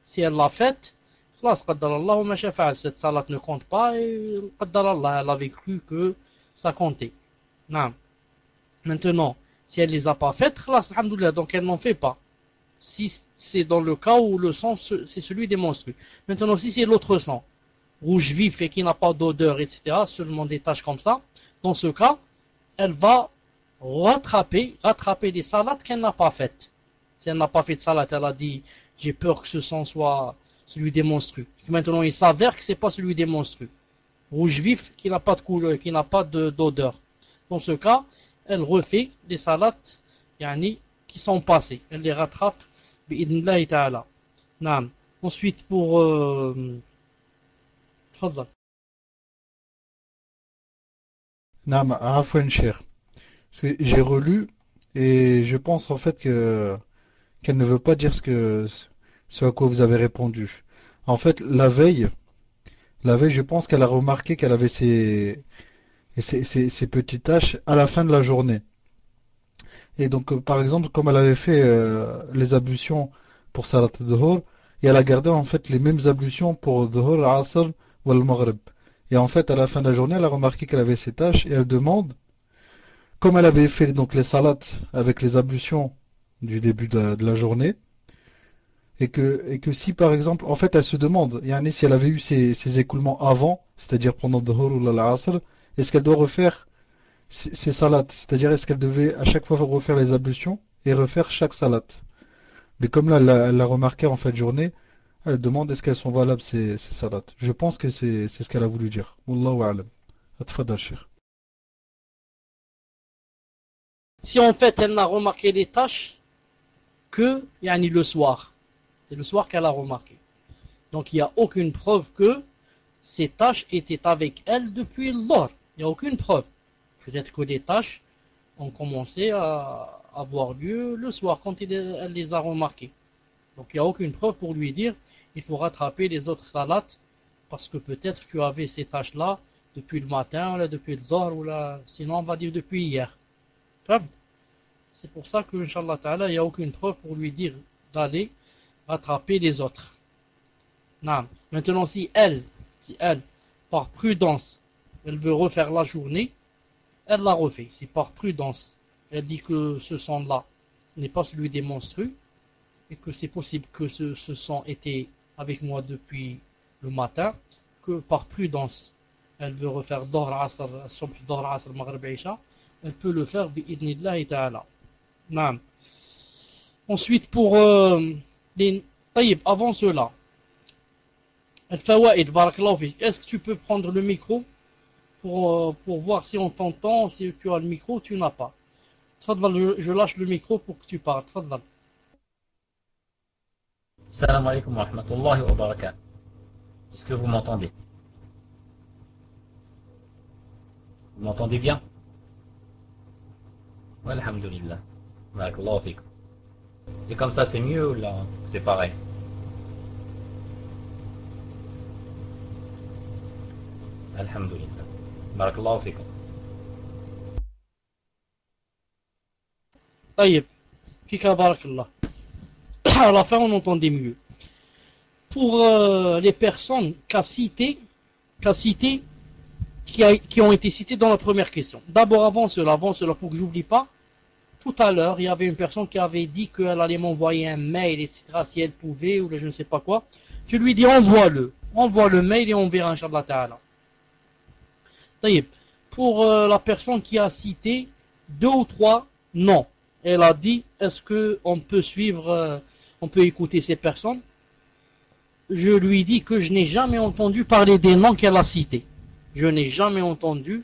Si elle l'a faite, cette salade ne compte pas et elle avait cru que ça comptait. Non. Maintenant, si elle les a pas faites, donc elle n'en fait pas. Si c'est dans le cas où le sang c'est celui des monstrues. Maintenant, si c'est l'autre sang, rouge vif et qui n'a pas d'odeur, etc., seulement des taches comme ça, dans ce cas, elle va rattraper, rattraper des salades qu'elle n'a pas faites. Si elle n'a pas fait de salade, elle a dit, j'ai peur que ce sang soit celui des monstrues. Maintenant, il s'avère que c'est pas celui des monstrues. Rouge vif qui n'a pas de couleur, qui n'a pas d'odeur. Dans ce cas, elle refait des salades yani, qui sont passées. Elle les rattrape. Ensuite, pour... Euh, j'ai relu et je pense en fait que qu'elle ne veut pas dire ce que à quoi vous avez répondu. En fait, la veille, la veille, je pense qu'elle a remarqué qu'elle avait ses, ses, petites tâches à la fin de la journée. Et donc, euh, par exemple, comme elle avait fait euh, les ablutions pour Salat Dhuhr, et elle a gardé en fait les mêmes ablutions pour Dhuhr, Asr et en fait, à la fin de la journée, elle a remarqué qu'elle avait ses tâches et elle demande, comme elle avait fait donc les salades avec les ablutions du début de la, journée, et que, et que si par exemple, en fait, elle se demande, yani, si elle avait eu ces, écoulements avant, c'est-à-dire pendant Dhuhr ou l'Asr, est-ce qu'elle doit refaire ces, salades C'est-à-dire, est-ce qu'elle devait à chaque fois refaire les ablutions et refaire chaque salade Mais comme là, elle l'a remarqué en fin de journée, elle demande est-ce qu'elles sont valables ces, ces salades. Je pense que c'est ce qu'elle a voulu dire. Si en fait elle n'a remarqué les tâches que yani, le soir. C'est le soir qu'elle a remarqué. Donc il n'y a aucune preuve que ces tâches étaient avec elle depuis l'or. Il n'y a aucune preuve. Peut-être que les tâches ont commencé à avoir lieu le soir quand elle les a remarquées. Donc il n'y a aucune preuve pour lui dire il faut rattraper les autres salades parce que peut-être tu avais ces tâches-là depuis le matin, là, depuis le soir, ou là, sinon on va dire depuis hier. C'est pour ça que, Inch'Allah Ta'ala, il n'y a aucune preuve pour lui dire d'aller rattraper les autres. Maintenant, si elle, si elle, par prudence, elle veut refaire la journée, elle la refait. Si par prudence, elle dit que ce sang-là, ce n'est pas celui des monstrues, et que c'est possible que ce, sang était avec moi depuis le matin, que par prudence, elle veut refaire Dohr Asr, Maghrib elle peut le faire bi'idnillahi ta'ala. Ensuite, pour euh, les taïb, avant cela, est-ce que tu peux prendre le micro pour, euh, pour voir si on t'entend, si tu as le micro, tu n'as pas? Je, je lâche le micro pour que tu parles. Tfadal. Salam alaikum wa rahmatullahi wa barakatuh. Est-ce que vous m'entendez Vous m'entendez bien Alhamdulillah. Et comme ça, c'est mieux là C'est pareil. Alhamdulillah. Barakallahu fikum. طيب Fika barakallah. À la fin, on entendait mieux. Pour euh, les personnes qu'a cité, qui, ont été citées dans la première question. D'abord, avant cela, avant cela, pour que j'oublie pas, tout à l'heure, il y avait une personne qui avait dit qu'elle allait m'envoyer un mail, etc., si elle pouvait, ou je ne sais pas quoi. Je lui dis, envoie-le. Envoie le mail et on verra, Inch'Allah Ta'ala. Pour euh, la personne qui a cité deux ou trois non, elle a dit, est-ce qu'on peut suivre, euh, on peut écouter ces personnes Je lui dis que je n'ai jamais entendu parler des noms qu'elle a cités. Je n'ai jamais entendu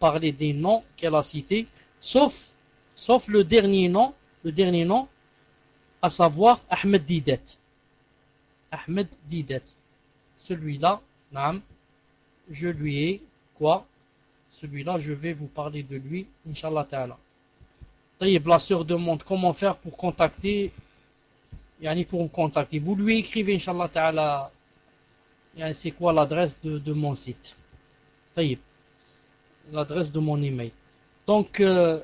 parler des noms qu'elle a cités, sauf sauf le dernier nom, le dernier nom, à savoir Ahmed Didet. Ahmed Didet. Celui-là, je lui ai quoi? Celui-là, je vais vous parler de lui, Inch'Allah Ta'ala. La sœur demande comment faire pour contacter, yani pour me contacter. Vous lui écrivez, Inch'Allah Ta'ala, c'est quoi l'adresse de, mon site? L'adresse de mon email. Donc, euh,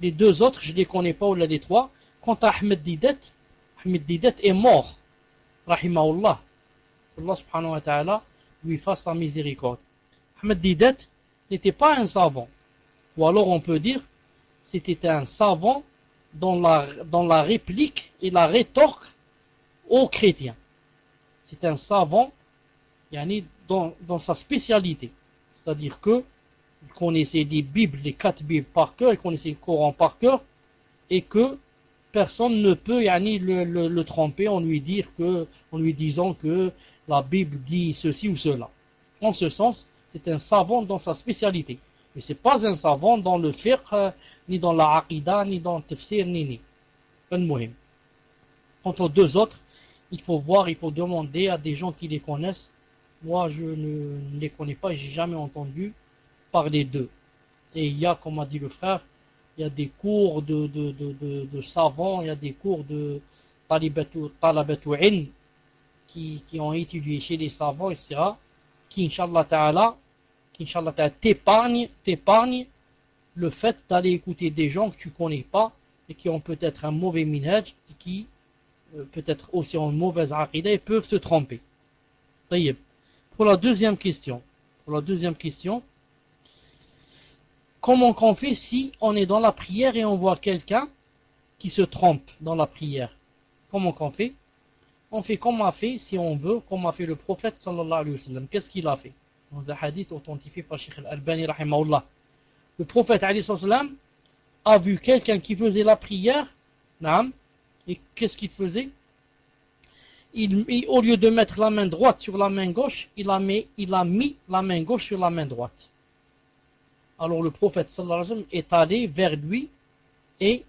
les deux autres, je ne les connais pas, ou les trois. Quant à Ahmed Didet, Ahmed Didet est mort. Rahimahullah. Allah subhanahu wa ta'ala lui fasse sa miséricorde. Ahmed Didet n'était pas un savant. Ou alors on peut dire, c'était un savant dans la, réplique et la rétorque aux chrétiens. C'est un savant dans, dans sa spécialité. C'est-à-dire que il connaissait les Bibles, les quatre Bibles par cœur, il connaissait le Coran par cœur, et que personne ne peut yani, le, tromper en lui disant que la Bible dit ceci ou cela. En ce sens, c'est un savant dans sa spécialité. Mais ce n'est pas un savant dans le fiqh, ni dans la aqidah, ni dans le tafsir, ni ni. Quant aux deux autres, il faut voir, il faut demander à des gens qui les connaissent. Moi, je ne les connais pas, j'ai jamais entendu parler d'eux. Et il y a, comme a dit le frère, il y a des cours de, de, de, savants, il y a des cours de talabatou'in qui, qui ont étudié chez les savants, etc. Qui, Inch'Allah Ta'ala, qui, Inch'Allah Ta'ala, t'épargne, le fait d'aller écouter des gens que tu connais pas et qui ont peut-être un mauvais minage et qui euh, peut-être aussi ont une mauvaise aqidah et peuvent se tromper. Pour la deuxième question, pour la deuxième question, Comment qu'on fait si on est dans la prière et on voit quelqu'un qui se trompe dans la prière? Comment qu'on fait? On fait comme a fait, si on veut, comme a fait le prophète sallallahu alayhi wa sallam. Qu'est-ce qu'il a fait? Dans hadith authentifié par al-Albani rahimahullah. Le prophète a vu quelqu'un qui faisait la prière, et qu'est-ce qu'il faisait? Il, au lieu de mettre la main droite sur la main gauche, il a, mis, il a mis la main gauche sur la main droite. Alors le prophète sallallahu est allé vers lui et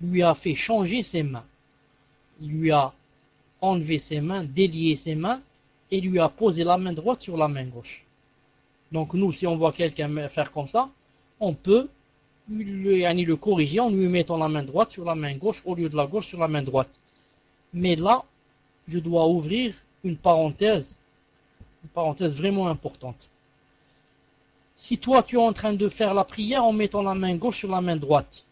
lui a fait changer ses mains. Il lui a enlevé ses mains, délié ses mains et lui a posé la main droite sur la main gauche. Donc nous, si on voit quelqu'un faire comme ça, on peut lui, le corriger en lui mettant la main droite sur la main gauche au lieu de la gauche sur la main droite. Mais là, je dois ouvrir une parenthèse, une parenthèse vraiment importante. Si toi tu es en train de faire la prière en mettant la main gauche sur la main droite,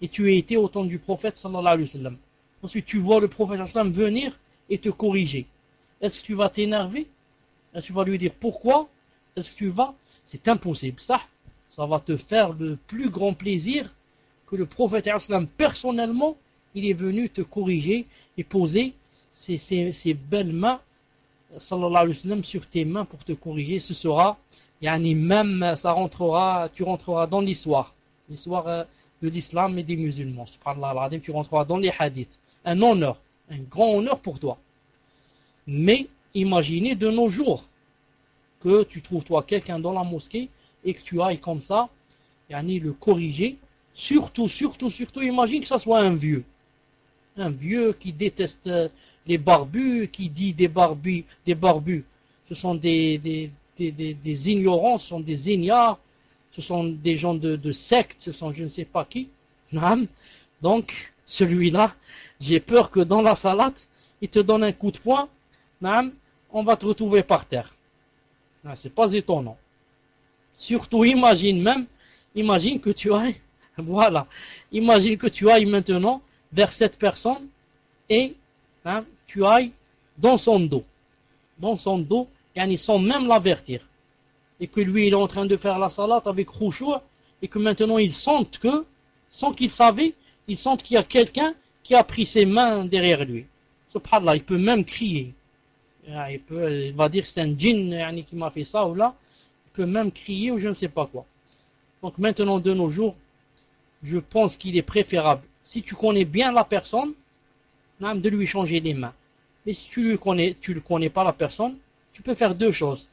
et tu as été au temps du prophète sallallahu alayhi wa sallam, Ensuite, tu vois le prophète venir et te corriger. Est-ce que tu vas t'énerver? Est-ce que tu vas lui dire pourquoi? Est-ce que tu vas C'est impossible. Ça, ça va te faire le plus grand plaisir que le prophète personnellement, il est venu te corriger et poser ses, belles mains sallallahu alayhi wa sur tes mains pour te corriger. Ce sera, yani même, ça rentrera, tu rentreras dans l'histoire. L'histoire euh, de l'islam et des musulmans. Subhanallah tu rentreras dans les hadiths. Un honneur, un grand honneur pour toi. Mais imaginez de nos jours que tu trouves toi quelqu'un dans la mosquée et que tu ailles comme ça, yani le corriger. Surtout, surtout, surtout, imagine que ça soit un vieux. Un vieux qui déteste euh, les barbus, qui dit des barbus, des barbus. Ce sont des, des, ignorants, ce sont des ignares, ce sont des gens de, de secte, ce sont je ne sais pas qui. Donc, celui-là, j'ai peur que dans la salade, il te donne un coup de poing, on va te retrouver par terre. Ah, C'est pas étonnant. Surtout, imagine même, imagine que tu ailles, voilà, imagine que tu ailles maintenant vers cette personne et hein, tu ailles dans son dos. Dans son dos, yani sans même l'avertir. Et que lui, il est en train de faire la salade avec khushu' et que maintenant il sente que, sans qu'il savait, il sente qu'il y a quelqu'un qui a pris ses mains derrière lui. Subhanallah, il peut même crier. Ah, Il, va dire c'est un djinn qui m'a fait ça ou là. Il peut même crier ou je ne sais pas quoi. Donc maintenant, de nos jours, je pense qu'il est préférable, si tu connais bien la personne, de lui changer les mains. Mais si tu ne connais, tu ne connais pas la personne, tu peux faire deux choses.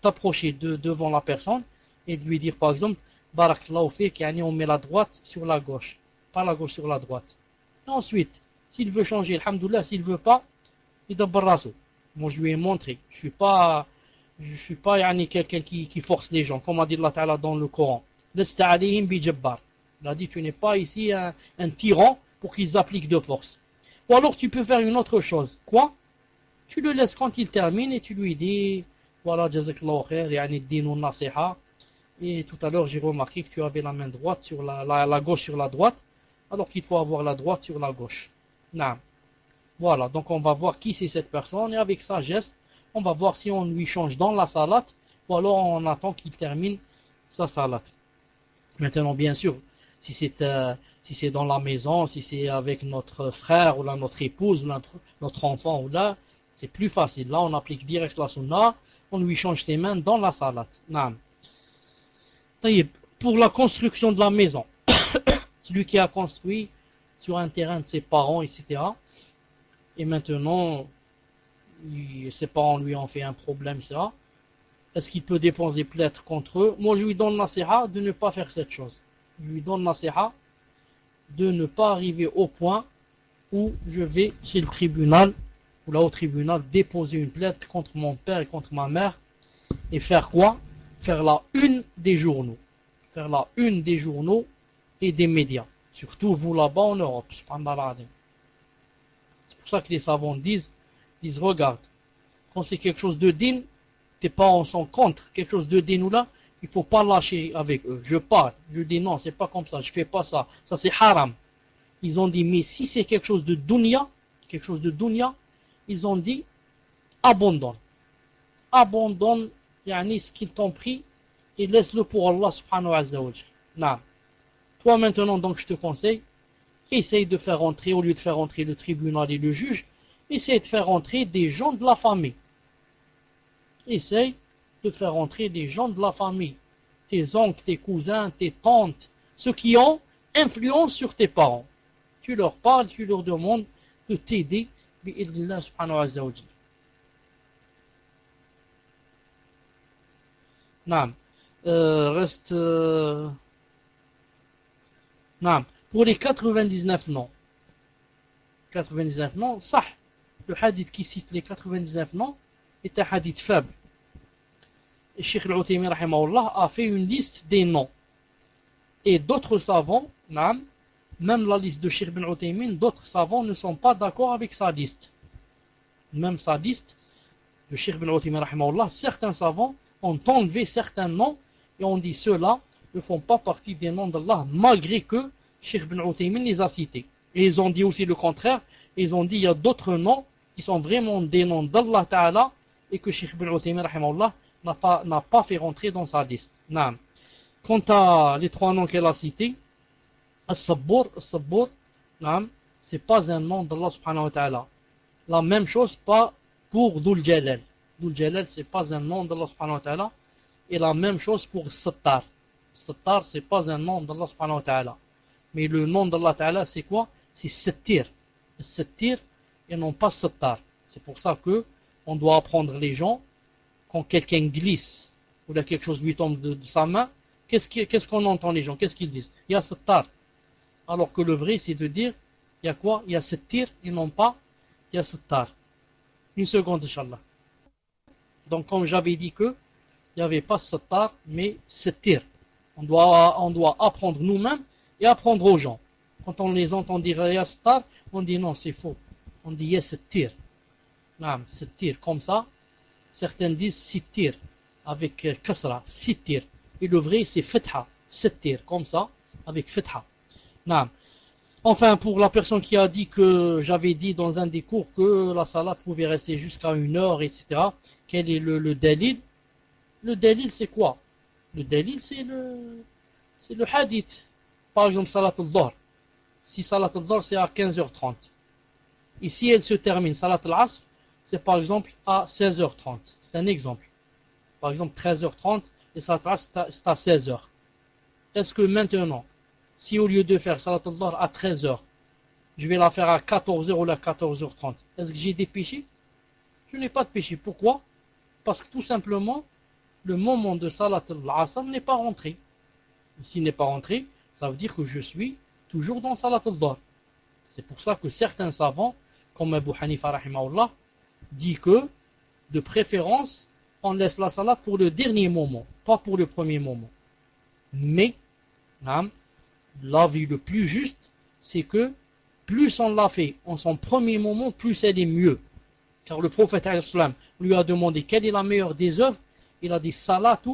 T'approcher de, devant la personne et lui dire par exemple, Barakallahu fik, on met la droite sur la gauche, pas la gauche sur la droite. Ensuite, s'il veut changer, alhamdoulilah, s'il veut pas, il raso. Moi je lui ai montré, je suis pas, je suis pas yani, quelqu'un qui, force les gens, comme a dit Allah dans le Coran. Il a dit, tu n'es pas ici un, tyran pour qu'ils appliquent de force. Ou alors tu peux faire une autre chose. Quoi? Tu le laisses quand il termine et tu lui dis, voilà, jazakallahu khair, yani dinu nasiha. Et tout à l'heure, j'ai remarqué que tu avais la main droite sur la gauche sur la droite, alors qu'il faut avoir la droite sur la gauche. Naam. Voilà, donc on va voir qui c'est cette personne et avec sa geste, on va voir si on lui change dans la salade ou alors on attend qu'il termine sa salade. Maintenant, bien sûr, si c'est euh, si dans la maison, si c'est avec notre frère ou là, notre épouse ou notre, enfant ou là, c'est plus facile. Là, on applique direct la sunna, on lui change ses mains dans la salade. Taïb, Pour la construction de la maison, celui qui a construit sur un terrain de ses parents, etc. Et maintenant, il- ses parents lui ont fait un problème, ça. Est-ce qu'il peut déposer plainte contre eux? Moi, je lui donne nasiha de ne pas faire cette chose. Je lui donne nasiha de ne pas arriver au point où je vais chez le tribunal, ou là au tribunal, déposer une plainte contre mon père et contre ma mère, et faire quoi? Faire la une des journaux. Faire la une des journaux et des médias. Surtout vous là-bas en Europe. subhanallah. C'est que les savants disent, disent regarde, quand c'est quelque chose de digne, tes parents sont contre quelque chose de digne ou là, il faut pas lâcher avec eux. Je parle, je dis non, c'est pas comme ça, je fais pas ça, ça c'est haram. Ils ont dit, mais si c'est quelque chose de dunya, quelque chose de dunya, ils ont dit, abandonne. Abandonne, yani, ce qu'ils t'ont pris, et laisse-le pour Allah subhanahu wa ta'ala. Toi maintenant, donc, je te conseille, essaye de faire entrer, au lieu de faire entrer le tribunal et le juge, essaye de faire entrer des gens de la famille. Essaye de faire entrer des gens de la famille. Tes oncles, tes cousins, tes tantes, ceux qui ont influence sur tes parents. Tu leur parles, tu leur demandes de t'aider, bi'idnillah subhanahu wa ta'ala. Naam. Euh, reste... euh, Naam. Pour les 99 noms. 99 noms, ça, le hadith qui cite les 99 noms est un hadith faible. Et Sheikh al-Utaymi a fait une liste des noms. Et d'autres savants, même la liste de Sheikh bin Utaymin, d'autres savants ne sont pas d'accord avec sa liste. Même sa liste de Sheikh bin Utaymin certains savants ont enlevé certains noms et ont dit ceux-là ne font pas partie des noms d'Allah malgré que Sheikh bin Utaymin les a cités. Et ils ont dit aussi le contraire. Ils ont dit il y a d'autres noms qui sont vraiment des noms d'Allah Ta'ala et que Sheikh Ibn Uthaymin n'a pas, fait rentrer dans sa liste. Quant à les trois noms qu'elle a cités, As-Sabbour, As-Sabbour, c'est pas un nom d'Allah subhanahu. La même chose pas pour Dhul Jalal. Dhul Jalal c'est pas un nom d'Allah subhanahu. Et la même chose pour Sattar. Sattar c'est pas un nom d'Allah subhanahu. Mais le nom d'Allah ta'ala c'est quoi? C'est Sattir. Sattir et non pas Sattar. C'est pour ça que on doit apprendre les gens quand quelqu'un glisse ou là quelque chose lui tombe de, sa main, qu'est-ce qu'on entend les gens? Qu'est-ce qu'ils disent? Il y a Sattar. Alors que le vrai c'est de dire il y a quoi? Il y a Sattir et non pas il y a Sattar. Une seconde, Inch'Allah. Donc, comme j'avais dit que il n'y avait pas Sattar, mais Sattir. On doit, on doit apprendre nous-mêmes et apprendre aux gens. Quand on les entend dire Yastar, on dit non, c'est faux. On dit Yastir. Non, Sittir, comme ça. Certains disent Sittir, avec euh, Kasra, Sittir. Et le vrai, c'est Fetha, Sittir, comme ça, avec Fetha. Enfin, pour la personne qui a dit que j'avais dit dans un des cours que la salade pouvait rester jusqu'à une heure, etc. Quel est le, le Le dalil, c'est quoi? Le dalil, c'est le, c'est le hadith. Par exemple, salat al-dhahr. Si salat al-dhahr, c'est à 15h30. Et si elle se termine, salat al-asr, c'est par exemple à 16h30. C'est un exemple. Par exemple, 13h30 et salat al-asr, c'est à 16h. Est-ce que maintenant, si au lieu de faire salat al à 13h, je vais la faire à 14h ou à 14h30, est-ce que j'ai des péchés? Je n'ai pas de péché. Pourquoi? Parce que tout simplement, le moment de salat al-asr n'est pas rentré. S'il n'est pas rentré, ça veut dire que je suis toujours dans salat al C'est pour ça que certains savants, comme Abu Hanifa rahimahullah, dit que, de préférence, on laisse la salat pour le dernier moment, pas pour le premier moment. Mais, l'avis le plus juste, c'est que plus on l'a fait en son premier moment, plus elle est mieux. Car le prophète lui a demandé quelle est la meilleure des œuvres. Il a dit salatu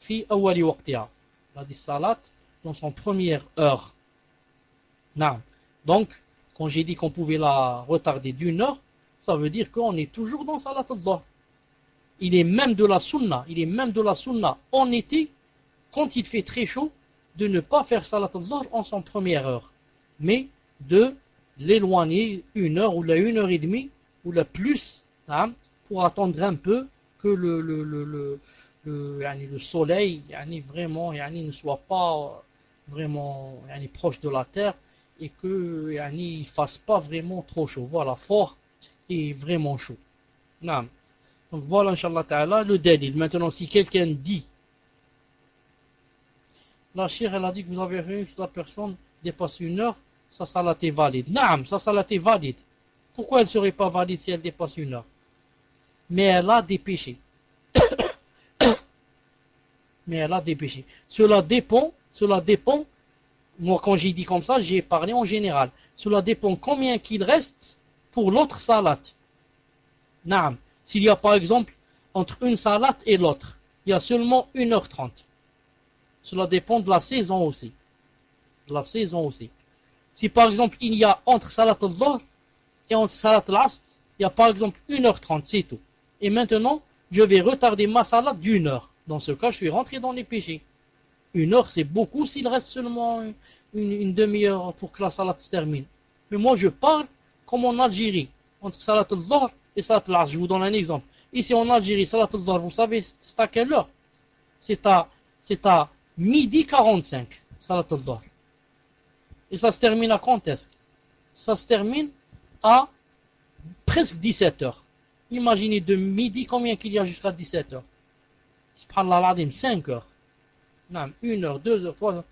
fi awali waqtiha. Il a dit salat dans son première heure. Donc, quand j'ai dit qu'on pouvait la retarder d'une heure, ça veut dire qu'on est toujours dans salat al Il est même de la sunna, il est même de la sunna en été, quand il fait très chaud, de ne pas faire salat al en son première heure, mais de l'éloigner une heure ou la une heure et demie ou la plus hein, pour attendre un peu que le, le, le, le, le, soleil vraiment ne soit pas vraiment proche de la terre et que ne fasse pas vraiment trop chaud. Voilà, fort et vraiment chaud. Donc voilà, Inch'Allah le délit. Maintenant, si quelqu'un dit la chère, elle a dit que vous avez vu que la personne dépasse une heure, sa salat est valide. Naam, sa salat est valide. Pourquoi elle ne serait pas valide si elle dépasse une heure? Mais elle a des péchés. Mais elle a des. Cela dépend, cela dépend, moi quand j'ai dit comme ça, j'ai parlé en général. Cela dépend combien qu'il reste pour l'autre salat. Naam. S'il y a par exemple, entre une salat et l'autre, il y a seulement 1h30. Cela dépend de la saison aussi. De la saison aussi. Si par exemple il y a entre Salat al et entre Salat al-Asr, il y a par exemple 1h30, c'est tout. Et maintenant, je vais retarder ma salat d'une heure. Dans ce cas, je suis rentré dans les péchés. Une heure, c'est beaucoup s'il reste seulement une, demi-heure pour que la salat se termine. Mais moi, je parle comme en Algérie, entre Salat al et Salat al-Asr. Je vous donne un exemple. Ici en Algérie, Salat al vous savez, c'est à quelle heure? C'est à, à midi 45, salat al Et ça se termine à quand est-ce? Ça se termine à presque 17 heures. Imaginez de midi combien qu'il y a jusqu'à 17 heures. Subhanallah 5 heures. Non, 1 heure, 2 heures, 3 heures.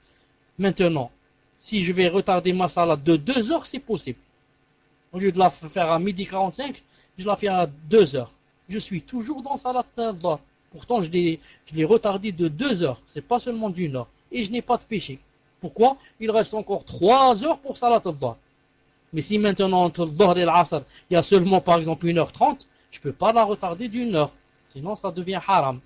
Maintenant, si je vais retarder ma salat de 2 heures, c'est possible. Au lieu de la faire à midi 45, je la fais à 2 heures. Je suis toujours dans salat al Pourtant, je l'ai retardé de deux heures. C'est pas seulement d'une heure. Et je n'ai pas de péché. Pourquoi? Il reste encore trois heures pour Salat al-Dhahr. Mais si maintenant, entre le Dhahr et l'Asr, il y a seulement, par exemple, une heure trente, je ne peux pas la retarder d'une heure. Sinon, ça devient haram.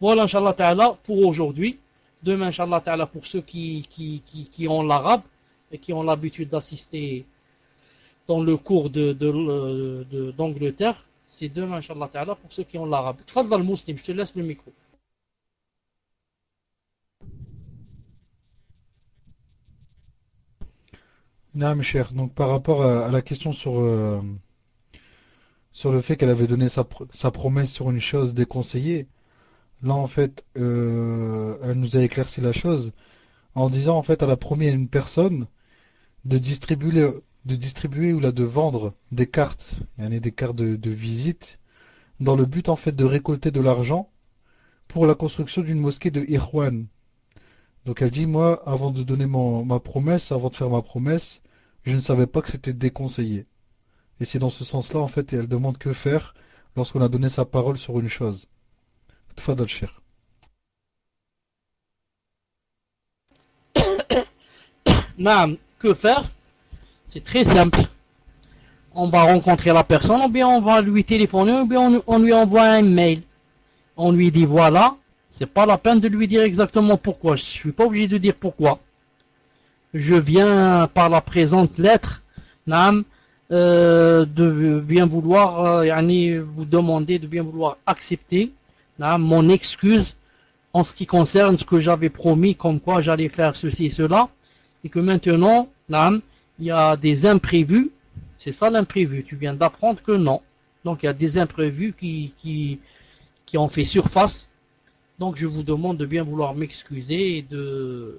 Voilà, Inch'Allah Ta'ala, pour aujourd'hui. Demain, Inch'Allah Ta'ala, pour ceux qui, qui, qui, qui ont l'arabe et qui ont l'habitude d'assister dans le cours de, de, de- d'Angleterre. C'est demain, Inch'Allah Ta'ala, pour ceux qui ont l'arabe. Tfadal Muslim, je te laisse le micro. Non, cher. Donc, par rapport à, la question sur, euh, sur le fait qu'elle avait donné sa, sa promesse sur une chose déconseillée, là, en fait, euh, elle nous a éclairci la chose en disant, en fait, elle a promis à une personne de distribuer, de distribuer ou là, de vendre des cartes, il y en a des cartes de, visite, dans le but, en fait, de récolter de l'argent pour la construction d'une mosquée de Irwan. Donc elle dit, moi, avant de donner mon- ma promesse, avant de faire ma promesse, je ne savais pas que c'était déconseillé. Et c'est dans ce sens-là, en fait, elle demande que faire lorsqu'on a donné sa parole sur une chose. Naam, que faire? C'est très simple. On va rencontrer la personne, ou bien on va lui téléphoner, ou bien on, lui envoie un mail. On lui dit voilà, c'est pas la peine de lui dire exactement pourquoi. Je suis pas obligé de dire pourquoi. Je viens par la présente lettre, Naam, euh, de bien vouloir, euh, vous demander de bien vouloir accepter mon excuse en ce qui concerne ce que j'avais promis, comme quoi j'allais faire ceci et cela et que maintenant, il y a des imprévus, c'est ça l'imprévu, tu viens d'apprendre que non. Donc il y a des imprévus qui, qui, ont fait surface. Donc je vous demande de bien vouloir m'excuser et de,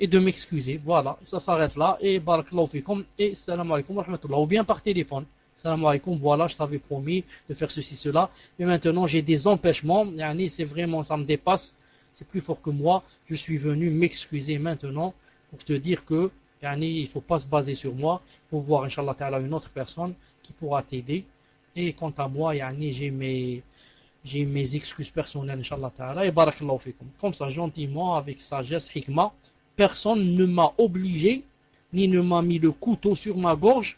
et de m'excuser. Voilà, ça s'arrête là. Et barakallahu et salam alaikum wa rahmatullah. Ou bien par téléphone. Salam alaikum, voilà, je t'avais promis de faire ceci, cela. Mais maintenant j'ai des empêchements. Yani, c'est vraiment, ça me dépasse c'est plus fort que moi, je suis venu m'excuser maintenant pour te dire que yani, il ne faut pas se baser sur moi, il faut voir Inch'Allah une autre personne qui pourra t'aider. Et quant à moi, yani, j'ai mes, j'ai mes excuses personnelles, Inch'Allah Ta'ala, et barakallahu fikum. Comme ça, gentiment, avec sagesse, hikmah, personne ne m'a obligé, ni ne m'a mis le couteau sur ma gorge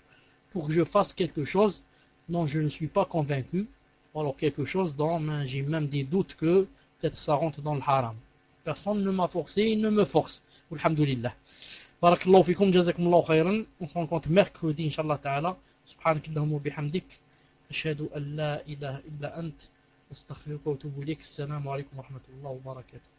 pour que je fasse quelque chose dont je ne suis pas convaincu, ou alors quelque chose dont ben, j'ai même des doutes que peut-être ça rentre dans le haram. Personne ne m'a forcé, il ne me force. Alhamdulillah. Barakallahu fikum, jazakumullahu khayran. On se rencontre mercredi, Inch'Allah ta'ala. سبحانك اللهم وبحمدك أشهد أن لا إله إلا أنت أستغفرك وأتوب إليك السلام عليكم ورحمة الله وبركاته